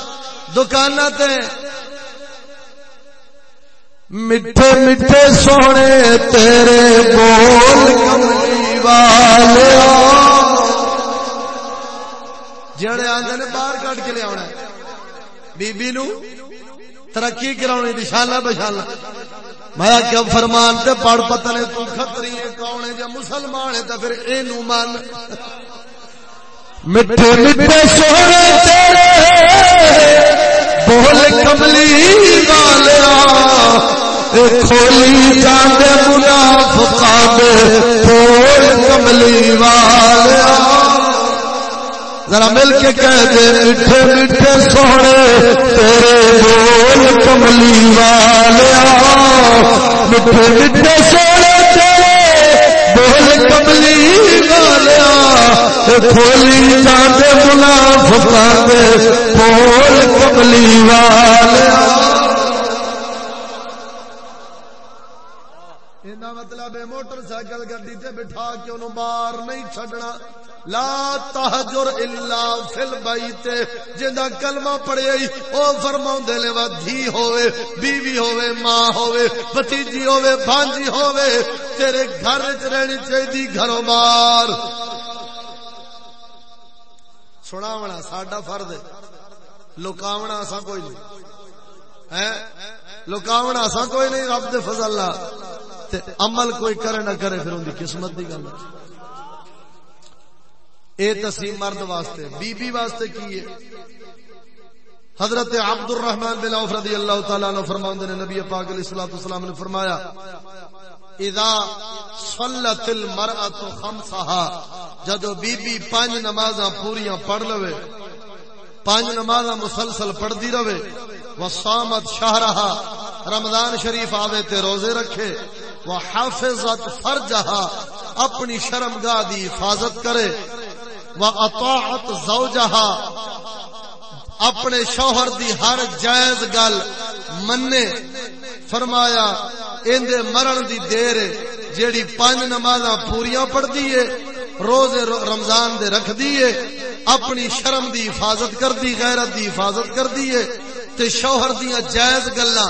دکان تے میٹھے میٹھے سونے تیرے بول کملی والے۔ جڑے آدھے نے باہر کٹ کے لیا بی بی نو ترقی کراؤنی دشالا بشالا میں کیا فرمان تے پڑھ پتہ نے تو کھتری ہے، کون ہے؟ یا مسلمان ہے تے پھر اینو مان میٹھے میٹھے سونے تیرے، بول کملی والیا کھولی جاندے منافقہ دے، بول کملی والیا ذرا مل کے کہہ دے، میٹھے میٹھے سونے تیرے بول کملی والیا میٹھے میٹھے سونے تیرے بول کملی والیا کھولی جاتے منافقہ دے بول کملی والیا مطلب موٹر سائیکل گڈی تے بٹھا کے انہوں باہر نہیں چھڈنا۔ لا تہجر الا فل بیت جندا کلمہ پڑھیا او فرماوندے نے وا دھی ہوے بیوی ہوے ماں ہوے بھتیجی ہوے بھانجی ہوے تیرے گھر وچ رہنی چاہیے گھروں باہر۔ سناونا، ساڈا فرض ہے۔ لکاونا اساں کوئی نہیں۔ ہیں لکاونا اساں کوئی نہیں، رب دے فضل اللہ تے عمل کوئی کرے نہ کرے، پھر ان دی قسمت دی گل۔ ہے اے تسیم مرد واسطے، بی بی واسطے کی ہے؟ حضرت عبد الرحمن بن عوف رضی اللہ تعالی عنہ فرماندے نے، نبی پاک علیہ الصلوۃ والسلام نے فرمایا، اذا صلت المرأة خمسها جدو بی بی پانچ نمازاں پوریاں پڑھ لوے پانچ نمازاں مسلسل پڑھدی رہے، وصامت شہرها رمضان شریف آوے تے روزے رکھے، وحافظت فرجها اپنی شرمگاہ دی حفاظت کرے اطاعت زوجہا اپنے شوہر دی ہر جائز گل منے۔ فرمایا، اندے مرن دی دیر جیڑی پانچ نمازاں پوریاں پڑھ دیئے روزے رمضان دے رکھ دیے اپنی شرم دی حفاظت کر دی غیرت دی حفاظت کر دیے تے شوہر دیاں جائز گلاں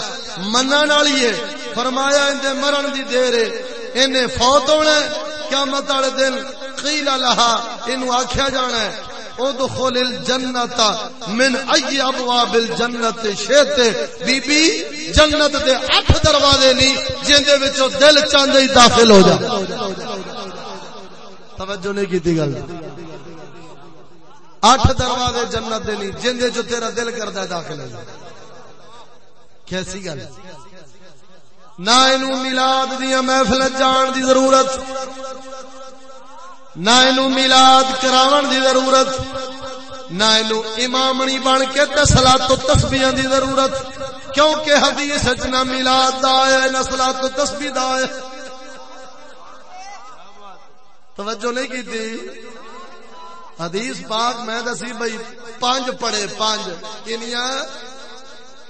منن والی ہے۔ فرمایا، اندے مرن دی دیر انہیں فوت ہونا قیامت والے دن قیل لها اینو آکھیا جانا ہے، ادخل الجنت من ای ابواب الجنت شیت بی بی جنت دے اٹھ دروازے نہیں، جن دے وچوں دل چاہندے داخل ہو جا۔ توجہ نہیں کیتی گل۔ اٹھ دروازے جنت دے نہیں، جن دے جو تیرا دل کردا ہے داخل ہو جا۔ کیسی گل؟ ہے نہ اینو میلاد دیا محفل جان دی ضرورت، نہ اینو میلاد کراون دی ضرورت، نہ اینو امامنی بن کے تسلات و تسبیح دی ضرورت، کیونکہ حدیث وچ نہ میلاد دا ہے، نہ صلات و تسبیح دا ہے۔ توجہ نہیں کی تھی؟ حدیث پاک میں دسی بھائی پانچ پڑے پانچ کنیا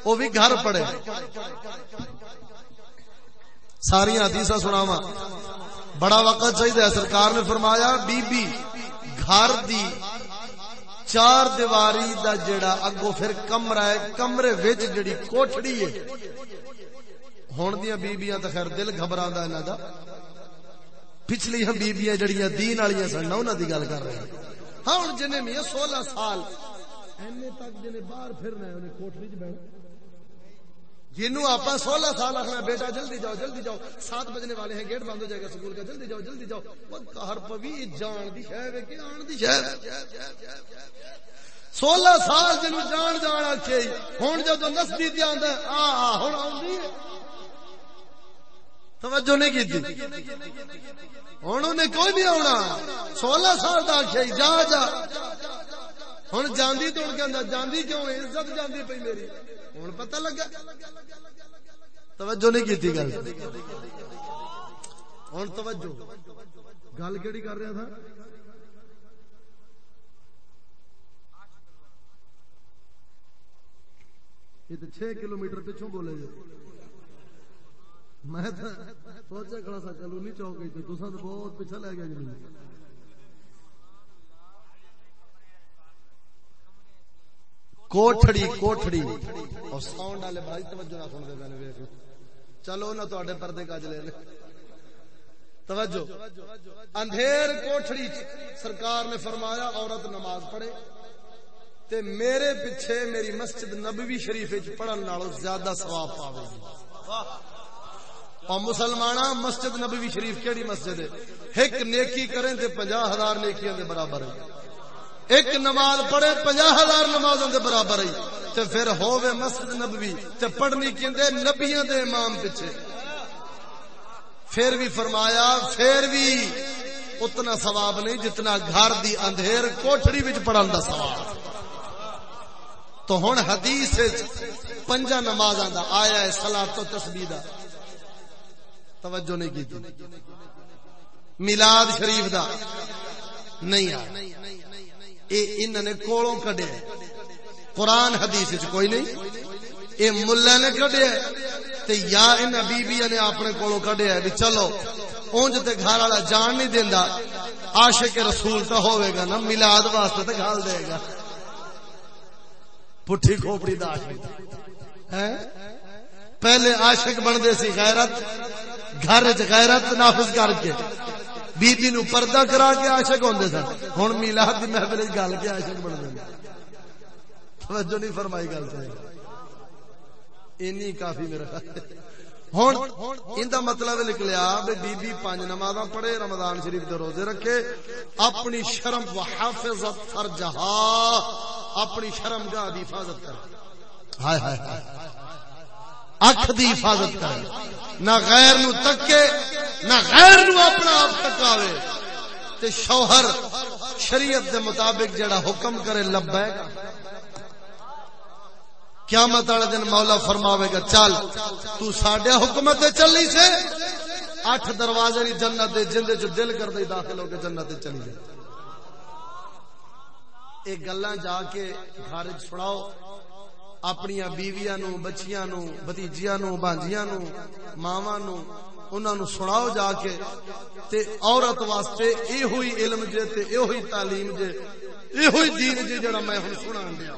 وہ بھی گھر پڑے ساری حدیث سناوا بڑا وقت چاہیے سرکار نے فرمایا بی بی گھر دی چار دیواری دا جڑا اگو پھر کمرہ ہے، کمرے وچ جڑی کوٹھڑی ہے۔ ہن دیاں بیبییاں تے خیر دل گھبراندا انہاں دا۔ پچھلی ہم بیبییاں جڑیاں دین والیاں سن انہاں دی گل کر رہے ہیں۔ ہاں ہن جنے میاں 16 سال، اینے تک جنے باہر پھرنا ہے، انہیں کوٹھڑی وچ بیٹھنا جنو آپ سولہ سال رکھنا بیٹا، جلدی جاؤ جلدی جاؤ، سات بجنے والے ہیں، گیٹ بند ہو جائے گا سکول کا، جلدی جاؤ جلدی جاؤ. ہر پوی جان دی ہے کہ آن دی ہے۔ سولہ سال جنو جان جان آکھے ہوں جب نسبی دیا آ ہن آوندی توجہ نہیں کی تھی ہن انہیں کوئی نہیں آنا سولہ سال دا آکھے، جا جا۔ ہن جاندی تو کے اندر جاندی کیوں عزت جاندی پئی میری۔ ہوں پتہ لگا۔ توجہ نہیں کی گل۔ ہوں توجہ۔ گل کہڑی کر رہا تھا؟ یہ تو چھ کلو میٹر پچھوں بولے جی۔ میں سوچا کھڑا سا کلونی چوک گئی تو بہت پیچھا لے گیا جی۔ کوٹھڑی کوٹھڑی اور ساؤنڈ والے بھائی توجہ نہ سن دے نے چلو نہ تواڈے پردے کج لے لے۔ توجہ۔ اندھیر کوٹھڑی سرکار نے فرمایا عورت نماز پڑھے تے میرے پیچھے میری مسجد نبوی شریف وچ پڑھن نالوں زیادہ ثواب پاوے گی۔ اور مسلماناں مسجد نبوی شریف کیڑی مسجد ہے؟ ایک نیکی کریں تے 50000 نیکیاں دے برابر ہے ایک نماز پڑھے پنجا ہزار نماز دے برابر ہی، تے پھر ہووے مسجد نبوی، تے پڑھنی کیندے نبیوں دے امام پیچھے۔ پھر بھی فرمایا، پھر بھی اتنا ثواب نہیں جتنا گھر دی اندھیر کوٹھڑی وچ پڑھن دا ثواب۔ تو ہن حدیث وچ پنجا نمازاں دا آیا ہے، صلاۃ و تسبیح دا۔ توجہ نہیں کیتی میلاد شریف دا۔ نہیں آیا۔ اے انہوں نے کولوں کڈیا قرآن حدیث کوئی نہیں۔ اے ملا نے کڈیا تے یا ان بیبیا نے اپنے کولوں کڈیا بھی چلو، اونج تے گھر والا جان نہیں دیندا۔ عاشق رسول تو ہوے گا نا میلاد واسطے تے گھال دے گا۔ پٹھی کھوپڑی دا عاشق۔ ہیں؟ پہلے عاشق بن دے سی غیرت، گھر وچ غیرت نافذ کر کے۔ بی بی نو پردہ کرا کے عاشق ہوندے سن۔ ہن میلاد دی محفل وچ گل کے عاشق بن گئے۔ توجہ نہیں فرمائی گل تے اینی کافی میرا ہن ایندا مطلب نکلیا بے بی بی پانچ نمازاں پڑھے، رمضان شریف دے روزے رکھے۔ اپنی شرم و حافظت فرجہا اپنی شرم گاہ دی حفاظت کر۔ ہائے ہائے ہائے۔ اکھ دی حفاظت کرے۔ نہ غیر نو تکے، نہ غیر نو اپنا آپ تکاوے۔ تے شوہر شریعت دے مطابق جڑا حکم کرے لبیک۔ قیامت والے دن مولا فرماوے گا، چل، تو ساڈے حکمت تے چلی سے۔ اٹھ دروازے دی جنت دے جندے جو دل کر دے داخل ہو کے جنت تے چلی جائے اے گلاں جا کے گھر چھڑاؤ اپنی بیویاں نو بچیاں نو بتیجیاں نو بانجیاں نو ماواں نو انہاں نو سناؤ جا کے تے عورت واسطے اے ہوئی علم جے تے اے ہوئی تعلیم جے اے ہوئی دین جے جڑا میں ہن سنان دیا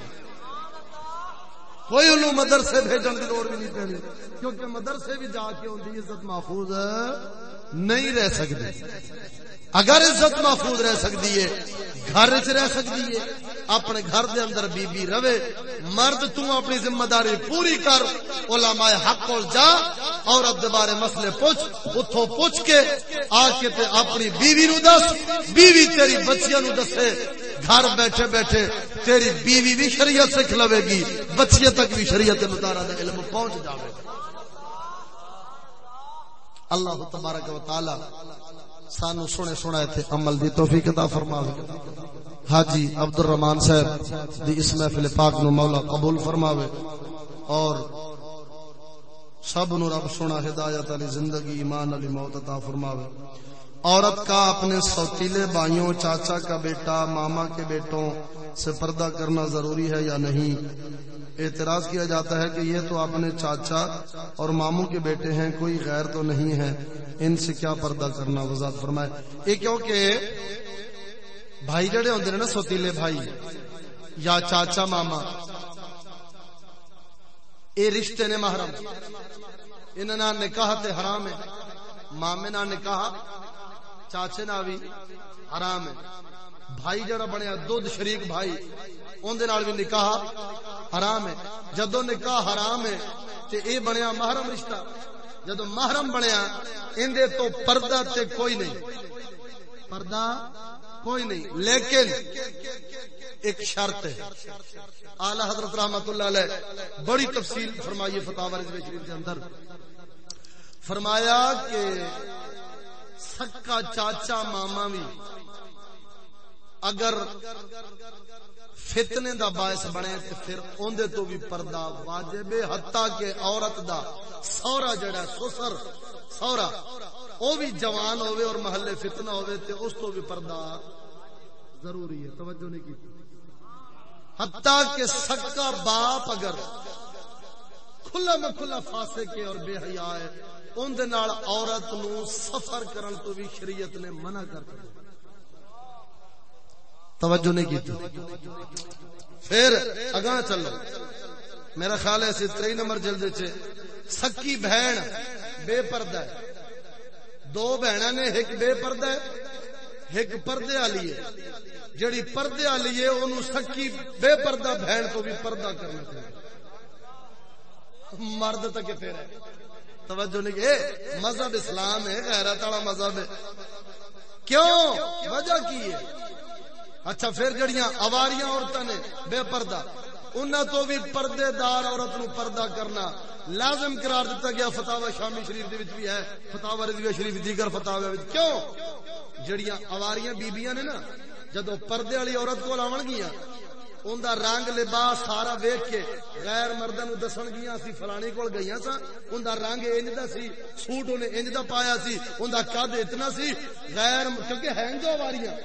کوئی انہوں مدرسے بھیجن کی لوڑ بھی نہیں پہنی کیونکہ مدرسے بھی جا کے ان عزت محفوظ نہیں رہ سکتی اگر عزت محفوظ رہ سکتی ہے، گھر چ رہ سکتی ہے، اپنے گھر دے اندر بی بی روے مرد تو اپنی ذمہ داری پوری کر، علماء حق کول جا، عورت دے بارے مسئلے پوچھ، اتھوں پوچھ کے آ کے تے اپنی بیوی نو دس، بیوی تیری بچیاں نو دسے، گھر بیٹھے بیٹھے تیری بیوی بھی شریعت سکھ لوے گی، بچیاں تک بھی شریعت مطالعہ دا علم پہنچ جاوے۔ اللہ تبارک و تعالی سانو سنے سنا تھے عمل دی توفیق عطا فرماوے حاجی عبد الرحمان صاحب دی اس محفل پاک نو مولا قبول فرماوے۔ اور سب نو رب سنا ہدایت علی زندگی، ایمان علی موت عطا فرماوے۔ عورت کا اپنے سوتیلے بھائیوں، چاچا کا بیٹا، ماما کے بیٹوں سے پردہ کرنا ضروری ہے یا نہیں؟ اعتراض کیا جاتا ہے کہ یہ تو اپنے چاچا اور ماموں کے بیٹے ہیں، کوئی غیر تو نہیں ہے۔ ان سے کیا پردہ کرنا؟ وضاحت فرمائے۔ یہ کیونکہ بھائی جڑے ہوندے نا، سوتیلے بھائی یا چاچا، ماما اے رشتے نے محرم۔ انہاں نہ نکاح تے حرام ہے۔ مامے نہ نکاح چاچے نہ بھی حرام ہے۔ بھائی جڑا بنیا، دودھ شریک بھائی، اون دے نال بھی نکاح حرام ہے۔ جدو نکاح حرام ہے تے اے بنیا محرم رشتہ جدو محرم بنیا اندے تو پردہ تے کوئی نہیں۔ پردہ کوئی نہیں، لیکن ایک شرط ہے۔ اعلی حضرت رحمت اللہ علیہ بڑی تفصیل فرمائی فتح شریف کے اندر۔ فرمایا کہ سکا چاچا ماما بھی۔ اگر فتنے دا باعث بنے تو پھر اندے تو بھی پردہ واجب حتیٰ کہ عورت دا سورا جڑا سسر سورا، او بھی جوان ہوئے اور محلے فتنہ ہوئے تے اس تو بھی پردہ ضروری ہے۔ توجہ نہیں کی۔ حتیٰ کہ سکا باپ اگر کھلا میں کھلا فاسے کے اور بے حیاء ہے ان دے نال عورت نو سفر کرن تو بھی شریعت نے منع کر دیا۔ توجہ نہیں کی پھر اگاں چلو۔ میرا خیال ہے اسی تری نمبر جلد چ سکی بہن بے پردہ ہے۔ دو بہن نے ایک بے پردہ ہے، ایک پردے والی ہے۔ جڑی پردے والی ہے، اونوں سکی بے پردہ بہن تو بھی پردہ کرنا چاہیے۔ مرد تک پھر ہے۔ توجہ نہیں کہ مذہب اسلام ہے، غیرت والا مذہب ہے۔ کیوں؟ وجہ کی ہے؟ اچھا پھر جڑیاں اواریاں عورتیں نے بے پردہ، انہاں تو بھی پردے دار عورت نو پردہ کرنا لازم قرار دیتا گیا فتاوا شامی شریف دے وچ بھی ہے۔ فتاوا رضویہ شریف، دیگر فتاوا وچ۔ کیوں؟ جڑیاں اواریاں بیبییاں نے نا جدو پردے والی عورت کول آون گیاں ان دا رنگ لباس سارا ویکھ کے غیر مردہ نو دسن گیاں سی فلانی کول گئیاں سا ان دا رنگ انج دا سی، سوٹ انہیں انج دا پایا سی۔ ان دا قد اتنا سی، غیر کیونکہ ہیں جو واریاں۔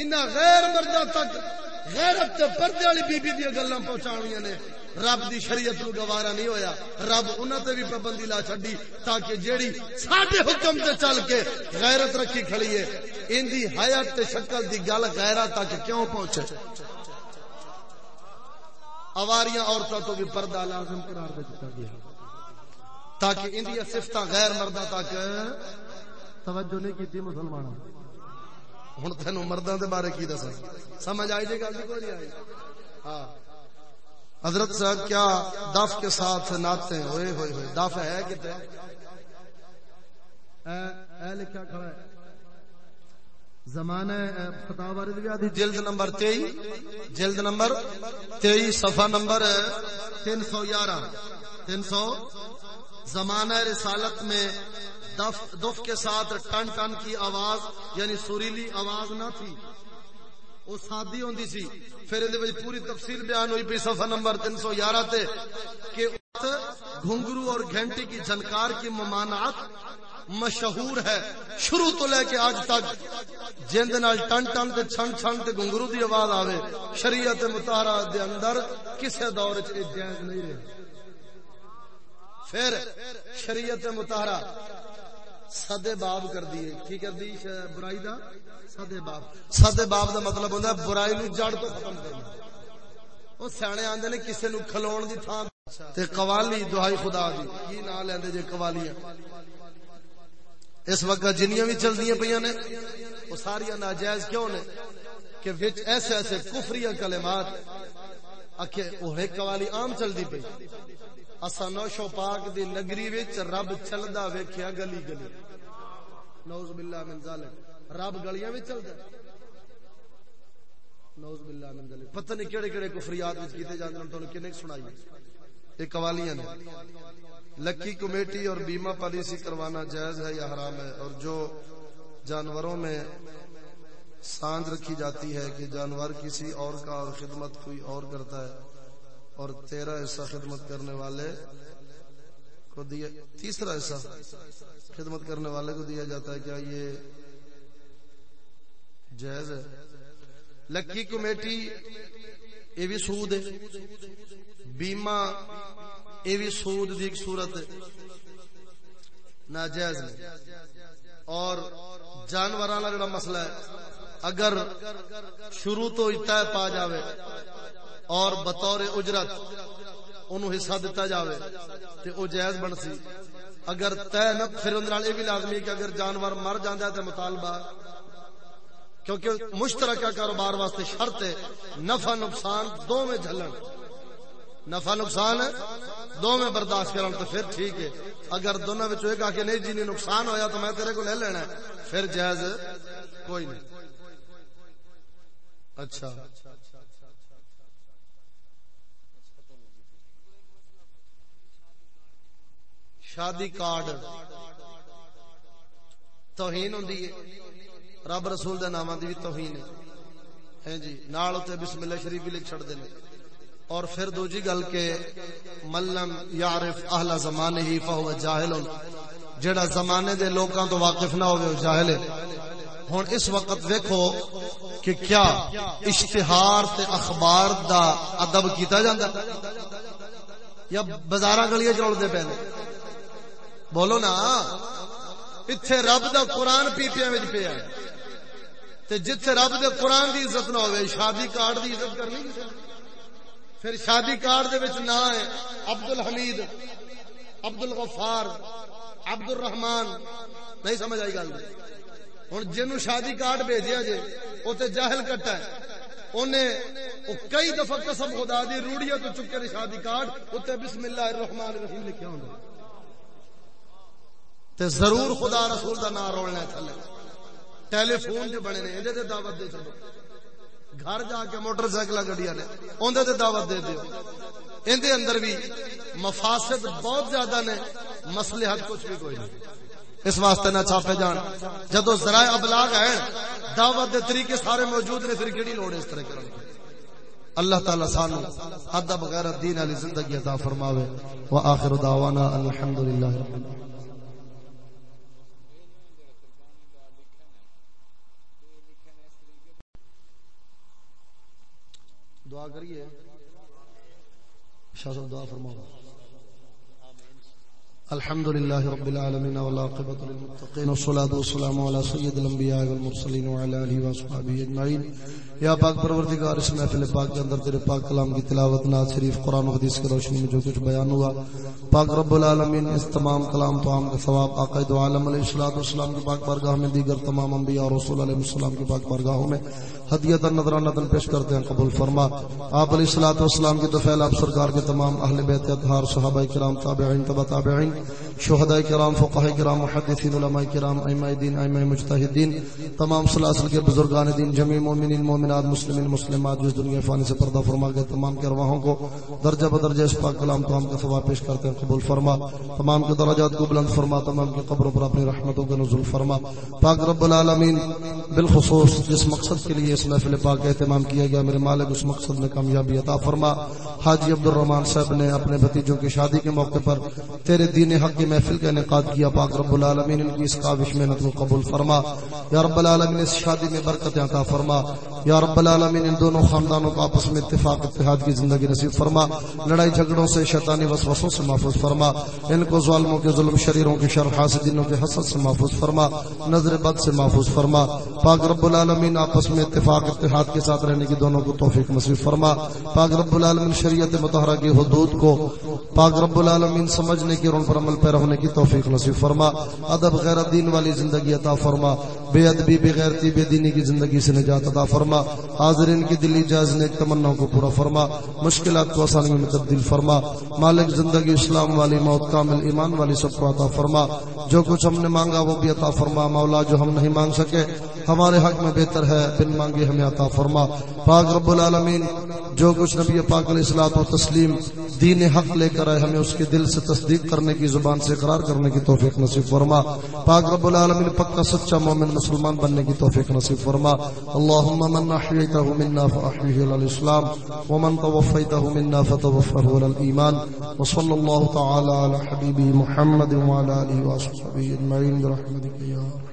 انہاں غیر مردہ تک غیرت تے پردے والی بی بی دی گلاں پہنچاونیاں نے۔ رب دی شریعت نو گوارا نہیں ہویا۔ رب انہاں تے بھی پابندی لا چھڈی تاکہ جیڑی ساڈے حکم تے چل کے غیرت رکھی کھڑی ہے، ان دی حیات تے شکل دی گل غیرت تک کیوں پہنچے؟ اواریاں عورتوں تو بھی پردہ لازم قرار دے دیتا گیا۔ تاکہ ان دی صفتاں غیر مردہ تک توجہ نہیں کیتی مسلمانوں۔ ہوں تین مردوں کے بارے کی دسا سمجھ آئی جی گل جی؟ کوئی نہیں آئی۔ ہاں۔ حضرت صاحب، کیا دف کے ساتھ ناتے ہوئے ہوئے ہوئے۔ دف ہے کتنے؟ لکھا کھڑا ہے۔ زمانہ فتح رضویہ جلد نمبر تئی جلد نمبر تئی صفحہ نمبر تین سو گیارہ تین سو زمانہ رسالت میں دف دف کے ساتھ ٹن ٹن کی آواز یعنی سریلی آواز نہ تھی۔ وہ سادی ہوندی سی۔ پھر یہ پوری تفصیل بیان ہوئی پی صفحہ نمبر تین سو گیارہ تے کہ گھنگرو اور گھنٹی کی جھنکار کی ممانعت مشہور ہے۔ شروع تو لے کے آج تک جن نال ٹن ٹن تے چھن چھن تے گھنگرو دی آواز آوے، شریعت مطہرہ دے اندر کسے دور وچ جائز نہیں رہے۔ پھر شریعت مطہرہ سدے باب کر دیے۔ کی کر دی برائی دا؟ سدے باب۔ سدے باب دا مطلب ہوندا برائی نو جڑ تو ختم کرنا۔ او سیانے آندے نے کسے نو کھلون دی تھان تے قوالی دعائی خدا دی۔ کی نام لیندے جے قوالیاں۔ اس وقت جنیاں بھی چلدیاں پیاں نے۔ وہ ساری ناجائز کیوں نے؟ کہ وچ ایسے ایسے کفریہ کلمات اکھے وہ ایک قوالی عام چلدی پئی۔ اسا نوشو پاک دی نگری وچ رب چلدا ویکھیا گلی گلی۔ نعوذ باللہ من ذالک رب گلیاں وچ چلدا۔ نعوذ باللہ من ذالک پتہ نہیں کیڑے کیڑے کفریات وچ کیتے جاندے نے تانوں کنے سنائی یہ قوالیاں لکی کمیٹی اور بیمہ پالیسی کروانا جائز ہے یا حرام ہے؟ اور جو جانوروں میں سانج رکھی جاتی ہے کہ جانور کسی اور کا اور خدمت کوئی اور کرتا ہے اور تیرہ حصہ خدمت کرنے والے کو دیا تیسرا حصہ خدمت کرنے والے کو دیا جاتا ہے، کیا یہ جائز ہے؟ لکی کمیٹی یہ بھی سود ہے۔ بیمہ، یہ بھی سود دی ایک صورت ناجائز اور جانوراں والا جڑا مسئلہ ہے، اگر شروع تو طے پا جاوے اور بطور اجرت انہوں حصہ دتا جاوے تے او جائز بن سی۔ اگر طے نہ، پھر اندر یہ بھی لازمی کہ اگر جانور مر جاندا ہے تے مطالبہ کیونکہ مشترکہ کاروبار واسطے شرط ہے، نفع نقصان دو میں جھلن۔ نفع نقصان دو میں برداشت کرن تو پھر ٹھیک ہے۔ اگر دونوں وچ ہوئے گا کہ نہیں جی نہیں نقصان ہویا تو میں تیرے کو لے لینا ہے۔ پھر جائز کوئی نہیں۔ اچھا۔ شادی کارڈ۔ توہین ہوں رب رسول دے نامہ دی بھی توہین ہے۔ جی نال تے بسم اللہ شریف بھی لکھ چھڑ دینے اور پھر دوجی گل کے ملم یعرف اہل زمانے ہی فہو جاہل جڑا زمانے دے لوکاں تو واقف نہ ہوئے جاہل ہے۔ ہن اس وقت دیکھو کہ کیا اشتہار تے اخبار دا ادب کیتا جاندا یا بازاراں گلیاں چڑھ دے پہلے بولو نا ایتھے رب دا قرآن پیپیاں وچ پیا ہے۔ تے جتھے رب دے قرآن دی عزت نہ ہوے شادی کارڈ دی عزت کرنی پھر شادی کارڈ دے وچ نہ ہے عبد الحمید عبد الغفار عبد الرحمان نہیں سمجھ آئی گل۔ ہوں جن شادی کارڈ بھیجیا جے وہ تو جاہل کٹا ہے۔ انہیں کئی دفعہ قسم خدا دی روڑیاں تو چکے نے شادی کارڈ اتنے بسم اللہ الرحمن الرحیم لکھا ہوں تے ضرور خدا رسول دا نام رولنا تھلے۔ ٹیلی فون جو بنے نے دے دعوت دے چلو۔ گھر جا کے موٹر سائیکل گڈیا نے اندر دے دعوت دے دیو۔ اندے اندر بھی مفاسد بہت زیادہ نے مسلحت کچھ بھی کوئی نہیں۔ اس واسطے نہ چھاپے جان۔ جدو ذرائع ابلاغ ہے دعوت دے طریقے سارے موجود نے، پھر کیڑی لوڑ اس طرح کرنے اللہ تعالی سانو حد بغیر دین علی زندگی عطا فرماوے۔ واخر دعوانا الحمدللہ رب العالمین۔ دعا کریے۔ شاہ صاحب دعا فرماؤ۔ الحمد لله رب العالمين والعاقبة للمتقين والصلاة والسلام على سيد الانبياء والمرسلين وعلى اله وصحبه اجمعين یا پاک پروردگار، اس محفل پاک کے اندر تیرے پاک کلام کی تلاوت نات شریف، قرآن و حدیث کی روشنی میں جو کچھ بیان ہوا، پاک رب العالمین، اس تمام کلام تو عام کا ثواب آقا دو عالم علیہ الصلوۃ والسلام کی پاک بارگاہ میں، دیگر تمام انبیاء اور رسول علیہ السلام کی پاک بارگاہوں میں ہدیت نظرانہ پیش کرتے ہیں، قبول فرما۔ آپ علیہ الصلوۃ والسلام کی تو فیل آپ سرکار کے تمام اہل بیت، اطہار، صحابہ کرام، تابعین تبا تابعین۔ شہداء کرام، فقہاء کرام، محدثین، علماء کرام، ائمہ دین، ائمہ مجتہدین، تمام سلاسل کے بزرگان دین جمیع مومنین، مومنات، مسلمین، مسلمات جو دنیا فانی سے پردہ فرما کے تمام کے کو درجہ بدرجہ اس پاک کلام تو ہم کا ثواب پیش کرتے ہیں، قبول فرما، تمام کے درجات کو بلند فرما، تمام کے قبروں پر اپنی رحمتوں کا نزول فرما۔ پاک رب العالمین، بالخصوص جس مقصد کے لیے اس محفل پاک کا اہتمام کیا گیا، میرے مالک، اس مقصد میں کامیابی عطا فرما۔ حاجی عبد الرحمان صاحب نے اپنے بھتیجوں کی شادی کے موقع پر تیرے دین حق کی محفل کا انعقاد کیا۔ پاک رب العالمین ان کی اس کاوش محنت کو قبول فرما۔ یا رب العالمین اس شادی میں برکت عطا فرما۔ یا رب العالمین ان دونوں خاندانوں کو آپس میں اتفاق، اتحاد کی زندگی نصیب فرما۔ لڑائی جھگڑوں سے، شیطانی وسوسوں سے محفوظ فرما۔ ان کو ظالموں کے ظلم، شریروں کے شر، حاسدینوں کے حسد سے محفوظ فرما۔ نظر بد سے محفوظ فرما۔ پاک رب العالمین آپس میں اتفاق، اتحاد کے ساتھ رہنے کی دونوں کو توفیق نصیب فرما۔ پاک رب العالمین شریعت متحرہ کی حدود کو پاک رب العالمین سمجھنے کی اور ان پر عمل پیرا ہونے کی توفیق نصیب فرما، ادب، غیرت، دین والی زندگی عطا فرما، بے ادبی، بے غیرتی، بے دینی کی زندگی سے نجات عطا فرما، حاضرین کی دلی جائز نیک تمنا کو پورا فرما، مشکلات کو آسانی میں تبدیل فرما، مالک زندگی اسلام والی موت کامل ایمان والی سب کو عطا فرما، جو کچھ ہم نے مانگا وہ بھی عطا فرما، مولا جو ہم نہیں مانگ سکے ہمارے حق میں بہتر ہے، بن مانگے ہمیں عطا فرما۔ پاک رب العالمین، جو کچھ نبی پاک علیہ الصلوۃ و تسلیم دین حق لے کر آئے، ہمیں اس کے دل سے تصدیق کرنے کی، زبان سے اقرار کرنے کی توفیق نصیب فرما۔ پاک رب العالمین، پکا سچا مومن مسلمان بننے کی توفیق نصیب فرما۔ اللهم من احييته منا فاحيه على الاسلام، ومن توفيته منا فتوفه على الايمان وصلى الله تعالى على حبيبه محمد وعلى اله وصحبه اجمعين برحمتك يا رب